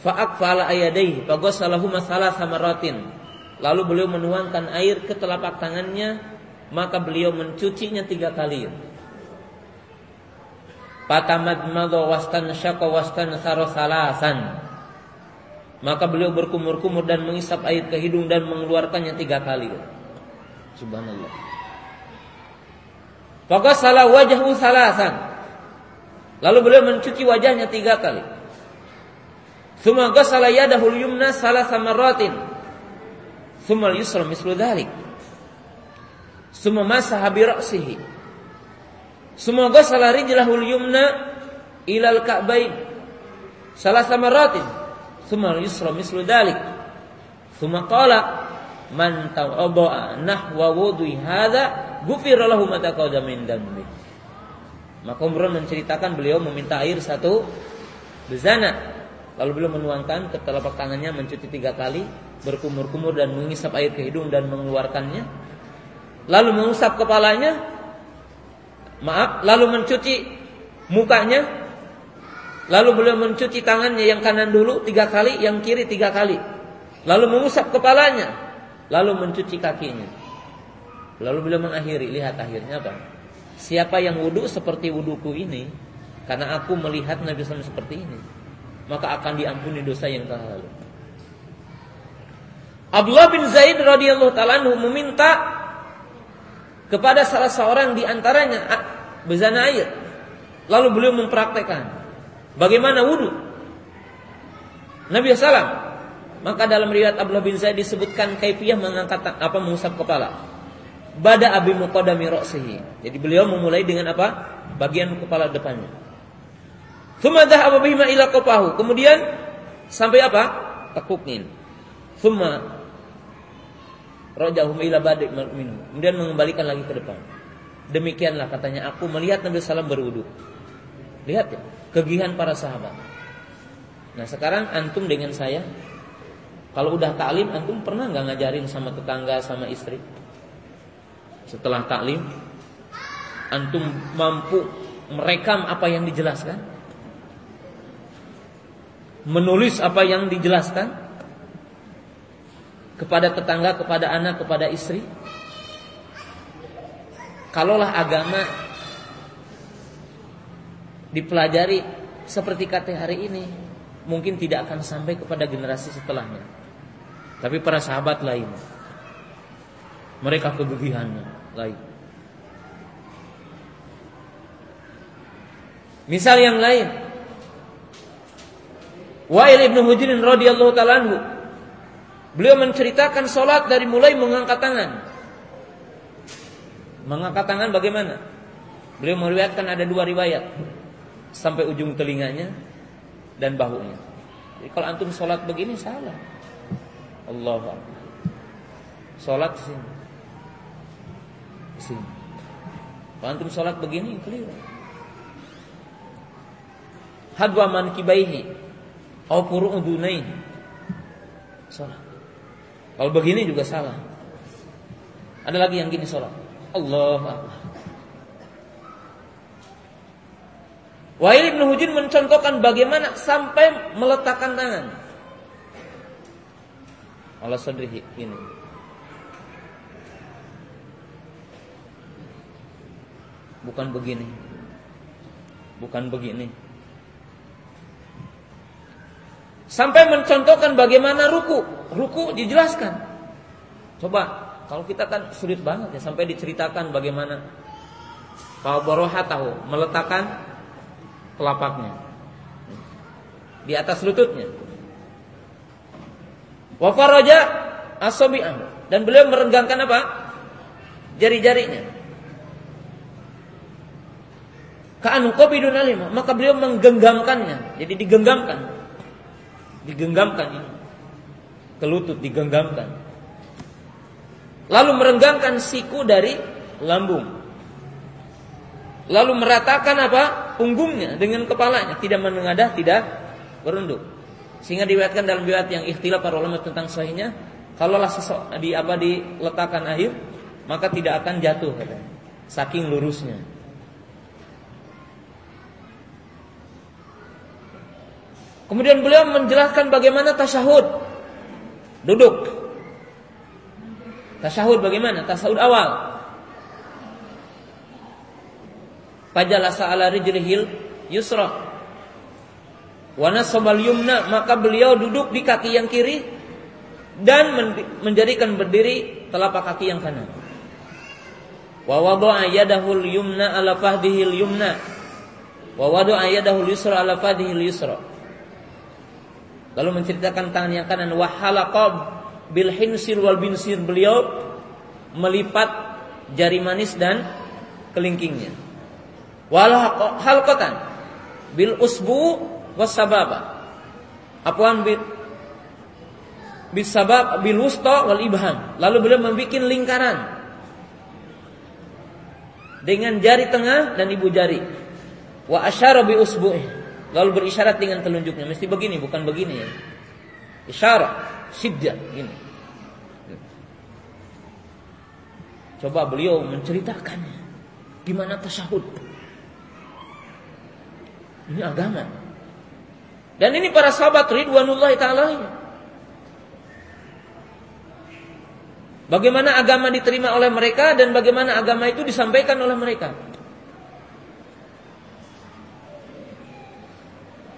Fa'akfala ayadaihi faghasalahu masalah samaratin. Lalu beliau menuangkan air ke telapak tangannya, maka beliau mencucinya tiga kali. Patamad madha wastan syaqa wastan salasan. Maka beliau berkumur-kumur dan mengisap air ke hidung dan mengeluarkannya tiga kali. Subhanallah. Maka salah wajahmu salasan. Lalu beliau mencuci wajahnya tiga kali. Thumma ghasala yadahul yumna salasa marratin. Thumma yusra mislu dhalik. Thumma masaha bi ra'sihi. Thumma ghasala rijlahul yumna ilal ka'bain. Salasa marratin. Thumma yusra mislu dalik. Thumma qala man tawadda'a nahwa wudhi hadza ghufira lahu ma taqaddama min dambi. Maka Umar menceritakan beliau meminta air satu bezana. Lalu beliau menuangkan ke telapak tangannya mencuci tiga kali, berkumur-kumur dan mengisap air ke hidung dan mengeluarkannya. Lalu mengusap kepalanya, maaf, lalu mencuci mukanya Lalu beliau mencuci tangannya yang kanan dulu tiga kali, yang kiri tiga kali. Lalu mengusap kepalanya. Lalu mencuci kakinya. Lalu beliau mengakhiri, lihat akhirnya apa? Siapa yang wudhu seperti wudhuku ini, karena aku melihat Nabi SAW seperti ini, maka akan diampuni dosa yang telah lalu. Abdullah bin Zaid radhiyallahu taala meminta kepada salah seorang di antaranya bezana air. Lalu beliau mempraktekkan. Bagaimana wudhu? Nabi SAW. Maka dalam riwayat Abdullah bin Zaid disebutkan kaifiyah mengangkat apa mengusap kepala. Bada abi muqaddami. Jadi beliau memulai dengan apa? Bagian kepala depannya. Thumma dhahaba bihima ila qafahu. Kemudian sampai apa? Tekukin. Thumma rajahum ila badik minum. Kemudian mengembalikan lagi ke depan. Demikianlah katanya aku melihat Nabi SAW berwudu. Lihat ya kegihan para sahabat. Nah sekarang antum dengan saya, kalau udah taklim antum pernah nggak ngajarin sama tetangga sama istri? Setelah taklim, antum mampu merekam apa yang dijelaskan, menulis apa yang dijelaskan kepada tetangga, kepada anak, kepada istri. Kalaulah agama dipelajari seperti kata hari ini, mungkin tidak akan sampai kepada generasi setelahnya. Tapi para sahabat lain, mereka kegigihan lain. Misal yang lain, Wa'il ibnu Hujrin radhiyallahu taala anhu. Beliau menceritakan solat dari mulai mengangkat tangan. Mengangkat tangan bagaimana? Beliau meriwayatkan ada dua riwayat. Sampai ujung telinganya dan bahunya. Jadi kalau antum solat begini salah. Allah Solat sini. Sini. Kalau antum solat begini keliru hadwa mankibaihi au. Salah. Kalau begini juga salah. Ada lagi yang gini salah. Allah Akbar. Wa'il ibn Hujin mencontohkan bagaimana sampai meletakkan tangan. Allah sadrihi ini. Bukan begini. Bukan begini. Sampai mencontohkan bagaimana ruku. Ruku dijelaskan. Coba, kalau kita kan sulit banget ya sampai diceritakan bagaimana kalau boroha tahu meletakkan telapaknya di atas lututnya. Wa faraja asabi'ah dan beliau merenggangkan apa? Jari-jarinya. Ka'anu qabidun alima, maka beliau menggenggamkannya. Jadi digenggamkan digenggamkan ini. Ke lutut digenggamkan. Lalu merenggangkan siku dari lambung. Lalu meratakan apa? Punggungnya dengan kepalanya. Tidak menengadah tidak berunduk. Sehingga diriwayatkan dalam riwayat yang ikhtilaf para ulama tentang sahihnya kalaulah sesok di apa diletakkan air maka tidak akan jatuh saking lurusnya Kemudian beliau menjelaskan bagaimana tasyahud. Duduk. Tasyahud bagaimana? Tasyahud awal. Fajalasa ala rijlihil yusra. Wa nasabal yumna, maka beliau duduk di kaki yang kiri dan menjadikan berdiri telapak kaki yang kanan. Wa wada'a yadahul yumna ala fahdihil yumna. Wa wada'a yadahul yusra ala fahdihil yusra. Lalu menceritakan tangan yang kanan wahalaqab bil hinsir wal binsir beliau melipat jari manis dan kelingkingnya. Wal halqatan bil usbu was sababa. Apaan bil sabab bil wusta wal ibham. Lalu beliau membuat lingkaran dengan jari tengah dan ibu jari. Wa asyara bi lalu berisyarat dengan telunjuknya. Mesti begini bukan begini ya. Isyarat sidda ini coba beliau menceritakannya gimana tasyahud. Ini agama. Dan ini para sahabat ridwanullah taala. Bagaimana agama diterima oleh mereka dan bagaimana agama itu disampaikan oleh mereka.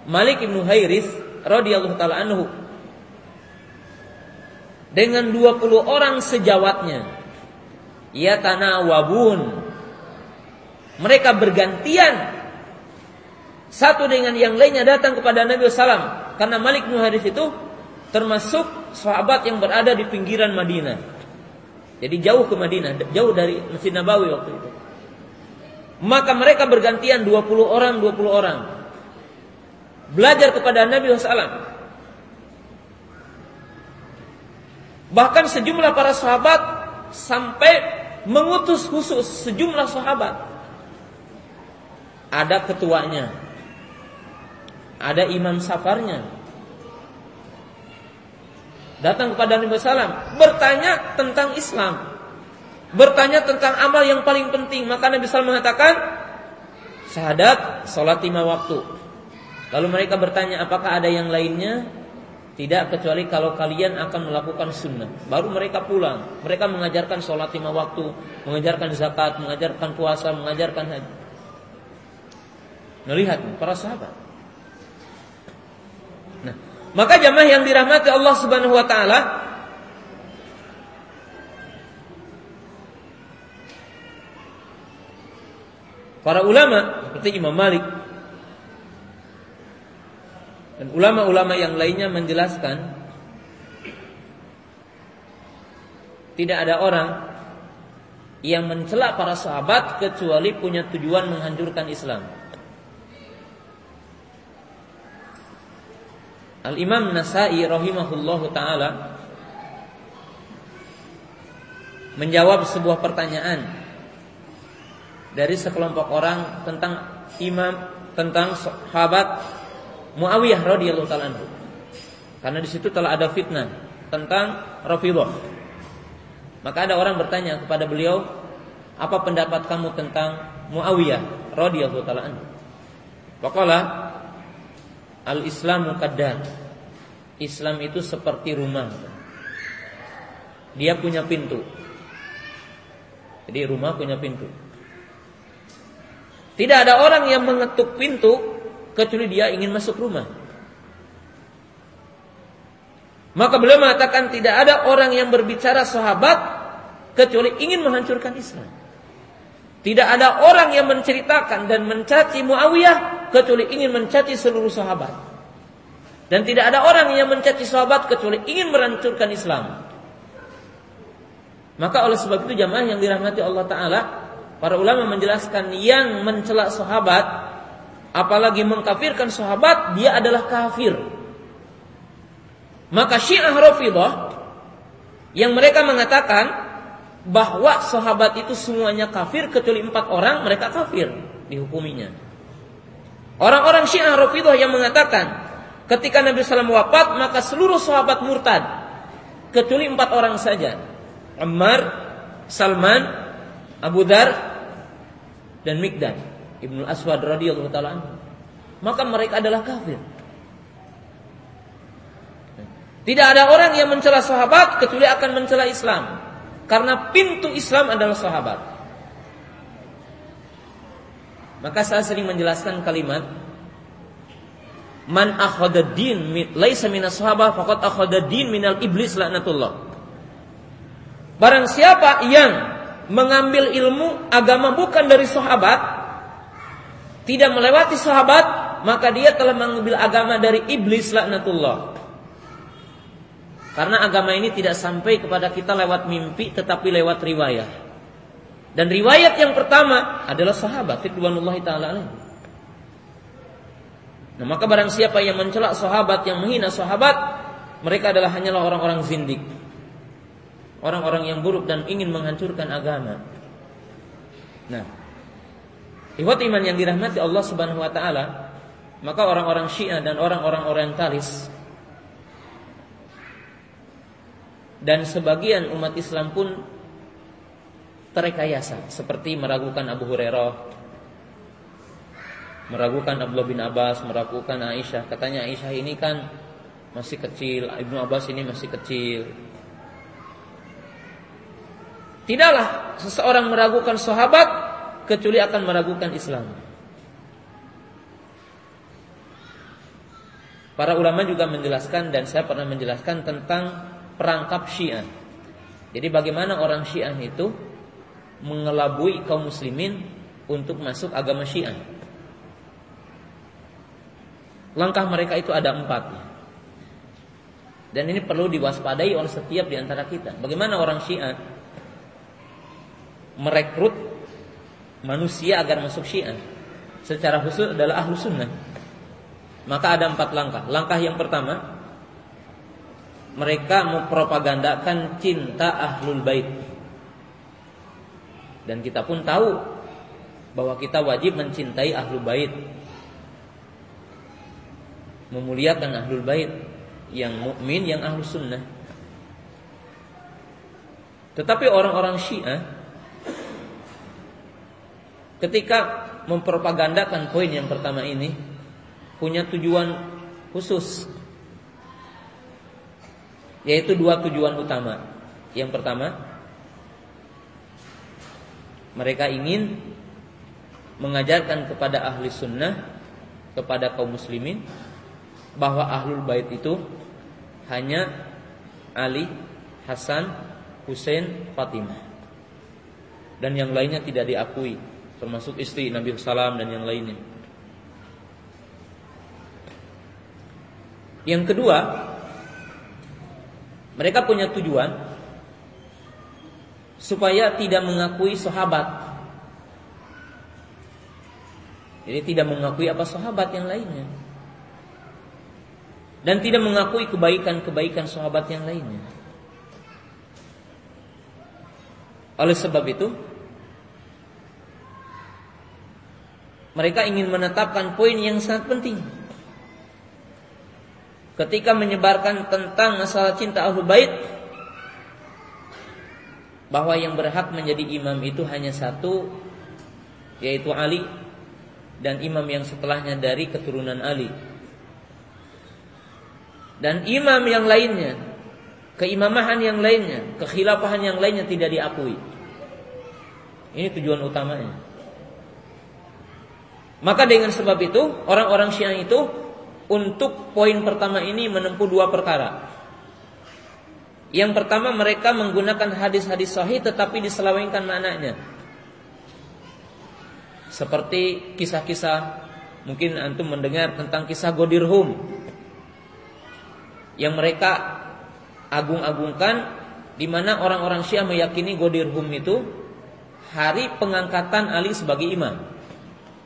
Malik ibnu Hairis radhiyallahu taala anhu. Dengan 20 orang sejawatnya ya tanah wabun mereka bergantian. Satu dengan yang lainnya datang kepada Nabi Sallam karena Malik bin Haris itu termasuk sahabat yang berada di pinggiran Madinah. Jadi jauh ke Madinah, jauh dari Masjid Nabawi waktu itu. Maka mereka bergantian 20 orang, 20 orang belajar kepada Nabi SAW. Bahkan sejumlah para sahabat sampai mengutus khusus sejumlah sahabat. Ada ketuanya, ada imam safarnya. Datang kepada Nabi SAW bertanya tentang Islam, bertanya tentang amal yang paling penting. Maka Nabi SAW mengatakan, syahadat, sholat lima waktu. Lalu mereka bertanya apakah ada yang lainnya? Tidak kecuali kalau kalian akan melakukan sunnah. Baru mereka pulang. Mereka mengajarkan sholat lima waktu, mengajarkan zakat, mengajarkan puasa, mengajarkan haji. Melihat para sahabat. Nah, maka jamaah yang dirahmati Allah Subhanahu wa taala Para ulama seperti Imam Malik Dan ulama-ulama yang lainnya menjelaskan tidak ada orang yang mencela para sahabat kecuali punya tujuan menghancurkan Islam. Al-Imam Nasai rahimahullahu taala menjawab sebuah pertanyaan dari sekelompok orang tentang imam tentang sahabat Muawiyah radhiyallahu taala Karena di situ telah ada fitnah tentang Rafidhah. Maka ada orang bertanya kepada beliau, apa pendapat kamu tentang Muawiyah radhiyallahu taala anhu? Faqala Al-Islamu kaddan. Islam itu seperti rumah. Dia punya pintu. Jadi rumah punya pintu. Tidak ada orang yang mengetuk pintu kecuali dia ingin masuk rumah. Maka beliau mengatakan tidak ada orang yang berbicara sahabat kecuali ingin menghancurkan Islam. Tidak ada orang yang menceritakan dan mencaci Muawiyah kecuali ingin mencaci seluruh sahabat. Dan tidak ada orang yang mencaci sahabat kecuali ingin menghancurkan Islam. Maka oleh sebab itu jamaah yang dirahmati Allah Ta'ala Para ulama menjelaskan yang mencela sahabat Apalagi mengkafirkan sahabat Dia adalah kafir maka Syiah Rafidah yang mereka mengatakan bahwa sahabat itu semuanya kafir kecuali empat orang mereka kafir dihukuminya. Orang-orang Syiah Rafidah yang mengatakan ketika Nabi SAW wafat maka seluruh sahabat murtad kecuali empat orang saja. Ammar, Salman, Abu Dar dan Mikdad Ibnu Aswad radhiyallahu taala Maka mereka adalah kafir. Tidak ada orang yang mencela sahabat kecuali akan mencela Islam. Karena pintu Islam adalah sahabat. Maka saya sering menjelaskan kalimat Man akhadha din laisa minas sahabah faqad akhadha din minal iblis laknatullah. Barang siapa yang mengambil ilmu agama bukan dari sahabat, tidak melewati sahabat, maka dia telah mengambil agama dari iblis laknatullah. Karena agama ini tidak sampai kepada kita lewat mimpi tetapi lewat riwayat. Dan riwayat yang pertama adalah sahabat ridwanullah taala Nah, maka barang siapa yang mencela sahabat, yang menghina sahabat, mereka adalah hanyalah orang-orang zindik. Orang-orang yang buruk dan ingin menghancurkan agama. Nah, Ikhwat iman yang dirahmati Allah Subhanahu wa taala, maka orang-orang Syiah dan orang-orang orientalis dan sebagian umat Islam pun terekayasa seperti meragukan Abu Hurairah meragukan Abdullah bin Abbas meragukan Aisyah. Katanya Aisyah ini kan masih kecil Ibnu Abbas ini masih kecil. Tidaklah seseorang meragukan sahabat kecuali akan meragukan Islam Para ulama juga menjelaskan dan saya pernah menjelaskan tentang perangkap Syiah. Jadi bagaimana orang Syiah itu mengelabui kaum muslimin untuk masuk agama Syiah. Langkah mereka itu ada empat. Dan ini perlu diwaspadai oleh setiap di antara kita. Bagaimana orang Syiah merekrut manusia agar masuk Syiah? Secara khusus adalah ahlu sunnah. Maka ada empat langkah. Langkah yang pertama, mereka mempropagandakan cinta ahlul bait. Dan kita pun tahu bahwa kita wajib mencintai ahlul bait. Memuliakan ahlul bait yang mukmin yang ahlu sunnah. Tetapi orang-orang Syiah ketika mempropagandakan poin yang pertama ini punya tujuan khusus yaitu dua tujuan utama. Yang pertama, mereka ingin mengajarkan kepada ahli sunnah, kepada kaum muslimin, bahwa ahlul bait itu hanya Ali, Hasan, Hussein, Fatimah. Dan yang lainnya tidak diakui, termasuk istri Nabi Sallam dan yang lainnya. Yang kedua, mereka punya tujuan supaya tidak mengakui sahabat. Jadi tidak mengakui apa sahabat yang lainnya. Dan tidak mengakui kebaikan-kebaikan sahabat yang lainnya. Oleh sebab itu, mereka ingin menetapkan poin yang sangat penting ketika menyebarkan tentang masalah cinta Ahlul Bait bahwa yang berhak menjadi imam itu hanya satu yaitu Ali dan imam yang setelahnya dari keturunan Ali. Dan imam yang lainnya, keimamahan yang lainnya, kekhilafahan yang lainnya tidak diakui. Ini tujuan utamanya. Maka dengan sebab itu, orang-orang Syiah itu untuk poin pertama ini menempuh dua perkara. Yang pertama mereka menggunakan hadis-hadis sahih tetapi diselewengkan maknanya. Seperti kisah-kisah mungkin antum mendengar tentang kisah Godirhum yang mereka agung-agungkan di mana orang-orang Syiah meyakini Godirhum itu hari pengangkatan Ali sebagai imam.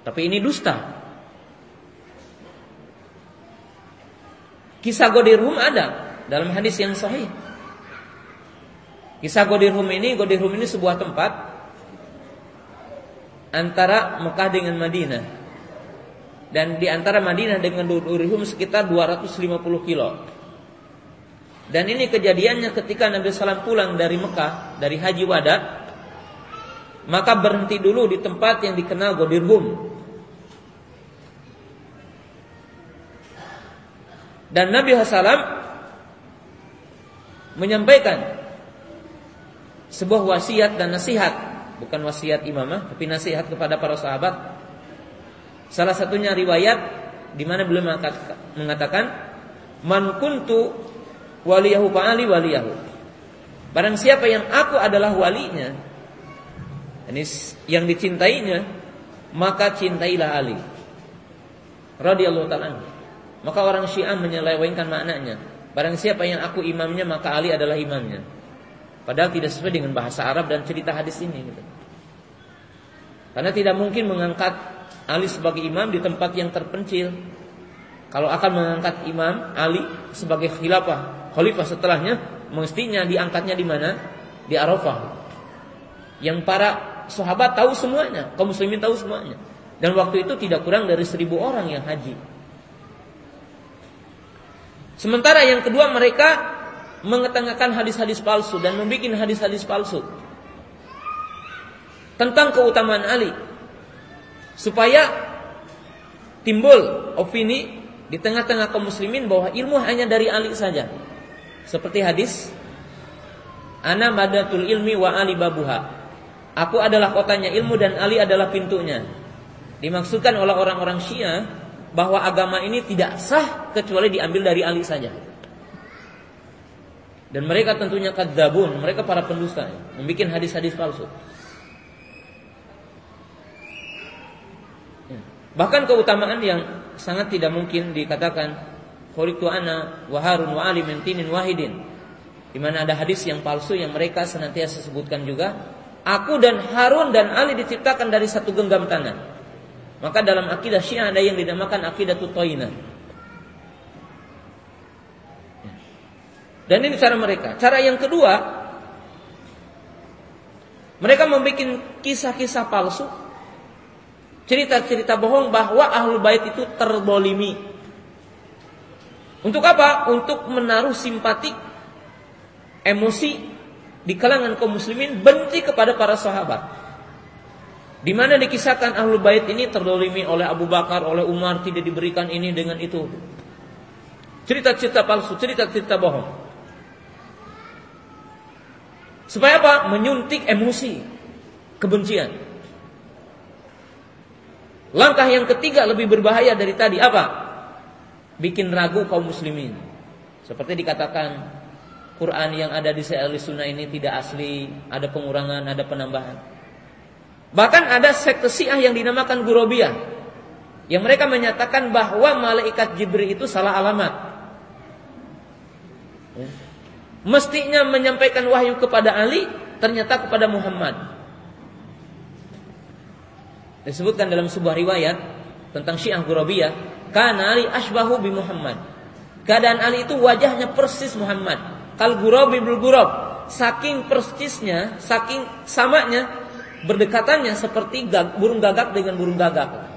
Tapi ini dusta. Kisah Godirhum ada dalam hadis yang sahih. Kisah Godirhum ini, Godirhum ini sebuah tempat antara Mekah dengan Madinah. Dan di antara Madinah dengan Godirhum sekitar 250 kilo. Dan ini kejadiannya ketika Nabi SAW pulang dari Mekah, dari Haji Wada, maka berhenti dulu di tempat yang dikenal Godirhum. Dan Nabi Hasalam menyampaikan sebuah wasiat dan nasihat, bukan wasiat imamah, tapi nasihat kepada para sahabat. Salah satunya riwayat di mana beliau mengatakan, "Man kuntu waliyahu fa'ali waliyahu." Barang siapa yang aku adalah walinya, ini yang dicintainya, maka cintailah Ali. Radhiyallahu ta'ala maka orang Syiah menyelewengkan maknanya. Barang siapa yang aku imamnya maka Ali adalah imamnya. Padahal tidak sesuai dengan bahasa Arab dan cerita hadis ini. Gitu. Karena tidak mungkin mengangkat Ali sebagai imam di tempat yang terpencil. Kalau akan mengangkat imam Ali sebagai khilafah, khalifah setelahnya, mestinya diangkatnya di mana? Di Arafah. Yang para sahabat tahu semuanya, kaum muslimin tahu semuanya. Dan waktu itu tidak kurang dari seribu orang yang haji. Sementara yang kedua mereka mengetengahkan hadis-hadis palsu dan membuat hadis-hadis palsu tentang keutamaan Ali supaya timbul opini di tengah-tengah kaum muslimin bahwa ilmu hanya dari Ali saja. Seperti hadis Ana madatul ilmi wa Ali babuha. Aku adalah kotanya ilmu dan Ali adalah pintunya. Dimaksudkan oleh orang-orang Syiah bahwa agama ini tidak sah kecuali diambil dari Ali saja. Dan mereka tentunya kadzabun, mereka para pendusta, membuat hadis-hadis palsu. Ya. Bahkan keutamaan yang sangat tidak mungkin dikatakan Kholiqtu ana wa Harun wa Ali min tinin wahidin. Di mana ada hadis yang palsu yang mereka senantiasa sebutkan juga, aku dan Harun dan Ali diciptakan dari satu genggam tangan. Maka dalam akidah Syiah ada yang dinamakan akidah tutoina. Dan ini cara mereka. Cara yang kedua, mereka membuat kisah-kisah palsu, cerita-cerita bohong bahwa ahlul bait itu terbolimi. Untuk apa? Untuk menaruh simpati, emosi di kalangan kaum muslimin benci kepada para sahabat. Di mana dikisahkan ahlu bait ini terdolimi oleh Abu Bakar, oleh Umar, tidak diberikan ini dengan itu. Cerita-cerita palsu, cerita-cerita bohong. Supaya apa? Menyuntik emosi, kebencian. Langkah yang ketiga lebih berbahaya dari tadi apa? Bikin ragu kaum muslimin. Seperti dikatakan Quran yang ada di Sahih Sunnah ini tidak asli, ada pengurangan, ada penambahan. Bahkan ada sekte Syiah yang dinamakan Gurobiyah. Yang mereka menyatakan bahwa malaikat Jibril itu salah alamat. mestinya menyampaikan wahyu kepada Ali, ternyata kepada Muhammad. Disebutkan dalam sebuah riwayat tentang Syiah Gurabiyah, karena Ali asbahu bi Muhammad. Keadaan Ali itu wajahnya persis Muhammad. Kal gurabi bil gurab. Saking persisnya, saking samanya, berdekatannya seperti burung gagak dengan burung gagak.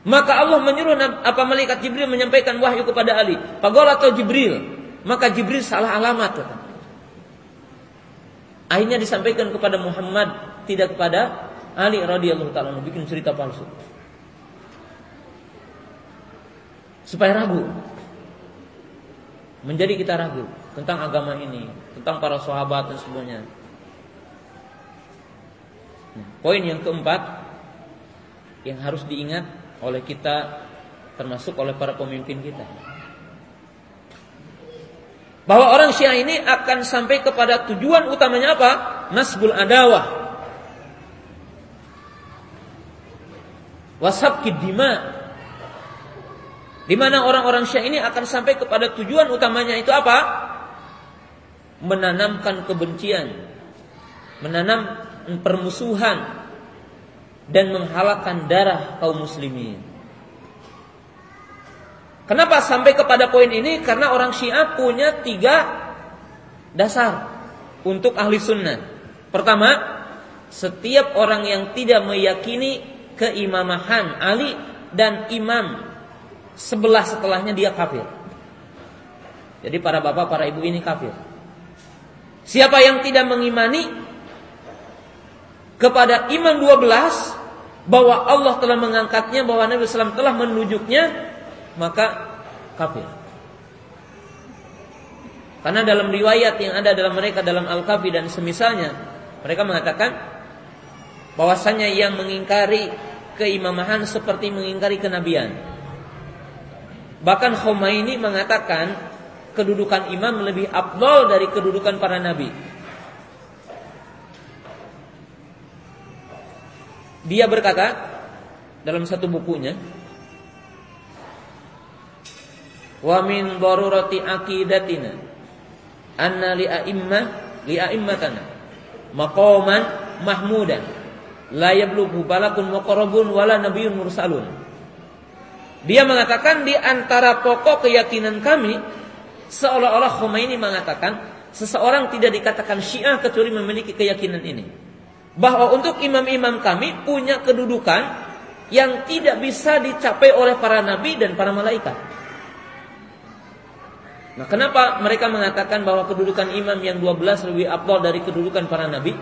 Maka Allah menyuruh apa malaikat Jibril menyampaikan wahyu kepada Ali. Pagol atau Jibril. Maka Jibril salah alamat. Akhirnya disampaikan kepada Muhammad, tidak kepada Ali radhiyallahu taala bikin cerita palsu. Supaya ragu. Menjadi kita ragu tentang agama ini, tentang para sahabat dan semuanya. Poin yang keempat yang harus diingat oleh kita termasuk oleh para pemimpin kita. Bahwa orang Syiah ini akan sampai kepada tujuan utamanya apa? Nasbul adawah. Wasab kidima di mana orang-orang Syiah ini akan sampai kepada tujuan utamanya itu apa? Menanamkan kebencian, menanam permusuhan dan menghalakkan darah kaum muslimin. Kenapa sampai kepada poin ini? Karena orang Syiah punya tiga dasar untuk ahli sunnah. Pertama, setiap orang yang tidak meyakini keimamahan Ali dan imam sebelah setelahnya dia kafir. Jadi para bapak, para ibu ini kafir. Siapa yang tidak mengimani kepada imam 12 bahwa Allah telah mengangkatnya, bahwa Nabi SAW telah menunjuknya, maka kafir. Karena dalam riwayat yang ada dalam mereka dalam Al-Kafi dan semisalnya, mereka mengatakan bahwasanya yang mengingkari keimamahan seperti mengingkari kenabian. Bahkan Khomeini mengatakan kedudukan imam lebih abdol dari kedudukan para nabi. Dia berkata dalam satu bukunya, "Wa min darurati aqidatina anna li a'immah li a'immatana maqaman mahmudan la yablughu balakun muqarrabun wala nabiyyun mursalun." Dia mengatakan di antara pokok keyakinan kami seolah-olah Khomeini mengatakan seseorang tidak dikatakan Syiah kecuali memiliki keyakinan ini. Bahwa untuk imam-imam kami punya kedudukan yang tidak bisa dicapai oleh para nabi dan para malaikat. Nah, kenapa mereka mengatakan bahwa kedudukan imam yang 12 lebih abdul dari kedudukan para nabi?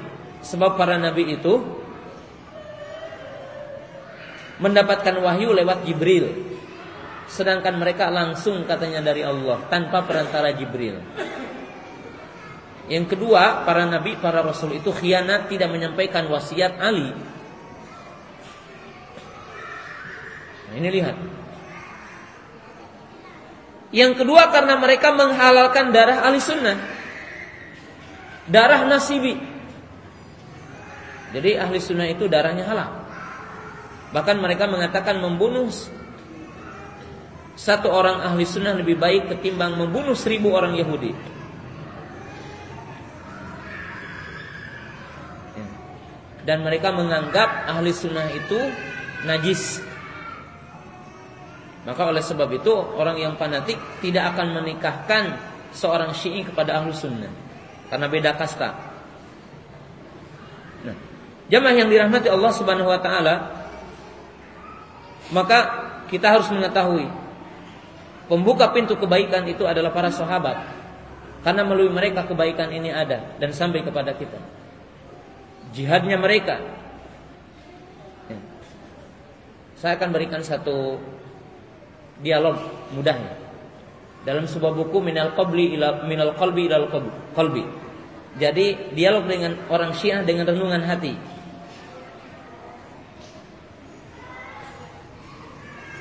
Sebab para nabi itu mendapatkan wahyu lewat Jibril. Sedangkan mereka langsung katanya dari Allah tanpa perantara Jibril. Yang kedua, para nabi, para rasul itu khianat tidak menyampaikan wasiat Ali. Nah, ini lihat. Yang kedua karena mereka menghalalkan darah ahli sunnah. Darah nasibi. Jadi ahli sunnah itu darahnya halal. Bahkan mereka mengatakan membunuh satu orang ahli sunnah lebih baik ketimbang membunuh seribu orang Yahudi. Dan mereka menganggap ahli sunnah itu najis. Maka oleh sebab itu orang yang fanatik tidak akan menikahkan seorang syi'i kepada ahli sunnah. Karena beda kasta. Nah, jamaah yang dirahmati Allah Subhanahu wa taala, maka kita harus mengetahui pembuka pintu kebaikan itu adalah para sahabat. Karena melalui mereka kebaikan ini ada dan sampai kepada kita. Jihadnya mereka. Ya. Saya akan berikan satu dialog mudahnya. Dalam sebuah buku minal qalbi ila minal qalbi ilal qalbi. Jadi dialog dengan orang Syiah dengan renungan hati.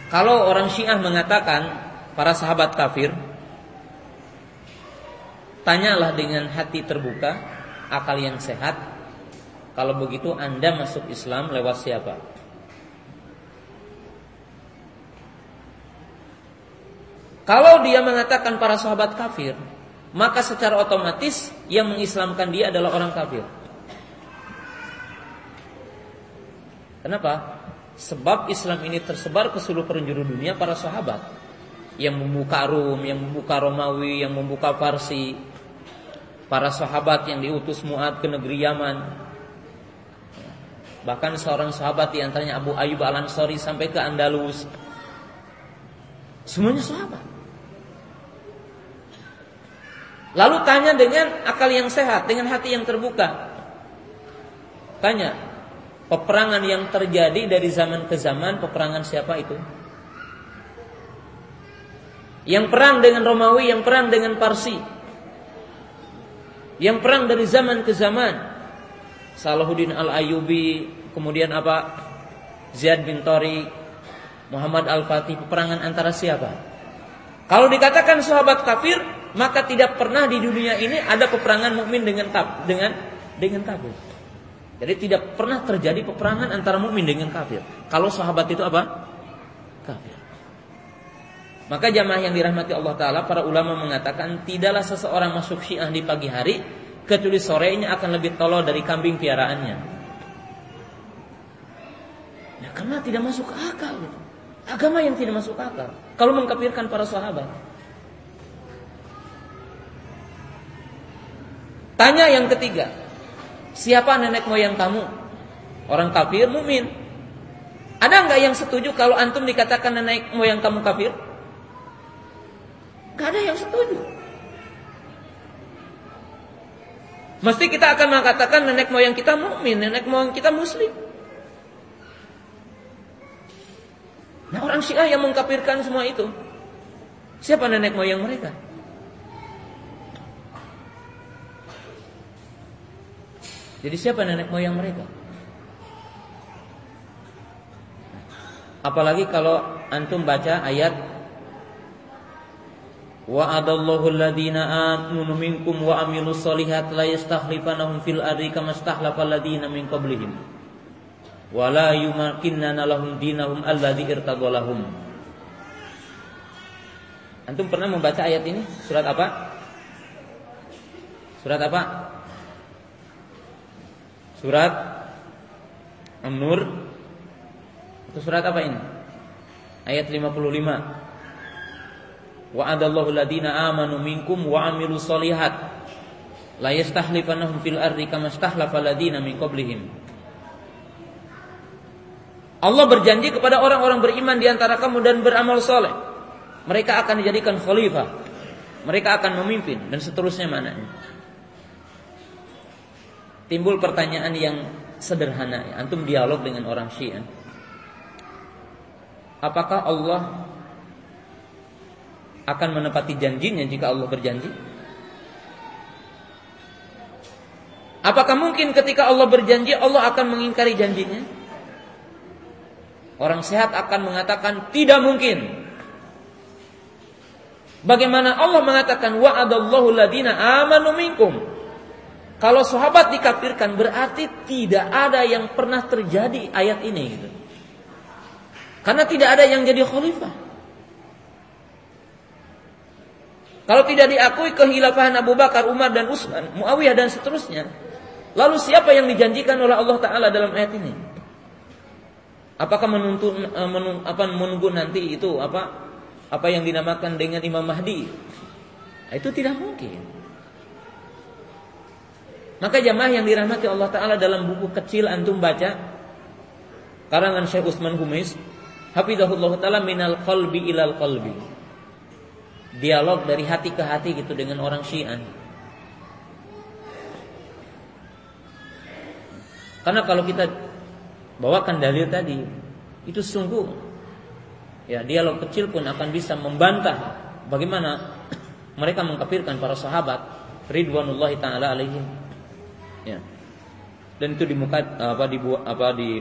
Kalau orang Syiah mengatakan para sahabat kafir, tanyalah dengan hati terbuka, akal yang sehat. Kalau begitu Anda masuk Islam lewat siapa? Kalau dia mengatakan para sahabat kafir, maka secara otomatis yang mengislamkan dia adalah orang kafir. Kenapa? Sebab Islam ini tersebar ke seluruh penjuru dunia para sahabat yang membuka Rum, yang membuka Romawi, yang membuka Parsi, para sahabat yang diutus Muad ke negeri Yaman. Bahkan seorang sahabat di antaranya Abu Ayyub Al Ansori sampai ke Andalus. Semuanya sahabat. Lalu tanya dengan akal yang sehat, dengan hati yang terbuka. Tanya, peperangan yang terjadi dari zaman ke zaman, peperangan siapa itu? Yang perang dengan Romawi, yang perang dengan Parsi. Yang perang dari zaman ke zaman. Salahuddin Al-Ayyubi, kemudian apa? Ziyad bin Tori, Muhammad Al-Fatih, peperangan antara siapa? Kalau dikatakan sahabat kafir, maka tidak pernah di dunia ini ada peperangan mukmin dengan kaf, dengan dengan kafir. Jadi tidak pernah terjadi peperangan antara mukmin dengan kafir. Kalau sahabat itu apa? Kafir. Maka jamaah yang dirahmati Allah Ta'ala Para ulama mengatakan Tidaklah seseorang masuk syiah di pagi hari Kecuali sorenya akan lebih tolol dari kambing piaraannya Ya karena tidak masuk akal Agama yang tidak masuk akal Kalau mengkafirkan para sahabat Tanya yang ketiga, siapa nenek moyang kamu? Orang kafir, mukmin. Ada nggak yang setuju kalau antum dikatakan nenek moyang kamu kafir? Gak ada yang setuju. Mesti kita akan mengatakan nenek moyang kita mukmin, nenek moyang kita muslim. Nah orang Syiah yang mengkafirkan semua itu, siapa nenek moyang mereka? Jadi siapa nenek moyang mereka? Apalagi kalau antum baca ayat Adallahu alladhina amanu minkum wa amilus solihat la yastakhlifanahum fil ardi kama stakhlafa alladhina min qablihim wa la yumakkinna lahum dinahum alladhi irtadalahum Antum pernah membaca ayat ini? Surat apa? Surat apa? Surat An-Nur Atau surat apa ini? Ayat 55 Wa'adallahu ladina amanu minkum wa amilu solihat La yastahlifannahum fil ardi kama stahlafa ladina min qablihim Allah berjanji kepada orang-orang beriman di antara kamu dan beramal soleh. Mereka akan dijadikan khalifah. Mereka akan memimpin dan seterusnya mananya timbul pertanyaan yang sederhana. Antum dialog dengan orang Syiah. Apakah Allah akan menepati janjinya jika Allah berjanji? Apakah mungkin ketika Allah berjanji Allah akan mengingkari janjinya? Orang sehat akan mengatakan tidak mungkin. Bagaimana Allah mengatakan wa'adallahu ladina amanu minkum kalau sahabat dikafirkan berarti tidak ada yang pernah terjadi ayat ini gitu. Karena tidak ada yang jadi khalifah. Kalau tidak diakui kehilafahan Abu Bakar, Umar dan Utsman, Muawiyah dan seterusnya, lalu siapa yang dijanjikan oleh Allah Taala dalam ayat ini? Apakah menuntut eh, apa menunggu nanti itu apa apa yang dinamakan dengan Imam Mahdi? Itu tidak mungkin. Maka jamaah yang dirahmati Allah Ta'ala dalam buku kecil antum baca Karangan Syekh Utsman Humis Hafizahullah Ta'ala minal qalbi ilal qalbi Dialog dari hati ke hati gitu dengan orang syiah Karena kalau kita bawakan dalil tadi Itu sungguh Ya dialog kecil pun akan bisa membantah Bagaimana mereka mengkafirkan para sahabat Ridwanullahi ta'ala alaihim Ya. Dan itu dimuat apa dibuat apa di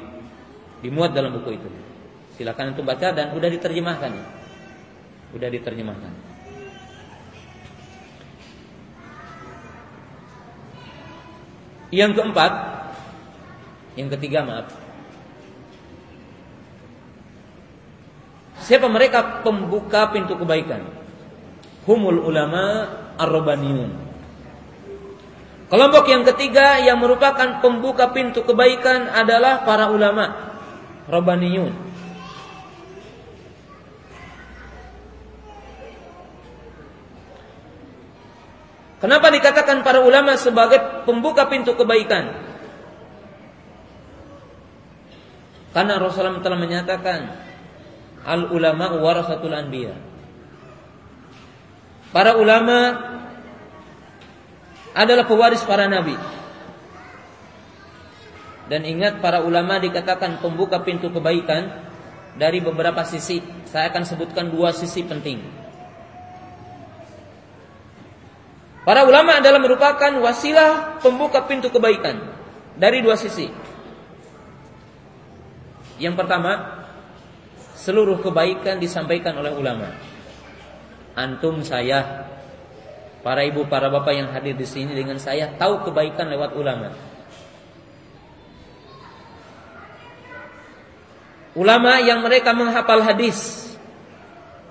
dimuat dalam buku itu. Silakan untuk baca dan udah diterjemahkan. Udah diterjemahkan. Yang keempat, yang ketiga maaf. Siapa mereka pembuka pintu kebaikan? Humul ulama Ar-Rabaniyun. Kelompok yang ketiga yang merupakan pembuka pintu kebaikan adalah para ulama Rabbaniyun. Kenapa dikatakan para ulama sebagai pembuka pintu kebaikan? Karena Rasulullah telah menyatakan al ulama warasatul anbiya. Para ulama adalah pewaris para nabi. Dan ingat para ulama dikatakan pembuka pintu kebaikan dari beberapa sisi. Saya akan sebutkan dua sisi penting. Para ulama adalah merupakan wasilah pembuka pintu kebaikan dari dua sisi. Yang pertama, seluruh kebaikan disampaikan oleh ulama. Antum saya, para ibu, para bapak yang hadir di sini dengan saya tahu kebaikan lewat ulama. Ulama yang mereka menghafal hadis,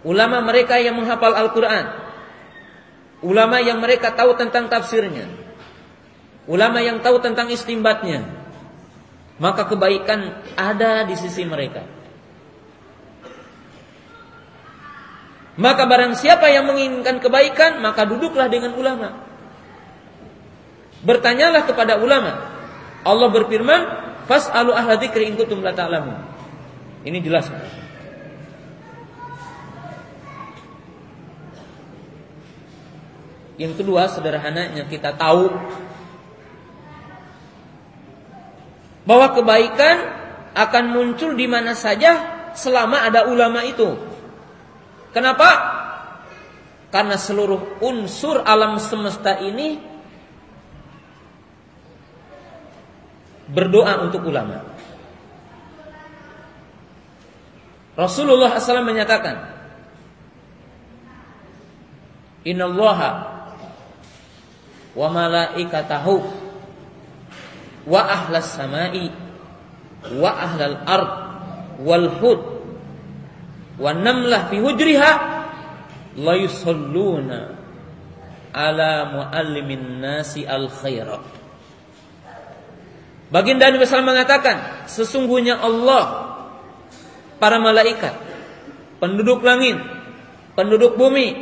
ulama mereka yang menghafal Al-Quran, ulama yang mereka tahu tentang tafsirnya, ulama yang tahu tentang istimbatnya, maka kebaikan ada di sisi mereka. Maka barang siapa yang menginginkan kebaikan, maka duduklah dengan ulama. Bertanyalah kepada ulama. Allah berfirman, "Fas'alu ahla dzikri in kuntum la ta'lamun." Ini jelas. Yang kedua, sederhananya kita tahu bahwa kebaikan akan muncul di mana saja selama ada ulama itu. Kenapa? Karena seluruh unsur alam semesta ini berdoa untuk ulama. Rasulullah SAW menyatakan, Inna wa malaikatahu. Wa ahlas samai. Wa ahlal ard. Wal hud. Wa namlah fi hujriha la yusalluna ala muallimin nasi al khairat Baginda Nabi SAW mengatakan sesungguhnya Allah para malaikat penduduk langit penduduk bumi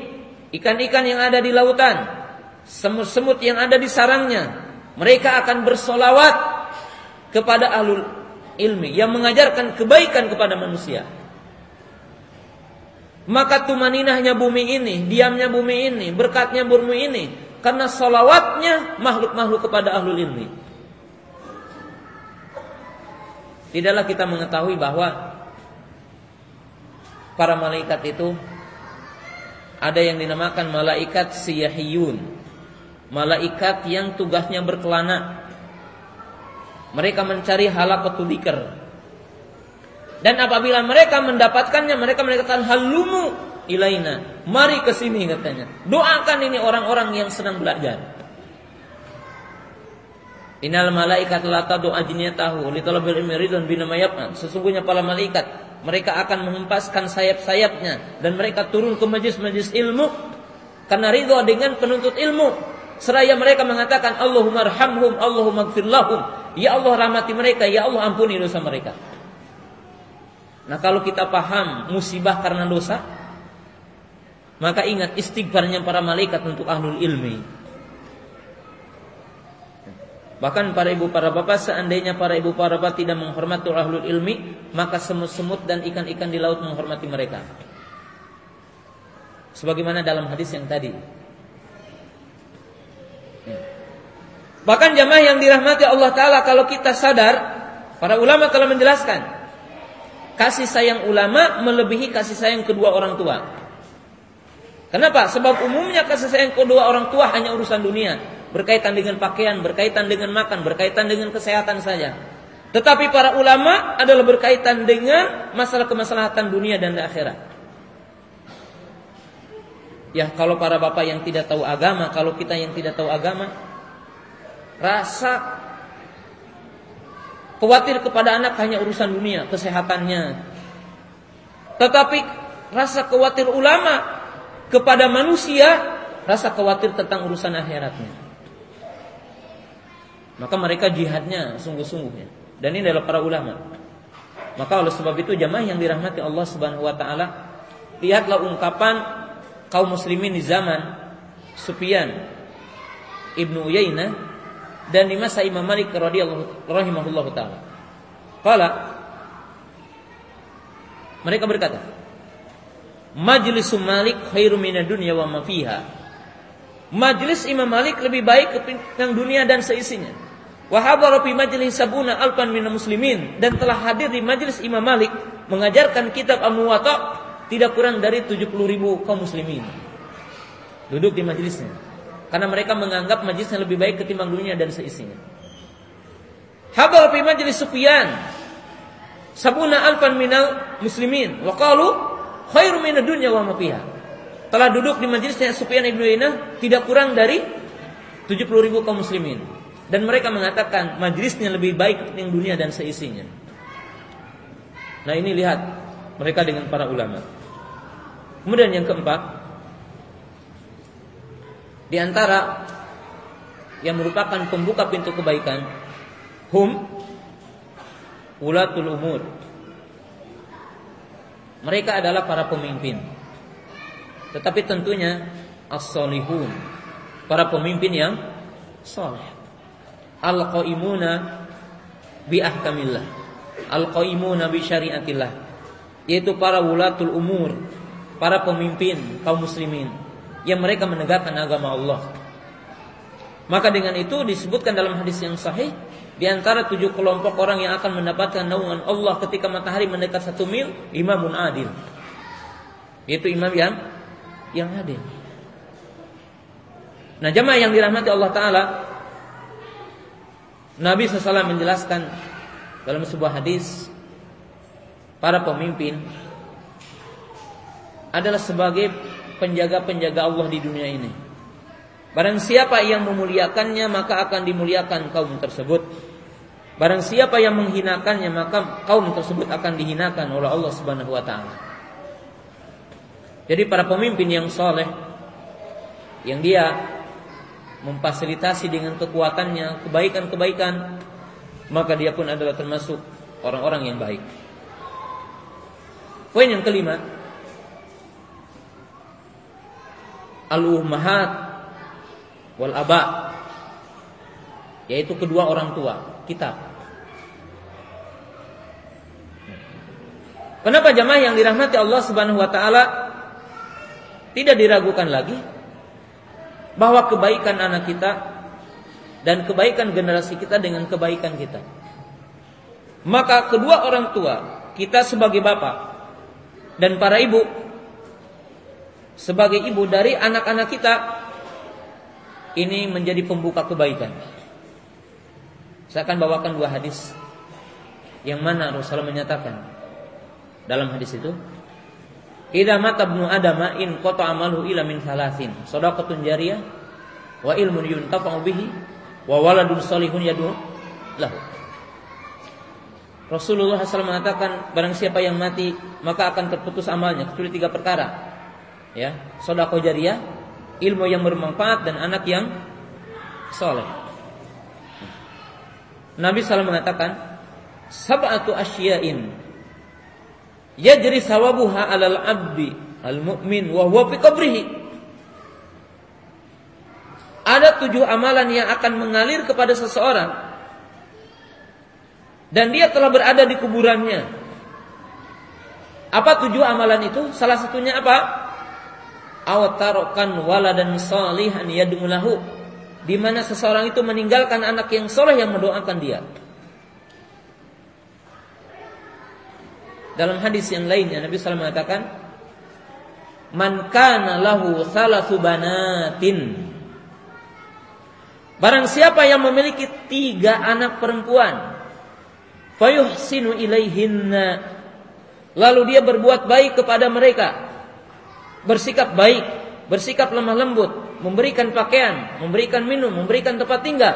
ikan-ikan yang ada di lautan semut-semut yang ada di sarangnya mereka akan bersolawat kepada ahlul ilmi yang mengajarkan kebaikan kepada manusia. Maka tumaninahnya bumi ini, diamnya bumi ini, berkatnya bumi ini, karena solawatnya makhluk-makhluk kepada ahlul ilmi. Tidaklah kita mengetahui bahwa para malaikat itu ada yang dinamakan malaikat siyahiyun malaikat yang tugasnya berkelana. Mereka mencari halaqatul dzikr. Dan apabila mereka mendapatkannya, mereka mengatakan halumu ilaina. Mari ke sini katanya. Doakan ini orang-orang yang sedang belajar. Innal malaikat la tadu ajniyatahu li talabil ilmi ridwan bina Sesungguhnya para malaikat mereka akan menghempaskan sayap-sayapnya dan mereka turun ke majlis-majlis ilmu karena ridho dengan penuntut ilmu Seraya mereka mengatakan Allahumma arhamhum, Allahumma gfir lahum. Ya Allah rahmati mereka, ya Allah ampuni dosa mereka. Nah kalau kita paham musibah karena dosa, maka ingat istighfarnya para malaikat untuk ahlul ilmi. Bahkan para ibu para bapak seandainya para ibu para bapak tidak menghormati ahlul ilmi, maka semut-semut dan ikan-ikan di laut menghormati mereka. Sebagaimana dalam hadis yang tadi, Bahkan jamaah yang dirahmati Allah Ta'ala kalau kita sadar, para ulama telah menjelaskan, kasih sayang ulama melebihi kasih sayang kedua orang tua. Kenapa? Sebab umumnya kasih sayang kedua orang tua hanya urusan dunia. Berkaitan dengan pakaian, berkaitan dengan makan, berkaitan dengan kesehatan saja. Tetapi para ulama adalah berkaitan dengan masalah kemaslahatan dunia dan akhirat. Ya kalau para bapak yang tidak tahu agama, kalau kita yang tidak tahu agama, rasa khawatir kepada anak hanya urusan dunia, kesehatannya. Tetapi rasa khawatir ulama kepada manusia rasa khawatir tentang urusan akhiratnya. Maka mereka jihadnya sungguh-sungguhnya. Dan ini adalah para ulama. Maka oleh sebab itu jamaah yang dirahmati Allah Subhanahu wa taala, lihatlah ungkapan kaum muslimin di zaman Sufyan Ibnu Uyainah dan di masa Imam Malik radhiyallahu rahimahullahu taala. Qala mereka berkata, Majlis Malik khairu minad dunya wa ma fiha. Majlis Imam Malik lebih baik ketimbang dunia dan seisinya. Wa fi majlis sabuna alfan min muslimin dan telah hadir di majlis Imam Malik mengajarkan kitab Al-Muwatta tidak kurang dari 70 ribu kaum muslimin. Duduk di majlisnya. Karena mereka menganggap majlisnya lebih baik ketimbang dunia dan seisinya. Hadar fi majlis Sufyan sabuna alfan minal muslimin wa qalu khairu minad dunya wa ma fiha. Telah duduk di majlisnya Sufyan ibnu Uyainah tidak kurang dari 70 ribu kaum muslimin dan mereka mengatakan majlisnya lebih baik yang dunia dan seisinya. Nah ini lihat mereka dengan para ulama. Kemudian yang keempat, di antara yang merupakan pembuka pintu kebaikan, hum ulatul umur. Mereka adalah para pemimpin. Tetapi tentunya as-solihun, para pemimpin yang soleh al-qaimuna bi ahkamillah al-qaimuna bi syariatillah yaitu para wulatul umur para pemimpin kaum muslimin yang mereka menegakkan agama Allah. Maka dengan itu disebutkan dalam hadis yang sahih di antara tujuh kelompok orang yang akan mendapatkan naungan Allah ketika matahari mendekat satu mil imamun adil. Yaitu imam yang yang adil. Nah jamaah yang dirahmati Allah Ta'ala Nabi SAW menjelaskan dalam sebuah hadis para pemimpin adalah sebagai penjaga-penjaga Allah di dunia ini. Barang siapa yang memuliakannya maka akan dimuliakan kaum tersebut. Barang siapa yang menghinakannya maka kaum tersebut akan dihinakan oleh Allah Subhanahu wa taala. Jadi para pemimpin yang soleh yang dia memfasilitasi dengan kekuatannya kebaikan-kebaikan, maka dia pun adalah termasuk orang-orang yang baik. Poin yang kelima, al-ummahat wal aba yaitu kedua orang tua kita. Kenapa jamaah yang dirahmati Allah Subhanahu wa taala tidak diragukan lagi bahwa kebaikan anak kita dan kebaikan generasi kita dengan kebaikan kita. Maka kedua orang tua, kita sebagai bapak dan para ibu sebagai ibu dari anak-anak kita ini menjadi pembuka kebaikan. Saya akan bawakan dua hadis yang mana Rasulullah menyatakan dalam hadis itu Idza mata ibnu Adam in qata amaluhu ila min thalathin. Shadaqatun jariyah wa ilmun yuntafa'u bihi wa waladun salihun yad'u lahu. Rasulullah SAW mengatakan barang siapa yang mati maka akan terputus amalnya kecuali tiga perkara. Ya, sedekah jariyah, ilmu yang bermanfaat dan anak yang soleh. Nabi SAW mengatakan sab'atu asya'in yajri sawabuha alal abdi al mu'min wa huwa fi. Ada tujuh amalan yang akan mengalir kepada seseorang dan dia telah berada di kuburannya. Apa tujuh amalan itu? Salah satunya apa? Awtarokan waladan salihan yadumulahu di mana seseorang itu meninggalkan anak yang soleh yang mendoakan dia. Dalam hadis yang lainnya Nabi SAW mengatakan, "Man kana lahu thalathu banatin." Barang siapa yang memiliki tiga anak perempuan, fayuhsinu ilaihinna, lalu dia berbuat baik kepada mereka, bersikap baik, bersikap lemah lembut, memberikan pakaian, memberikan minum, memberikan tempat tinggal,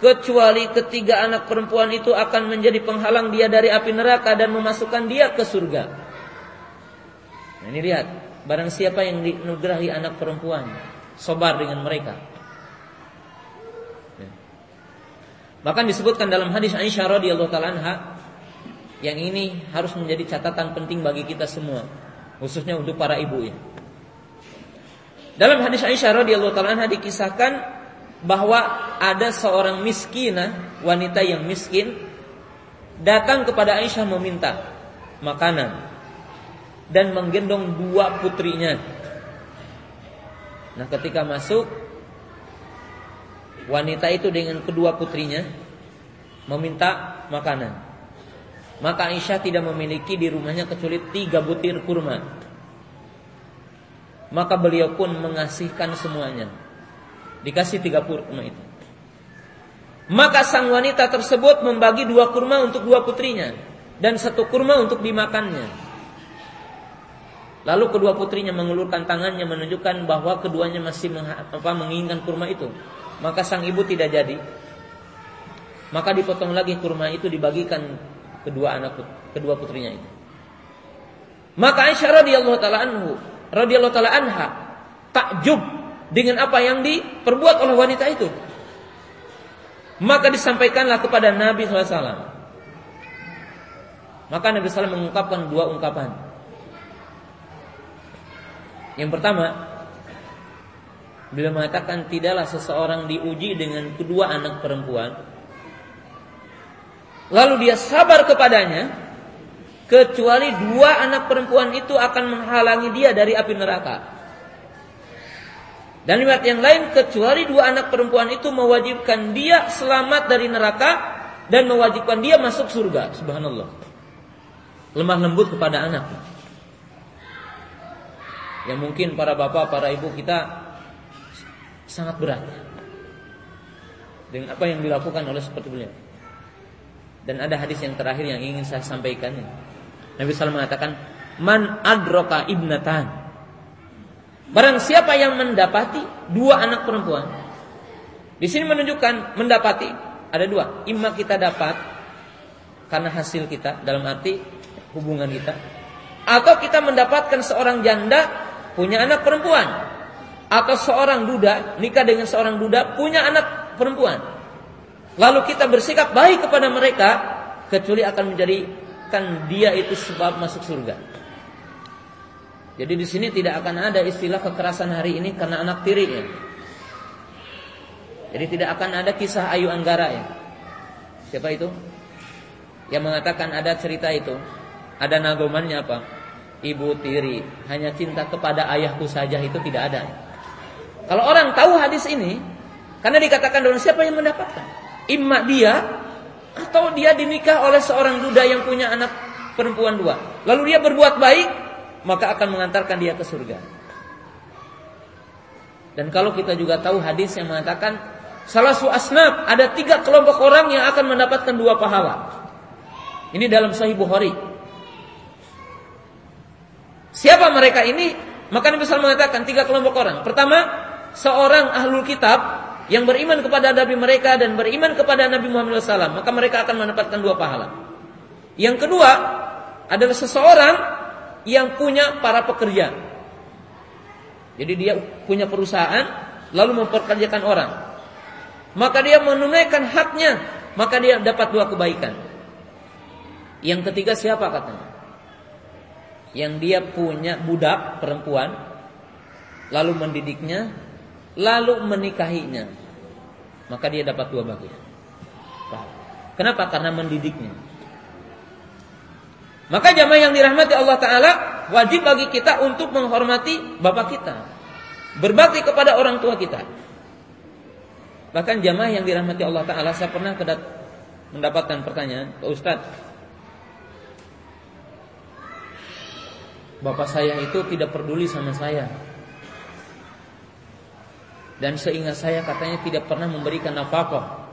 kecuali ketiga anak perempuan itu akan menjadi penghalang dia dari api neraka dan memasukkan dia ke surga. Nah, ini lihat, barang siapa yang dinugerahi anak perempuan, sobar dengan mereka. Ya. Bahkan disebutkan dalam hadis Aisyah radhiyallahu taala anha yang ini harus menjadi catatan penting bagi kita semua, khususnya untuk para ibu ya. Dalam hadis Aisyah radhiyallahu taala anha dikisahkan bahwa ada seorang miskinah, wanita yang miskin datang kepada Aisyah meminta makanan dan menggendong dua putrinya. Nah, ketika masuk wanita itu dengan kedua putrinya meminta makanan. Maka Aisyah tidak memiliki di rumahnya kecuali tiga butir kurma. Maka beliau pun mengasihkan semuanya. Dikasih tiga kurma itu. Maka sang wanita tersebut membagi dua kurma untuk dua putrinya dan satu kurma untuk dimakannya. Lalu kedua putrinya mengulurkan tangannya menunjukkan bahwa keduanya masih menginginkan kurma itu. Maka sang ibu tidak jadi. Maka dipotong lagi kurma itu dibagikan kedua anak kedua putrinya itu. Maka Aisyah radhiyallahu taala anhu radhiyallahu taala anha takjub dengan apa yang diperbuat oleh wanita itu. Maka disampaikanlah kepada Nabi SAW. Maka Nabi SAW mengungkapkan dua ungkapan. Yang pertama, beliau mengatakan tidaklah seseorang diuji dengan kedua anak perempuan. Lalu dia sabar kepadanya, kecuali dua anak perempuan itu akan menghalangi dia dari api neraka. Dan riwayat yang lain kecuali dua anak perempuan itu mewajibkan dia selamat dari neraka dan mewajibkan dia masuk surga. Subhanallah. Lemah lembut kepada anak. Yang mungkin para bapak, para ibu kita sangat berat dengan apa yang dilakukan oleh seperti beliau. Dan ada hadis yang terakhir yang ingin saya sampaikan. Nabi SAW mengatakan, Man adroka ibnatan Barang siapa yang mendapati dua anak perempuan. Di sini menunjukkan mendapati ada dua. Ima kita dapat karena hasil kita dalam arti hubungan kita atau kita mendapatkan seorang janda punya anak perempuan atau seorang duda nikah dengan seorang duda punya anak perempuan. Lalu kita bersikap baik kepada mereka kecuali akan menjadikan dia itu sebab masuk surga. Jadi di sini tidak akan ada istilah kekerasan hari ini karena anak tiri ya. Jadi tidak akan ada kisah Ayu Anggara ya. Siapa itu? Yang mengatakan ada cerita itu. Ada nagomannya apa? Ibu tiri hanya cinta kepada ayahku saja itu tidak ada. Kalau orang tahu hadis ini, karena dikatakan dalam siapa yang mendapatkan? Imma dia atau dia dinikah oleh seorang duda yang punya anak perempuan dua. Lalu dia berbuat baik, maka akan mengantarkan dia ke surga. Dan kalau kita juga tahu hadis yang mengatakan salah asnaf ada tiga kelompok orang yang akan mendapatkan dua pahala. Ini dalam Sahih Bukhari. Siapa mereka ini? Maka Nabi SAW mengatakan tiga kelompok orang. Pertama, seorang ahlul kitab yang beriman kepada Nabi mereka dan beriman kepada Nabi Muhammad SAW. Maka mereka akan mendapatkan dua pahala. Yang kedua adalah seseorang yang punya para pekerja. Jadi dia punya perusahaan lalu memperkerjakan orang. Maka dia menunaikan haknya, maka dia dapat dua kebaikan. Yang ketiga siapa katanya? Yang dia punya budak perempuan lalu mendidiknya, lalu menikahinya. Maka dia dapat dua bagian. Kenapa? Karena mendidiknya. Maka jamaah yang dirahmati Allah Ta'ala wajib bagi kita untuk menghormati bapak kita. Berbakti kepada orang tua kita. Bahkan jamaah yang dirahmati Allah Ta'ala saya pernah mendapatkan pertanyaan ke Ustadz. Bapak saya itu tidak peduli sama saya. Dan seingat saya katanya tidak pernah memberikan nafkah.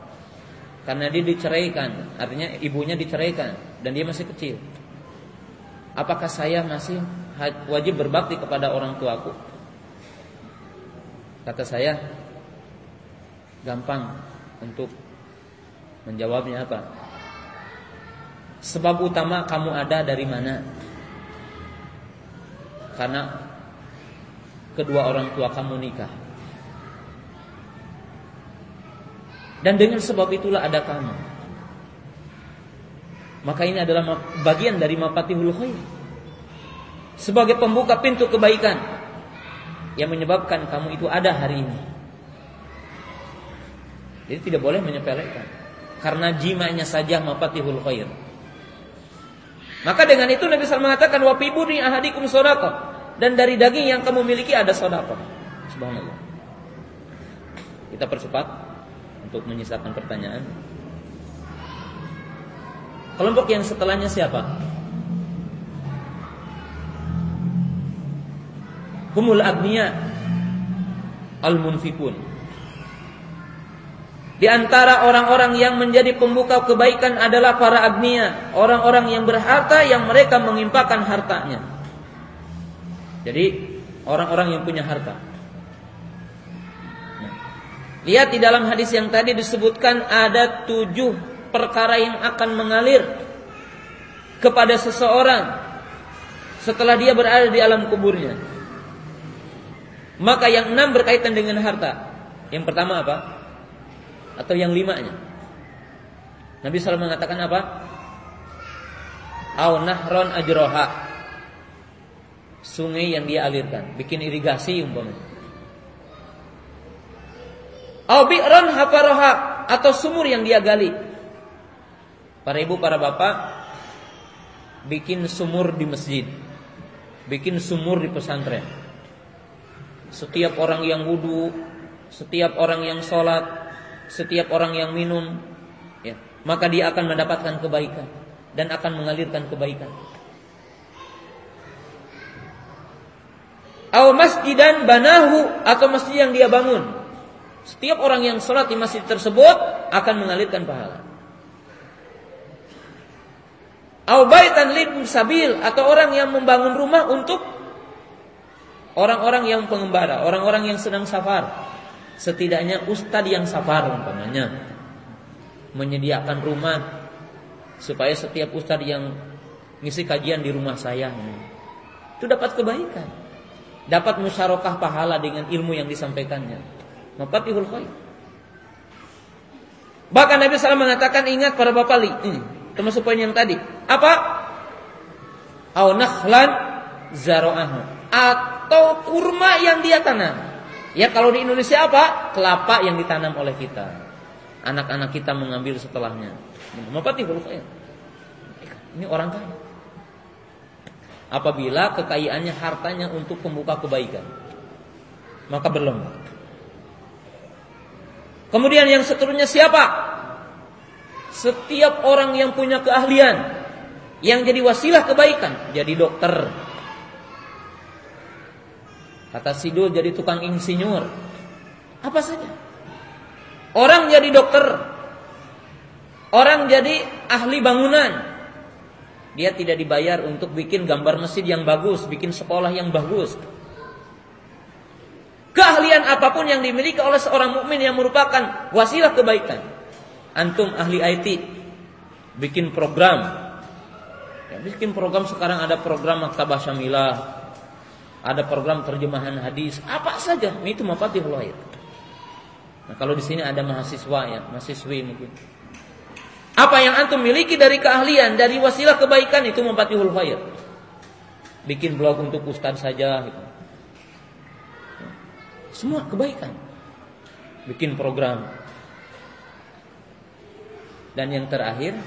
Karena dia diceraikan, artinya ibunya diceraikan dan dia masih kecil. Apakah saya masih wajib berbakti kepada orang tuaku? Kata saya, gampang untuk menjawabnya apa? Sebab utama kamu ada dari mana? Karena kedua orang tua kamu nikah. Dan dengan sebab itulah ada kamu. Maka ini adalah bagian dari mafatihul khair. Sebagai pembuka pintu kebaikan yang menyebabkan kamu itu ada hari ini. Jadi tidak boleh menyepelekan. Karena jimanya saja mafatihul khair. Maka dengan itu Nabi SAW mengatakan wa ni ahadikum sadaqah dan dari daging yang kamu miliki ada sedekah. Subhanallah. Kita percepat untuk menyisakan pertanyaan. Kelompok yang setelahnya siapa? Humul agniya al-munfikun. Di antara orang-orang yang menjadi pembuka kebaikan adalah para agniya, orang-orang yang berharta yang mereka mengimpakkan hartanya. Jadi orang-orang yang punya harta. Lihat di dalam hadis yang tadi disebutkan ada tujuh perkara yang akan mengalir kepada seseorang setelah dia berada di alam kuburnya. Maka yang enam berkaitan dengan harta. Yang pertama apa? Atau yang limanya? Nabi SAW mengatakan apa? Au nahron ajroha sungai yang dia alirkan, bikin irigasi umpamanya. Au bi'ran atau sumur yang dia gali. Para ibu, para bapak bikin sumur di masjid. Bikin sumur di pesantren. Setiap orang yang wudhu, setiap orang yang sholat, setiap orang yang minum, ya, maka dia akan mendapatkan kebaikan dan akan mengalirkan kebaikan. Au masjidan banahu atau masjid yang dia bangun. Setiap orang yang sholat di masjid tersebut akan mengalirkan pahala. Au baitan lid sabil atau orang yang membangun rumah untuk orang-orang yang pengembara, orang-orang yang sedang safar. Setidaknya ustadz yang safar umpamanya menyediakan rumah supaya setiap ustadz yang ngisi kajian di rumah saya itu dapat kebaikan dapat musyarakah pahala dengan ilmu yang disampaikannya. Mafatihul khair. Bahkan Nabi SAW mengatakan ingat para bapak li, ini termasuk poin yang tadi. Apa? Au nakhlan zaro'ahu atau kurma yang dia tanam. Ya kalau di Indonesia apa? Kelapa yang ditanam oleh kita. Anak-anak kita mengambil setelahnya. Mafatihul khair. Ini orang kaya apabila kekayaannya hartanya untuk pembuka kebaikan. Maka berlomba. Kemudian yang seterusnya siapa? Setiap orang yang punya keahlian yang jadi wasilah kebaikan, jadi dokter. Kata Sidul jadi tukang insinyur. Apa saja. Orang jadi dokter. Orang jadi ahli bangunan. Dia tidak dibayar untuk bikin gambar masjid yang bagus, bikin sekolah yang bagus. Keahlian apa pun yang dimiliki oleh seorang mukmin yang merupakan wasilah kebaikan. Antum ahli IT, bikin program. Ya, bikin program sekarang ada program Maktabah Syamilah, ada program terjemahan hadis, apa saja itu mafatihul khair. Nah, kalau di sini ada mahasiswa ya, mahasiswi mungkin apa yang antum miliki dari keahlian, dari wasilah kebaikan itu memfatihul khair. Bikin blog untuk ustaz saja gitu. Semua kebaikan. Bikin program. Dan yang terakhir,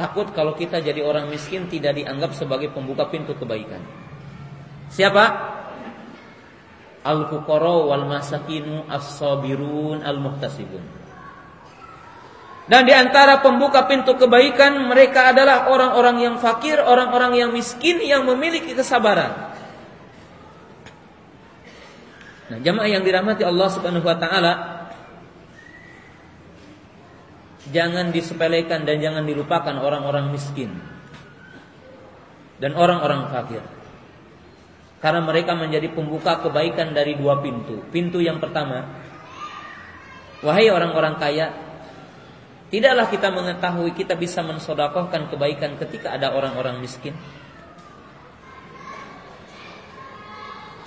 takut kalau kita jadi orang miskin tidak dianggap sebagai pembuka pintu kebaikan. Siapa? Al-fuqara wal masakinu as-sabirun al-muhtasibun. Dan di antara pembuka pintu kebaikan mereka adalah orang-orang yang fakir, orang-orang yang miskin yang memiliki kesabaran. Nah, jamaah yang dirahmati Allah Subhanahu wa taala jangan disepelekan dan jangan dilupakan orang-orang miskin dan orang-orang fakir. Karena mereka menjadi pembuka kebaikan dari dua pintu. Pintu yang pertama, wahai orang-orang kaya, Tidaklah kita mengetahui kita bisa mensodakohkan kebaikan ketika ada orang-orang miskin.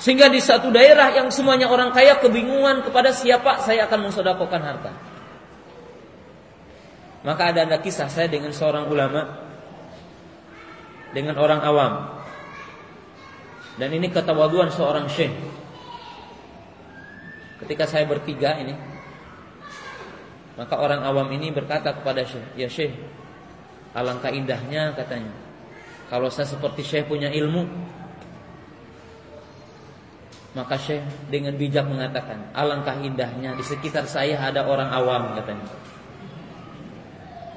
Sehingga di satu daerah yang semuanya orang kaya kebingungan kepada siapa saya akan mensodakokan harta. Maka ada ada kisah saya dengan seorang ulama dengan orang awam. Dan ini ketawaduan seorang syekh. Ketika saya bertiga ini, maka orang awam ini berkata kepada syekh, "Ya syekh, alangkah indahnya katanya. Kalau saya seperti syekh punya ilmu, maka Syekh dengan bijak mengatakan, alangkah indahnya di sekitar saya ada orang awam katanya.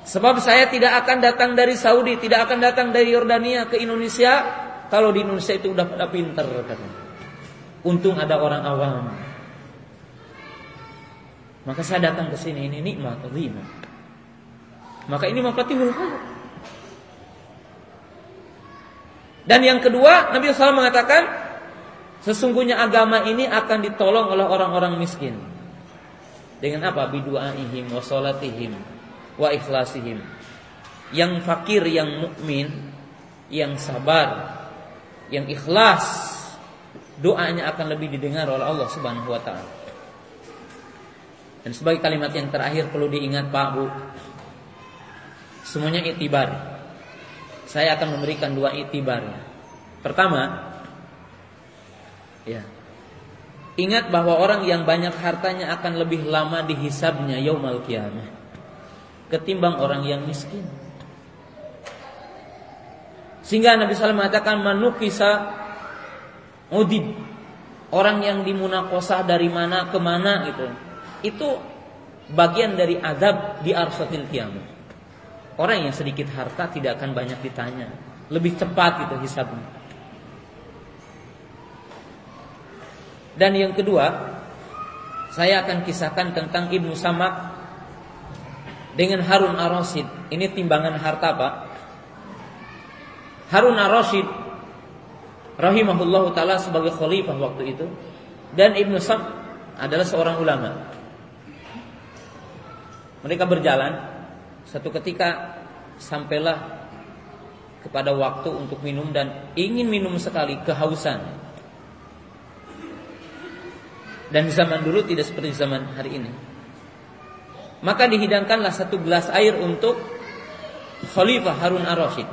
Sebab saya tidak akan datang dari Saudi, tidak akan datang dari Yordania ke Indonesia kalau di Indonesia itu udah pada pinter katanya. Untung ada orang awam. Maka saya datang ke sini ini nikmat, lima. Maka ini mafatihul Dan yang kedua, Nabi SAW mengatakan Sesungguhnya agama ini akan ditolong oleh orang-orang miskin. Dengan apa? Bidu'aihim wa salatihim wa ikhlasihim. Yang fakir, yang mukmin, yang sabar, yang ikhlas, doanya akan lebih didengar oleh Allah Subhanahu wa taala. Dan sebagai kalimat yang terakhir perlu diingat Pak Bu. Semuanya itibar. Saya akan memberikan dua itibar. Pertama, Ya. Ingat bahwa orang yang banyak hartanya akan lebih lama dihisabnya yaumal kiamah ketimbang orang yang miskin. Sehingga Nabi SAW mengatakan manukisa udib orang yang dimunakosah dari mana ke mana gitu. Itu bagian dari adab di arsatil kiamah. Orang yang sedikit harta tidak akan banyak ditanya, lebih cepat itu hisabnya. Dan yang kedua, saya akan kisahkan tentang Ibnu Samak dengan Harun Ar-Rasyid. Ini timbangan harta Pak. Harun Ar-Rasyid rahimahullahu taala sebagai khalifah waktu itu dan Ibnu Sam adalah seorang ulama. Mereka berjalan satu ketika sampailah kepada waktu untuk minum dan ingin minum sekali kehausan. Dan zaman dulu tidak seperti zaman hari ini. Maka dihidangkanlah satu gelas air untuk Khalifah Harun ar-Rasyid.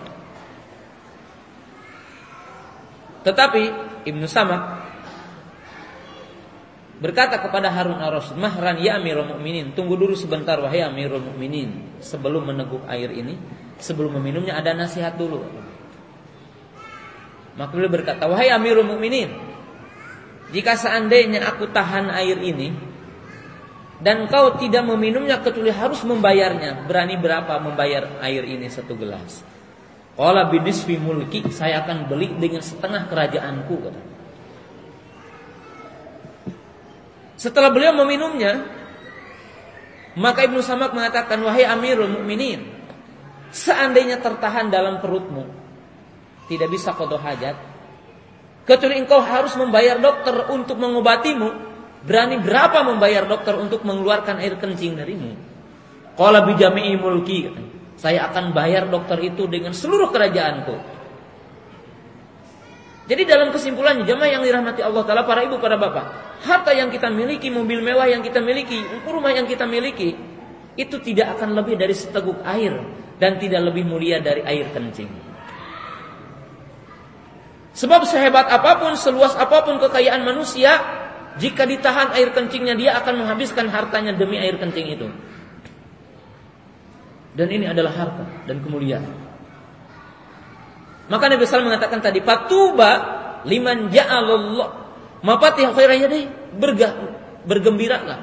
Tetapi Ibnu Samak berkata kepada Harun ar-Rasyid, "Mahran ya Amirul Mukminin, tunggu dulu sebentar wahai Amirul Mukminin. Sebelum meneguk air ini, sebelum meminumnya ada nasihat dulu." Maka beliau berkata, "Wahai Amirul Mukminin, jika seandainya aku tahan air ini dan kau tidak meminumnya kecuali harus membayarnya, berani berapa membayar air ini satu gelas? Qala binisfi mulki, saya akan beli dengan setengah kerajaanku. Setelah beliau meminumnya, maka Ibnu Samak mengatakan, "Wahai Amirul Mukminin, seandainya tertahan dalam perutmu, tidak bisa kodoh hajat, Kecuali engkau harus membayar dokter untuk mengobatimu, berani berapa membayar dokter untuk mengeluarkan air kencing darimu? Qala bijami'i mulki, saya akan bayar dokter itu dengan seluruh kerajaanku. Jadi dalam kesimpulannya jemaah yang dirahmati Allah taala para ibu para bapak, harta yang kita miliki, mobil mewah yang kita miliki, rumah yang kita miliki itu tidak akan lebih dari seteguk air dan tidak lebih mulia dari air kencing. Sebab sehebat apa pun, seluas apa pun kekayaan manusia, jika ditahan air kencingnya dia akan menghabiskan hartanya demi air kencing itu. Dan ini adalah harta dan kemuliaan. Maka Nabi SAW mengatakan tadi, Patuba liman ja'alallah mapatih khairah deh bergembiralah.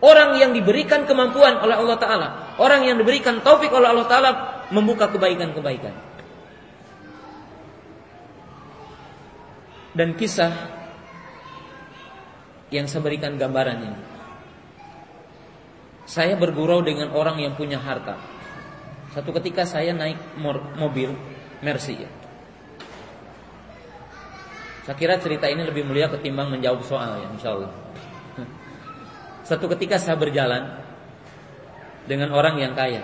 Orang yang diberikan kemampuan oleh Allah Ta'ala. Orang yang diberikan taufik oleh Allah Ta'ala membuka kebaikan-kebaikan. Dan kisah yang saya berikan gambaran ini. Saya bergurau dengan orang yang punya harta. Satu ketika saya naik mobil Mercy ya. Saya kira cerita ini lebih mulia ketimbang menjawab soal ya, insya Allah. Satu ketika saya berjalan dengan orang yang kaya.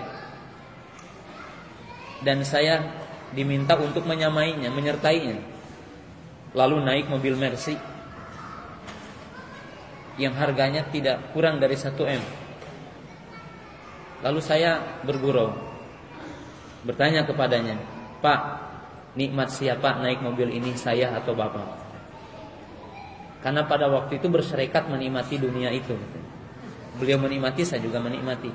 Dan saya diminta untuk menyamainya, menyertainya. Lalu naik mobil Mercy yang harganya tidak kurang dari 1 M. Lalu saya bergurau bertanya kepadanya, "Pak, nikmat siapa naik mobil ini, saya atau Bapak?" Karena pada waktu itu berserikat menikmati dunia itu. Beliau menikmati, saya juga menikmati.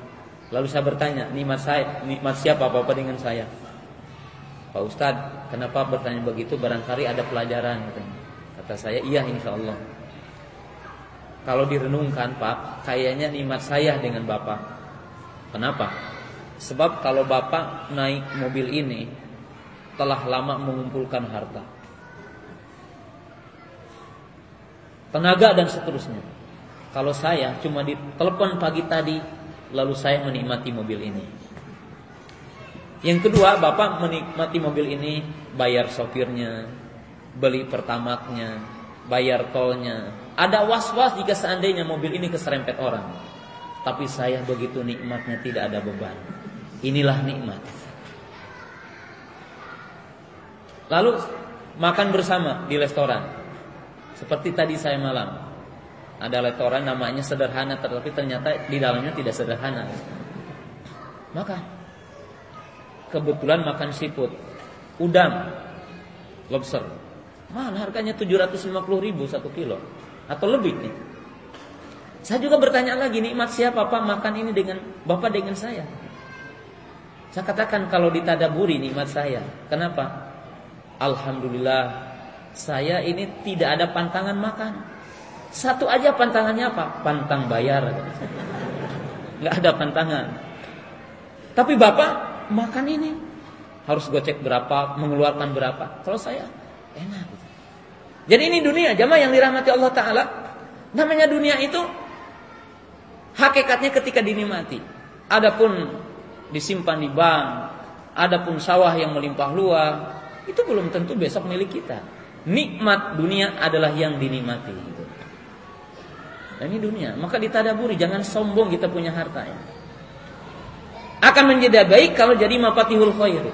Lalu saya bertanya, nikmat saya, nikmat siapa Bapak dengan saya? Pak Ustadz, kenapa bertanya begitu? Barangkali ada pelajaran. Kata saya, iya insya Allah. Kalau direnungkan Pak, kayaknya nikmat saya dengan Bapak. Kenapa? Sebab kalau Bapak naik mobil ini telah lama mengumpulkan harta. Tenaga dan seterusnya. Kalau saya cuma ditelepon pagi tadi, lalu saya menikmati mobil ini. Yang kedua, Bapak menikmati mobil ini, bayar sopirnya, beli pertamaknya, bayar tolnya, ada was-was jika seandainya mobil ini keserempet orang. Tapi saya begitu nikmatnya tidak ada beban. Inilah nikmat. Lalu makan bersama di restoran. Seperti tadi saya malam. Ada restoran namanya sederhana tetapi ternyata di dalamnya tidak sederhana. Maka kebetulan makan siput, udang, lobster. Mana harganya 750 ribu satu kilo atau lebih nih. Saya juga bertanya lagi nikmat siapa Pak makan ini dengan Bapak dengan saya. Saya katakan kalau ditadaburi nikmat saya. Kenapa? Alhamdulillah saya ini tidak ada pantangan makan. Satu aja pantangannya apa? Pantang bayar. Nggak ada pantangan. Tapi Bapak makan ini harus gocek berapa, mengeluarkan berapa. Kalau saya enak. Jadi ini dunia, jamaah yang dirahmati Allah Ta'ala. Namanya dunia itu hakikatnya ketika dinikmati. Adapun disimpan di bank, adapun sawah yang melimpah luas, itu belum tentu besok milik kita. Nikmat dunia adalah yang dinikmati. Dan ini dunia, maka ditadaburi, jangan sombong kita punya harta ya. Akan menjadi baik kalau jadi mapatihul khair.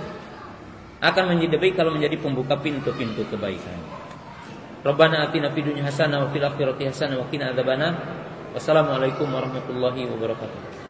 Akan menjadi baik kalau menjadi pembuka pintu-pintu kebaikan. Rabbana atina fid dunya hasanah wa fil akhirati hasanah wa qina adzabannar. Wassalamualaikum warahmatullahi wabarakatuh.